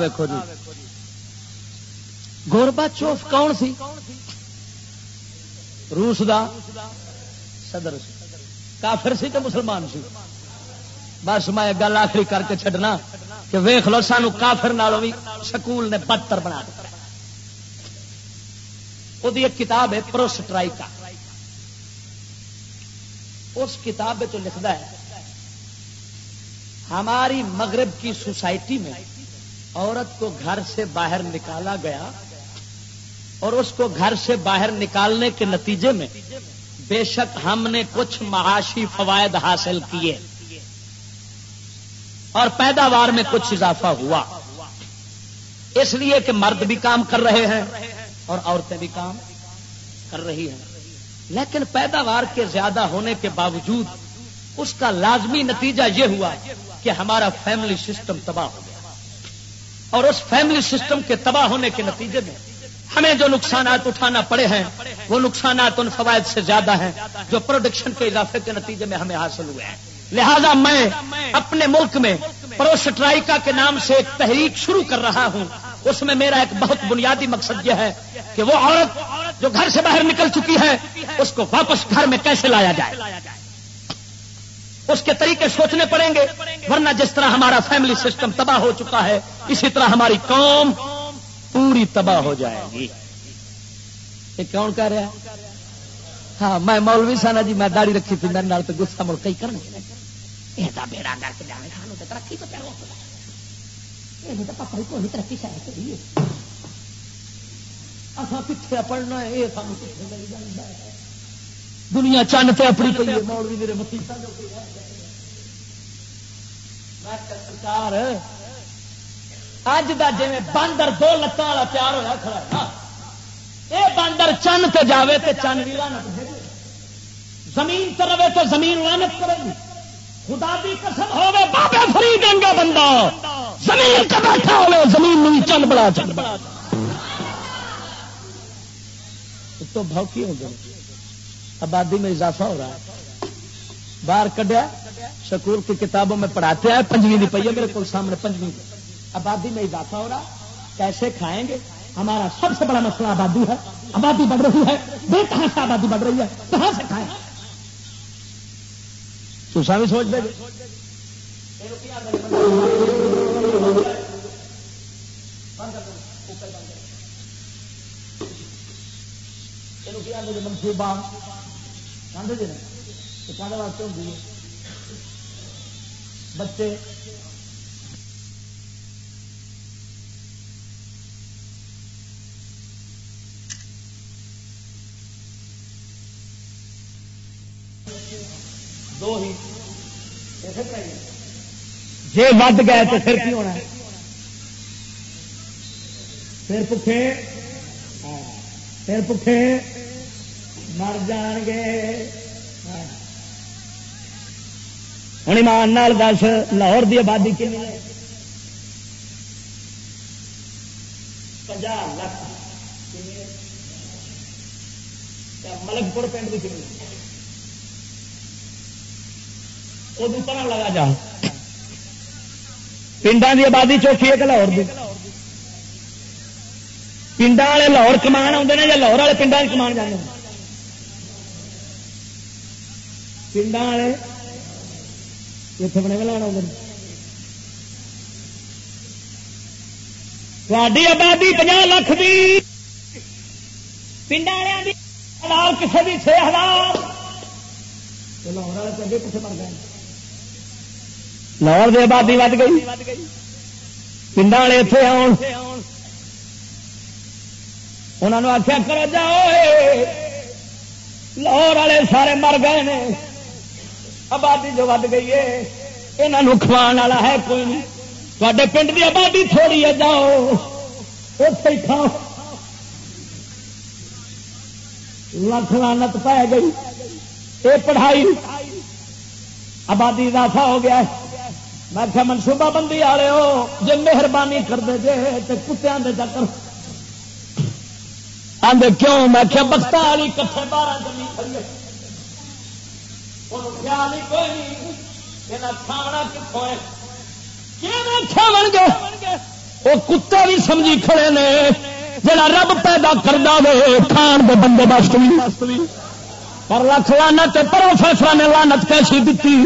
ویکو جی۔ گوربا چوف کون سی؟ روس دا۔ صدر کافر سی تو مسلمان سی۔ بس میں گل آخری کر کے چڈنا کہ ویخ لو، سانو کافر نالوں بھی سکول نے بدتر بنا دیا وہ ایک کتاب ہے پروسٹرائکا اس کتاب میں تو لکھتا ہے، ہماری مغرب کی سوسائٹی میں عورت کو گھر سے باہر نکالا گیا اور اس کو گھر سے باہر نکالنے کے نتیجے میں بے شک ہم نے کچھ معاشی فوائد حاصل کیے اور پیداوار میں کچھ اضافہ ہوا۔ اس لیے کہ مرد بھی کام کر رہے ہیں اور عورتیں بھی کام کر رہی ہیں۔ لیکن پیداوار کے زیادہ ہونے کے باوجود اس کا لازمی نتیجہ یہ ہوا کہ ہمارا فیملی سسٹم تباہ ہو گیا۔ اور اس فیملی سسٹم کے تباہ ہونے کے نتیجے میں ہمیں جو نقصانات اٹھانا پڑے ہیں، وہ نقصانات ان فوائد سے زیادہ ہیں جو پروڈکشن کے اضافے کے نتیجے میں ہمیں حاصل ہوئے ہیں۔ لہذا میں اپنے ملک میں پروسٹرائکا کے نام سے ایک تحریک شروع کر رہا ہوں۔ اس میں میرا ایک بہت بنیادی مقصد یہ ہے کہ وہ عورت جو گھر سے باہر نکل چکی ہے، اس کو واپس گھر میں کیسے لایا جائے؟ اس کے طریقے سوچنے پڑیں گے، ورنہ جس طرح ہمارا فیملی سسٹم تباہ ہو چکا ہے، اسی طرح ہماری قوم پوری تباہ ہو جائے گی۔ یہ کون کہہ رہا ہے؟ ہاں میں مولوی سانا جی میں داڑھی رکھی تھی، میرے تو گسا مل کئی کرنا پڑھنا دنیا چند پہ اپنی پی مولوی میرے مسیح سرکار اج کا جی باندر دو لتان والا پیار ہوا کھڑا یہ باندر چند پہ جاوے تے چند بھی لانت زمین تے رہے تو زمین لانت کرے گی خدا بھی قسم ہوے بابے فری دیں گا بندہ زمین کا بیٹھا ہوے زمین نہیں چند بڑا چند بڑا تو بھوکی ہو گئی آبادی میں اضافہ ہو رہا ہے باہر کڈیا سکول کی کتابوں میں پڑھاتے ہیں پنجویں دی پی ہے میرے کو سامنے پنجویں آبادی میں اضافہ ہو رہا کیسے کھائیں گے۔ ہمارا سب سے بڑا مسئلہ آبادی ہے۔ آبادی بڑھ رہی ہے۔ بے کہاں سے آبادی بڑھ رہی ہے۔ کہاں سے کھائیں؟ تو بھی سوچ دے۔ منصوبہ بچے دو ہی۔ جی ود گئے تو پھر کی ہونا پھر پکے پھر پکے مر جان گے۔ ہوں ایمان دس، لاہور کی آبادی کنی لاکھ ملک پور پنڈ کی کنی وہ طرح لگا جا پنڈا کی آبادی چوکی ہے کہ لاہور کی پنڈا والے لاہور کمان آتے ہیں یا لاہور والے پنڈا کمان جانے پنڈا والے اتنے بنے میں لانا تھوڑی آبادی پناہ لاکھ کی پنڈا والے ہزار کسی بھی چھ ہزار لاہور والے چنگے مر گئے لاہور کی آبادی ود گئی پنڈا والے اتنے آن انہوں نے آخیا کرو جاؤ لاہور والے سارے مر گئے نے آبادی جو ود گئی ہے یہاں کھوان والا ہے کوئی نہیں تے پنڈ کی آبادی تھوڑی ہے جاؤ اتے کھاؤ لکھ لانت پی گئی یہ پڑھائی آبادی اضافہ ہو گیا میں کیا منصوبہ بندی والے ہو جی مہربانی کرتے جے تو کتیا کے چکر آدھے کیوں؟ میں کیا بخت والی کٹھے بارہ جمی کھڑی خیال ہی کوئی نہیں کھانا کتوں گے؟ وہ کتا بھی سمجھی کھڑے نے جڑا رب پیدا کرتا وے، کھان کے بندوبست بھی پر لکھ لانت پروفیسر نے لانت کیسی دیتی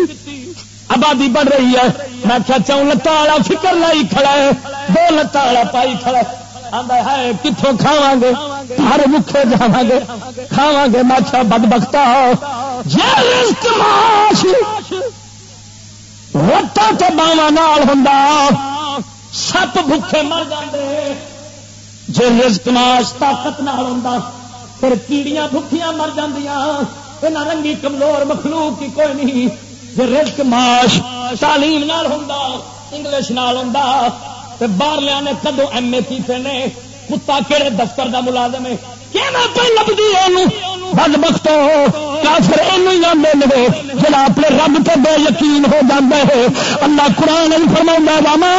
آبادی بڑھ رہی ہے۔ میں کیا چاہوں لتا والا فکر لائی کھڑا ہے۔ دو لتا والا پائی کھڑا ہے۔ کتوں کھاوا گے ہر مکھے جا گے کھاوا گے ماچا بد بختا روٹا تو باوا نال ہوں سپ بھوکے مر جاندے۔ جی رزق ماش طاقت نال ہوں پھر کیڑیاں بھوکیاں مر جاندیاں۔ یہاں رنگی کمزور مخلوق کی کوئی نہیں۔ جی رزق ماش تعلیم نال ہوں انگلش نال ہوں باہر لیا نے کدو ایم اے کیتے نے؟ کتا کہڑے دفتر کا ملازم ہے؟ بد بخت کافر یہ جڑا اپنے رب تو بے یقین ہو جاتا ہے۔ اللہ قرآن فرما راما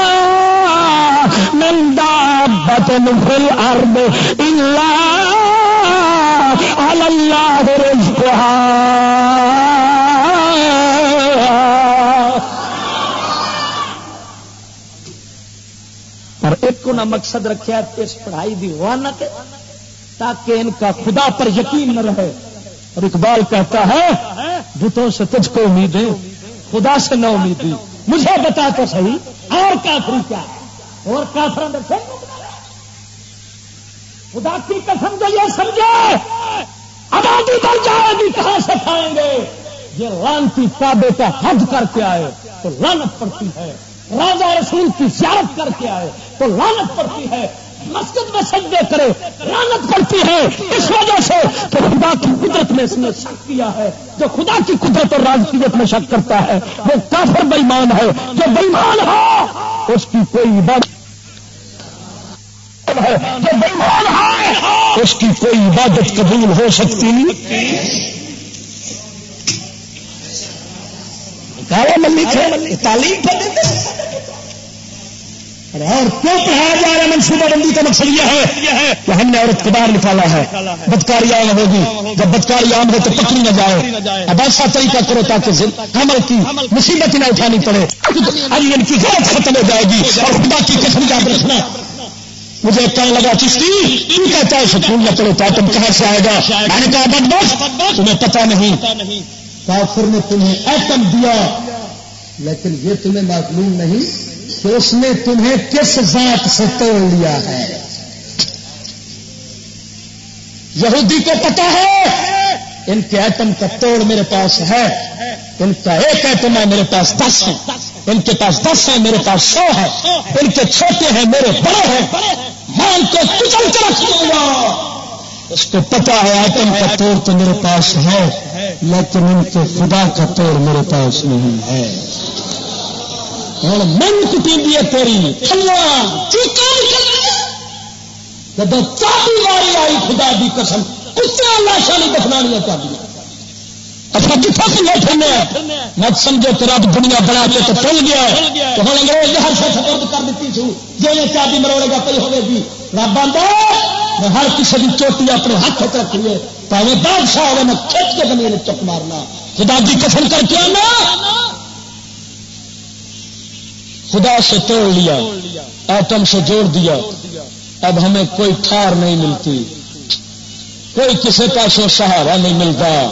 نندا بچن فل ارد اللہ رزقها۔ ایک نہ مقصد رکھا اس پڑھائی کی وانت تاکہ ان کا خدا پر یقین نہ رہے۔ اور اقبال کہتا ہے، بتوں سے تجھ کو امید ہے خدا سے نہ امید مجھے بتا تو صحیح، اور کافری کیا؟ اور کافر خدا کی قسم تو یہ سمجھے، آبادی بڑھ جائے گی، کہاں سے کھائیں گے؟ یہ لانتی کعبے کا حج کر کے آئے، تو لانت پڑتی ہے۔ راجا رسول کی زیارت کر کے آئے تو لانت پڑتی ہے، مسجد میں سجدے کرے لانت پڑتی ہے۔ اس وجہ سے کہ خدا کی قدرت میں اس نے شک کیا ہے۔ جو خدا کی قدرت اور راجکیت میں شک کرتا ہے، وہ کافر بےمان ہے۔ جو بےمان ہو، اس کی کوئی عبادت ہے۔ جو بےمان ہے اس کی کوئی عبادت قبول ہو سکتی نہیں۔ تعلیم اور کیوں پڑھایا جا رہا ہے منصوبہ بندی کا مقصد یہ ہے کہ ہم نے عورت کو باہر نکالا ہے، بدکاری عام ہوگی۔ جب بدکاری عام ہو تو پکڑی نہ جائے۔ اب ایسا طریقہ کرو تاکہ عمل کی مصیبت نہ اٹھانی پڑے۔ ابھی ان کی غلط ختم ہو جائے گی۔ اور خدا کی قسم یاد رکھنا مجھے کہنے لگا، چشتی تو کہتا ہے سکون نہ پڑے تم کہاں سے آئے گا؟ میں نے کہا، بد تمہیں پتا نہیں۔ کافر نے تمہیں ایٹم دیا، لیکن یہ تمہیں معلوم نہیں کہ اس نے تمہیں کس ذات سے توڑ لیا ہے۔ یہودی کو پتا ہے، ان کے ایٹم کا توڑ میرے پاس ہے، ان کا ایک ایٹم ہے میرے پاس دس ہے ان کے پاس دس ہے میرے پاس سو ہے ان کے چھوٹے ہیں میرے بڑے ہیں۔ میں ان کو کچل کے رکھ دوں گا اس کو پتا ہے آئٹم کا توڑ تو میرے پاس ہے۔ ہے۔ لیکن ان کے خدا کا توڑ میرے پاس نہیں ہے۔ ہوں من کٹی ہے تیری۔ جب چاہی واری آئی، خدا دی قسم کتنے لاشا نہیں دفنانیاں چاہیے اچھا کتنے سے بیٹھے مت سمجھو تو رب دنیا بنا کے تو پل گیا تو ہوں انگریز ہر شخص بند کر دیتی چھو جی چابی مروڑے گا پی ہوگی رب آتا میں ہر کسی کی چوٹی اپنے ہاتھ رکھ لیے پہلے بادشاہ ہوئے، میں کھچ کے زمین چک مارنا۔ خدا کی قسم کر کے آنا۔ خدا سے توڑ لیا، ایٹم سے جوڑ دیا۔ اب ہمیں کوئی ٹھار نہیں ملتی۔ کوئی کسی پاسوں سہارا نہیں ملتا۔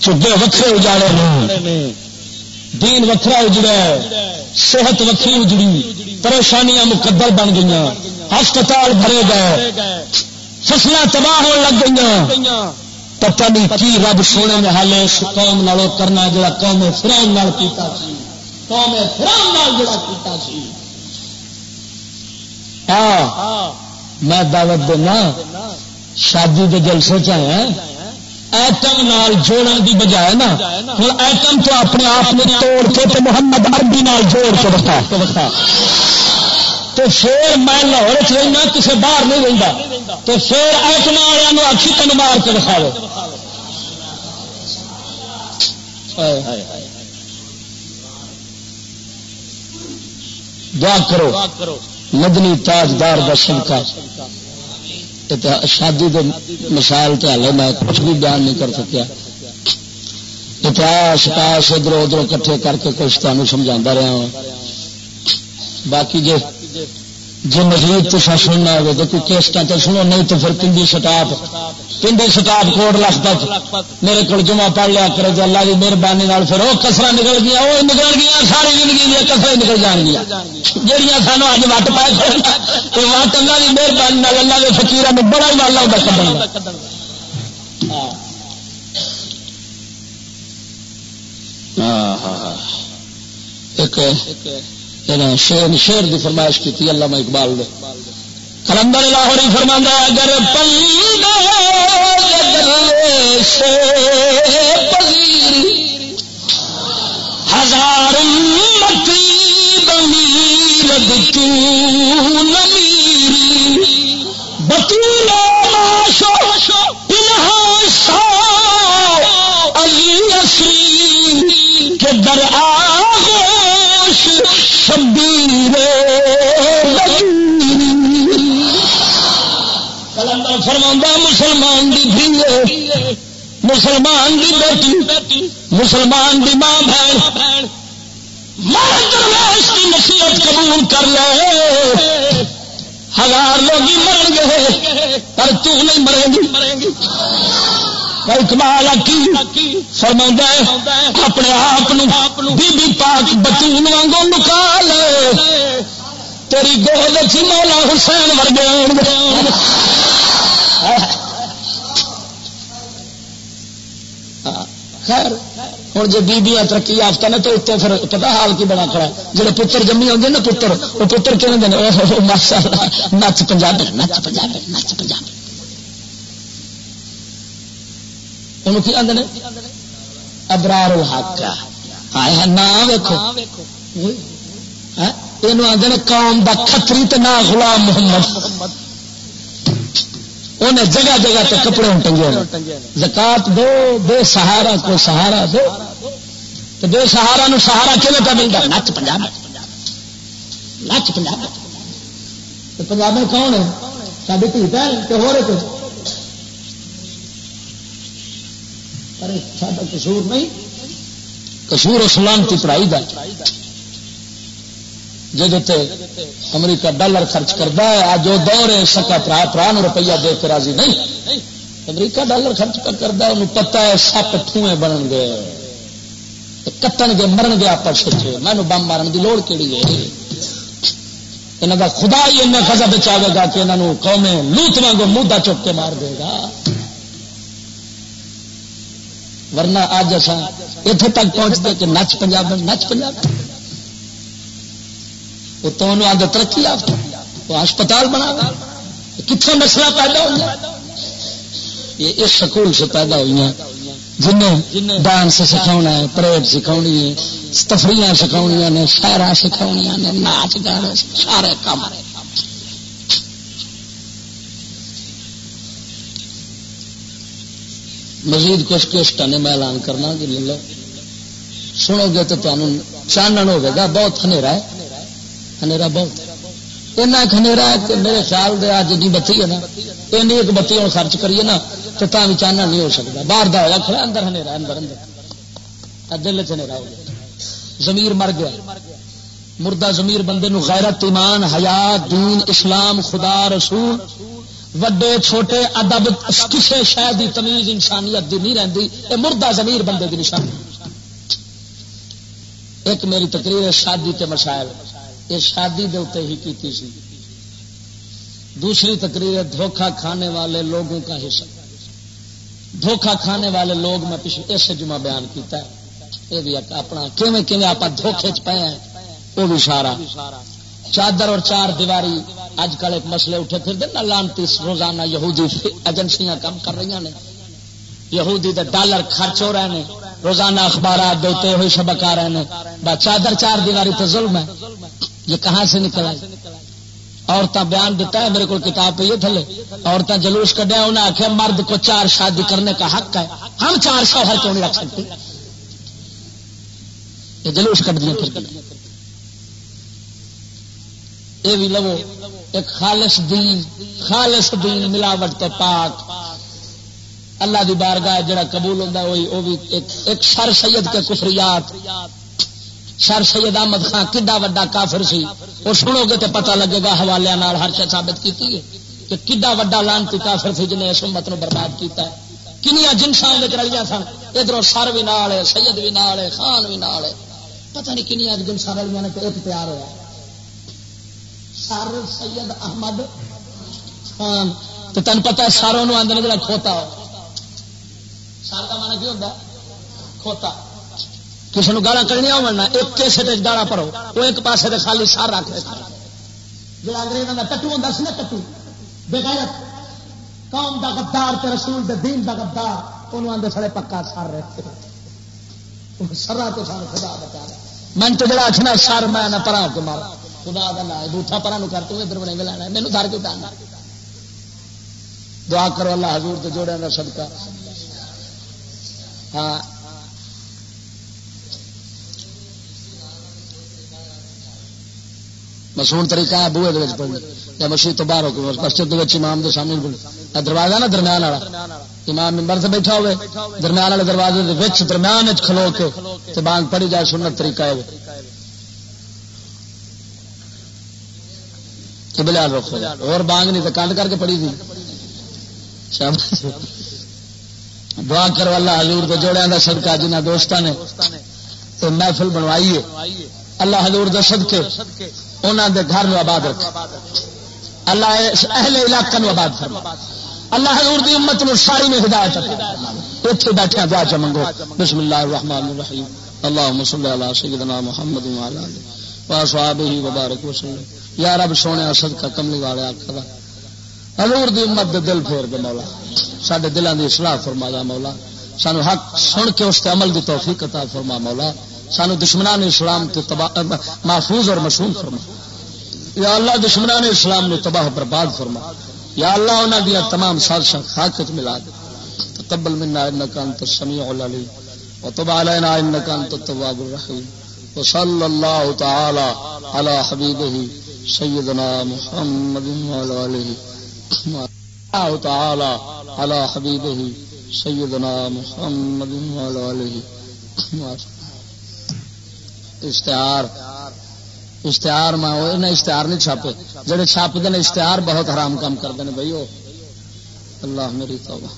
چبے وکرے اجاڑے دین وکرا اجڑا صحت وکری اجڑی۔ پریشانیاں مقدر بن گئی ہسپتال بھرے گئے۔ فصل تباہ ہو لگ گئی پتہ نہیں کی رب سونے نے میں حالے قوم نالوں کرنا جڑا قوم فرون نال کیتا سی۔ قوم فرون نال جڑا کیتا سی۔ ہاں میں دعوت دینا، شادی کے جلسے چاہے ایٹم نال جوڑن دی بجائے نا ہوں ایٹم تو اپنے آپ نے توڑ کے تو محمد عربی نال جوڑ کے بتا۔ تو پھر میں لاہور چاہیے کسی باہر نہیں رہتا تو پھر ایٹم والوں آخی تین مار کے دکھا دعا کرو، مدنی تاجدار کا شادی کے مثال تو ہلے میں کچھ بھی بیان نہیں کر سکیا۔ اتہاس پاس ادھر ادھر کٹھے کر کے کچھ تمہیں سمجھا رہا ہوں باقی جی جی مزید تو سننا ہوگا تو کوئی کیسٹ تو سنو نہیں تو پھر پنڈی سٹاپ؟ پنڈی سٹاپ کوٹ لکھپت میرے کو جمع پڑھ لیا کرے جو اللہ کی مہربانی پھر وہ کسر نکل گیا وہ نکل گیا ساری زندگی دیا کسر نکل جان گیا جہیا سانو اج وٹ پائے وٹ اللہ کی مہربانی اللہ کے فکیر میں بڑا ہی والا ہوتا کھڑا ایک شیر شیر کی فرمائش کی تھی اللہ اقبال نے۔ کلندر لاہوری فرما اگر سے ہزار متی بنی رد نمیری بطول ماشو پنہا کلندر فرما مسلمان دی بھی مسلمان دی بیٹی، مسلمان دی ماں بہن کی نصیحت قبول کر لے، ہزار لوگ مرن گے پر تو نہیں مرے گی کی فرما اپنے آپ بی بی پاک بتون وانگو نکال تیری گود چی مولا حسین ورگے خیر ہوں جی بیبیاں ترقی یافتہ نے تو اتنے پھر پتا حال کی بڑا کھڑا جی پتر جمی آتے نا پتر وہ پتر کہنے دیں ماشاء اللہ نچ پنجاب نچ پنجاب نچ پنجاب انہوں کی آدھے ابرار الحق آیا نام ویکو یہ ہاں؟ آدھے قوم دا کتری تو نہ غلام محمد۔ انہیں جگہ جگہ تے کپڑے ٹنگے زکات دو بے سہارا کو سہارا دو۔ تو بے سہارا نو سہارا کھے پہ ملتا؟ نچ پنجاب۔ نچ پنجاب۔ پنجاب کون ہے؟ ساری دھی بہن تو ہو رہے ارے قصور نہیں، قصور اسلام کی پڑھائی کا جی امریکہ ڈالر خرچ کرتا ہے، آج وہ دور ہے، سکا پرا پرا روپیہ دے کے راضی نہیں۔ امریکہ ڈالر خرچ پہ کرتا ہے انہوں پتا ہے سپ ٹھوئے بن گئے کٹن گے، مرن گے آپ سوچے میں بم مارن کی لوڑ کہڑی ہے؟ یہاں کا خدا ہی ان خزا بچاوے گا کہ انہوں قومیں لوت وانگو مودا چک کے مار دے گا۔ ورنہ اج اصا اتنے تک پہنچتے کہ نچ پنجاب نچ پنجاب۔ وہ تو انہوں ترقی آپ وہ ہسپتال بنا کتوں نسل پیدا ہوئی یہ اس سکول سے پیدا ہوئی ہیں۔ جنہیں ڈانس سکھا ہے، پریڈ سکھا ہے تفریح سکھایا نے شہر سکھایا نے، ناچ گانے سارے کام مزید کچھ کشٹا نے میں اعلان کرنا جی کہ لے لو سنو گے تو تمہیں چانن ہوگا بہت ہے۔ ہنیرا بہت۔ اینا ہے کہ میرے خیال دے آج جی بتی ہے نا این ایک بتی ہوں خرچ کریے نا تو بھی چاننا نہیں ہو سکتا۔ باہر دا ہوا کھڑا اندر ہنیرا اندر اندر۔ دل چنیرا ہو گیا۔ زمیر مر گیا۔ مردہ زمیر بندے نو غیرت ایمان، حیات، دین، اسلام، خدا، رسول۔ وڈے چھوٹے ادب کسی شہر کی تمیز انسانیت دی نہیں رہتی یہ مردہ زمیر بندے کی نشانی۔ ایک میری تقریر شادی کے مسائل۔ یہ شادی دے اتنے ہی کی سی۔ دوسری تقریر دھوکھا کھانے والے لوگوں کا حصہ۔ دھوکھا کھانے والے لوگ میں پچھلے اس جمعہ بیان کیتا ہے۔ یہ بھی اپنا کیون آپ دھوکھے چ پے ہیں، وہ بھی سارا۔ چادر اور چار دیواری اج کل ایک مسئلے اٹھے پھر دن لانتی روزانہ یہودی ایجنسیاں کام کر رہی ہیں یہودی دے ڈالر خرچ ہو رہے ہیں روزانہ اخبارات دیتے ہوئے سبق آ رہے ہیں چادر چار دیواری تو ظلم ہے۔ یہ کہاں سے نکل آئی؟ عورتیں بیان دیتا ہے، میرے کو کتاب پہ یہ تھلے۔ عورتیں جلوس کڈیا انہیں آخیا مرد کو چار شادی کرنے کا حق ہے۔ ہم چار شوہر کیوں نہیں رکھ سکتے؟ یہ جلوس کٹ دیا پھر۔ یہ بھی لو ایک خالص دین خالص دین ملاوٹ تو پاک۔ اللہ دی بارگاہ جڑا قبول ہوتا وہی وہ بھی ایک سر سید کے کفریات۔ سر سید احمد خان کڈا وا کافر سی۔ وہ سنو گے تو پتا لگے گا، حوالے ہر شا ثابت کی کہ کڈا وا لانتی کافر سی جنہیں اس امت نو برباد کیتا ہے۔ کنیا جنسان رلیاں سن۔ ادھر سر بھی نال ہے، سید بھی نال ہے، خان بھی نال ہے۔ پتہ نہیں کنیا جنسان رلیاں نے ایک پیار ہوا سر سید احمد خان۔ تو تین پتا ساروں آدھے جا کھوتا ہو۔ سر کا مانا کی ہوتا کھوتا۔ کسی نے گالا کرنی ہونا ایک کیسے گالا پڑو وہ ایک پاسے دے خالی سر رکھ رہے جا انگریزوں کا ٹٹو ہوتا سی نا ٹٹو۔ بغیرت قوم دا غدار تے رسول دے دین دا غدار۔ انہوں آدھے سڑے پکا سر رکھتے سرا تو سارے خدا بچا من تو جڑا اچھنا سر میں نہ پرا کے مارا۔ خدا کا نا بوٹا پرا کر، تو ادھر بنے لینا مینو دار کے ڈالنا دعا کرو اللہ حضور تو جوڑے کا صدقہ۔ ہاں۔ مسون طریقہ ہے بوہے بوے پڑھنے یا مسیح تو باہر ہو کے مسجد امام کے سامنے بولے دروازہ نا درمیان والا۔ امام ممبر سے بیٹھا ہوئے۔ درمیان والے دروازے درمیان کھلو کے بانگ پڑھی جائے، سنت طریقہ ہے بلال رکھو اور بانگ نہیں تو کنڈ کر کے پڑی تھی۔ دعا کرو اللہ حضور کے جوڑیا کا سدکا جنہ دوستوں نے تو محفل بنوائی ہے۔ اللہ حضور دے صدقے انہوں دے گھر میں آباد رکھے۔ اللہ اہل علاقہ نو آباد فرما۔ اللہ حضور دی امت نو ساری میں ہدایت اتنے بیٹھے دعا چ منگو۔ بسم اللہ الرحمن الرحیم۔ اللهم صل على سيدنا محمد وعلى اله واصحابه وبارك وسلم یا رب سونے سد کا کملی والے آخر حضور دی امت دے دل پھیر دے مولا۔ سڈے دلان دی اصلاح فرما جا مولا۔ سانو حق سن کے اس عمل دی توفیق عطا فرما مولا۔ سانو دشمنان اسلام تو محفوظ اور مشہور فرما۔ یا اللہ دشمنان اسلام نے تباہ برباد فرما۔ یا اللہ انہوں دیا تمام سازشاں خاکت ملا دے۔ تقبل منا انك انت السميع العليم وتب علينا انك انت التواب الرحيم وصلى الله تعالى على حبيبه سيدنا محمد وعلى آله تعالى على حبيبه سيدنا محمد وعلى آله اشتہار اشتہار میں وہ اشتہار نہیں چھاپے، جڑے چھاپتے ہیں اشتہار بہت حرام کام کرتے ہیں بھائی اللہ میری توبہ۔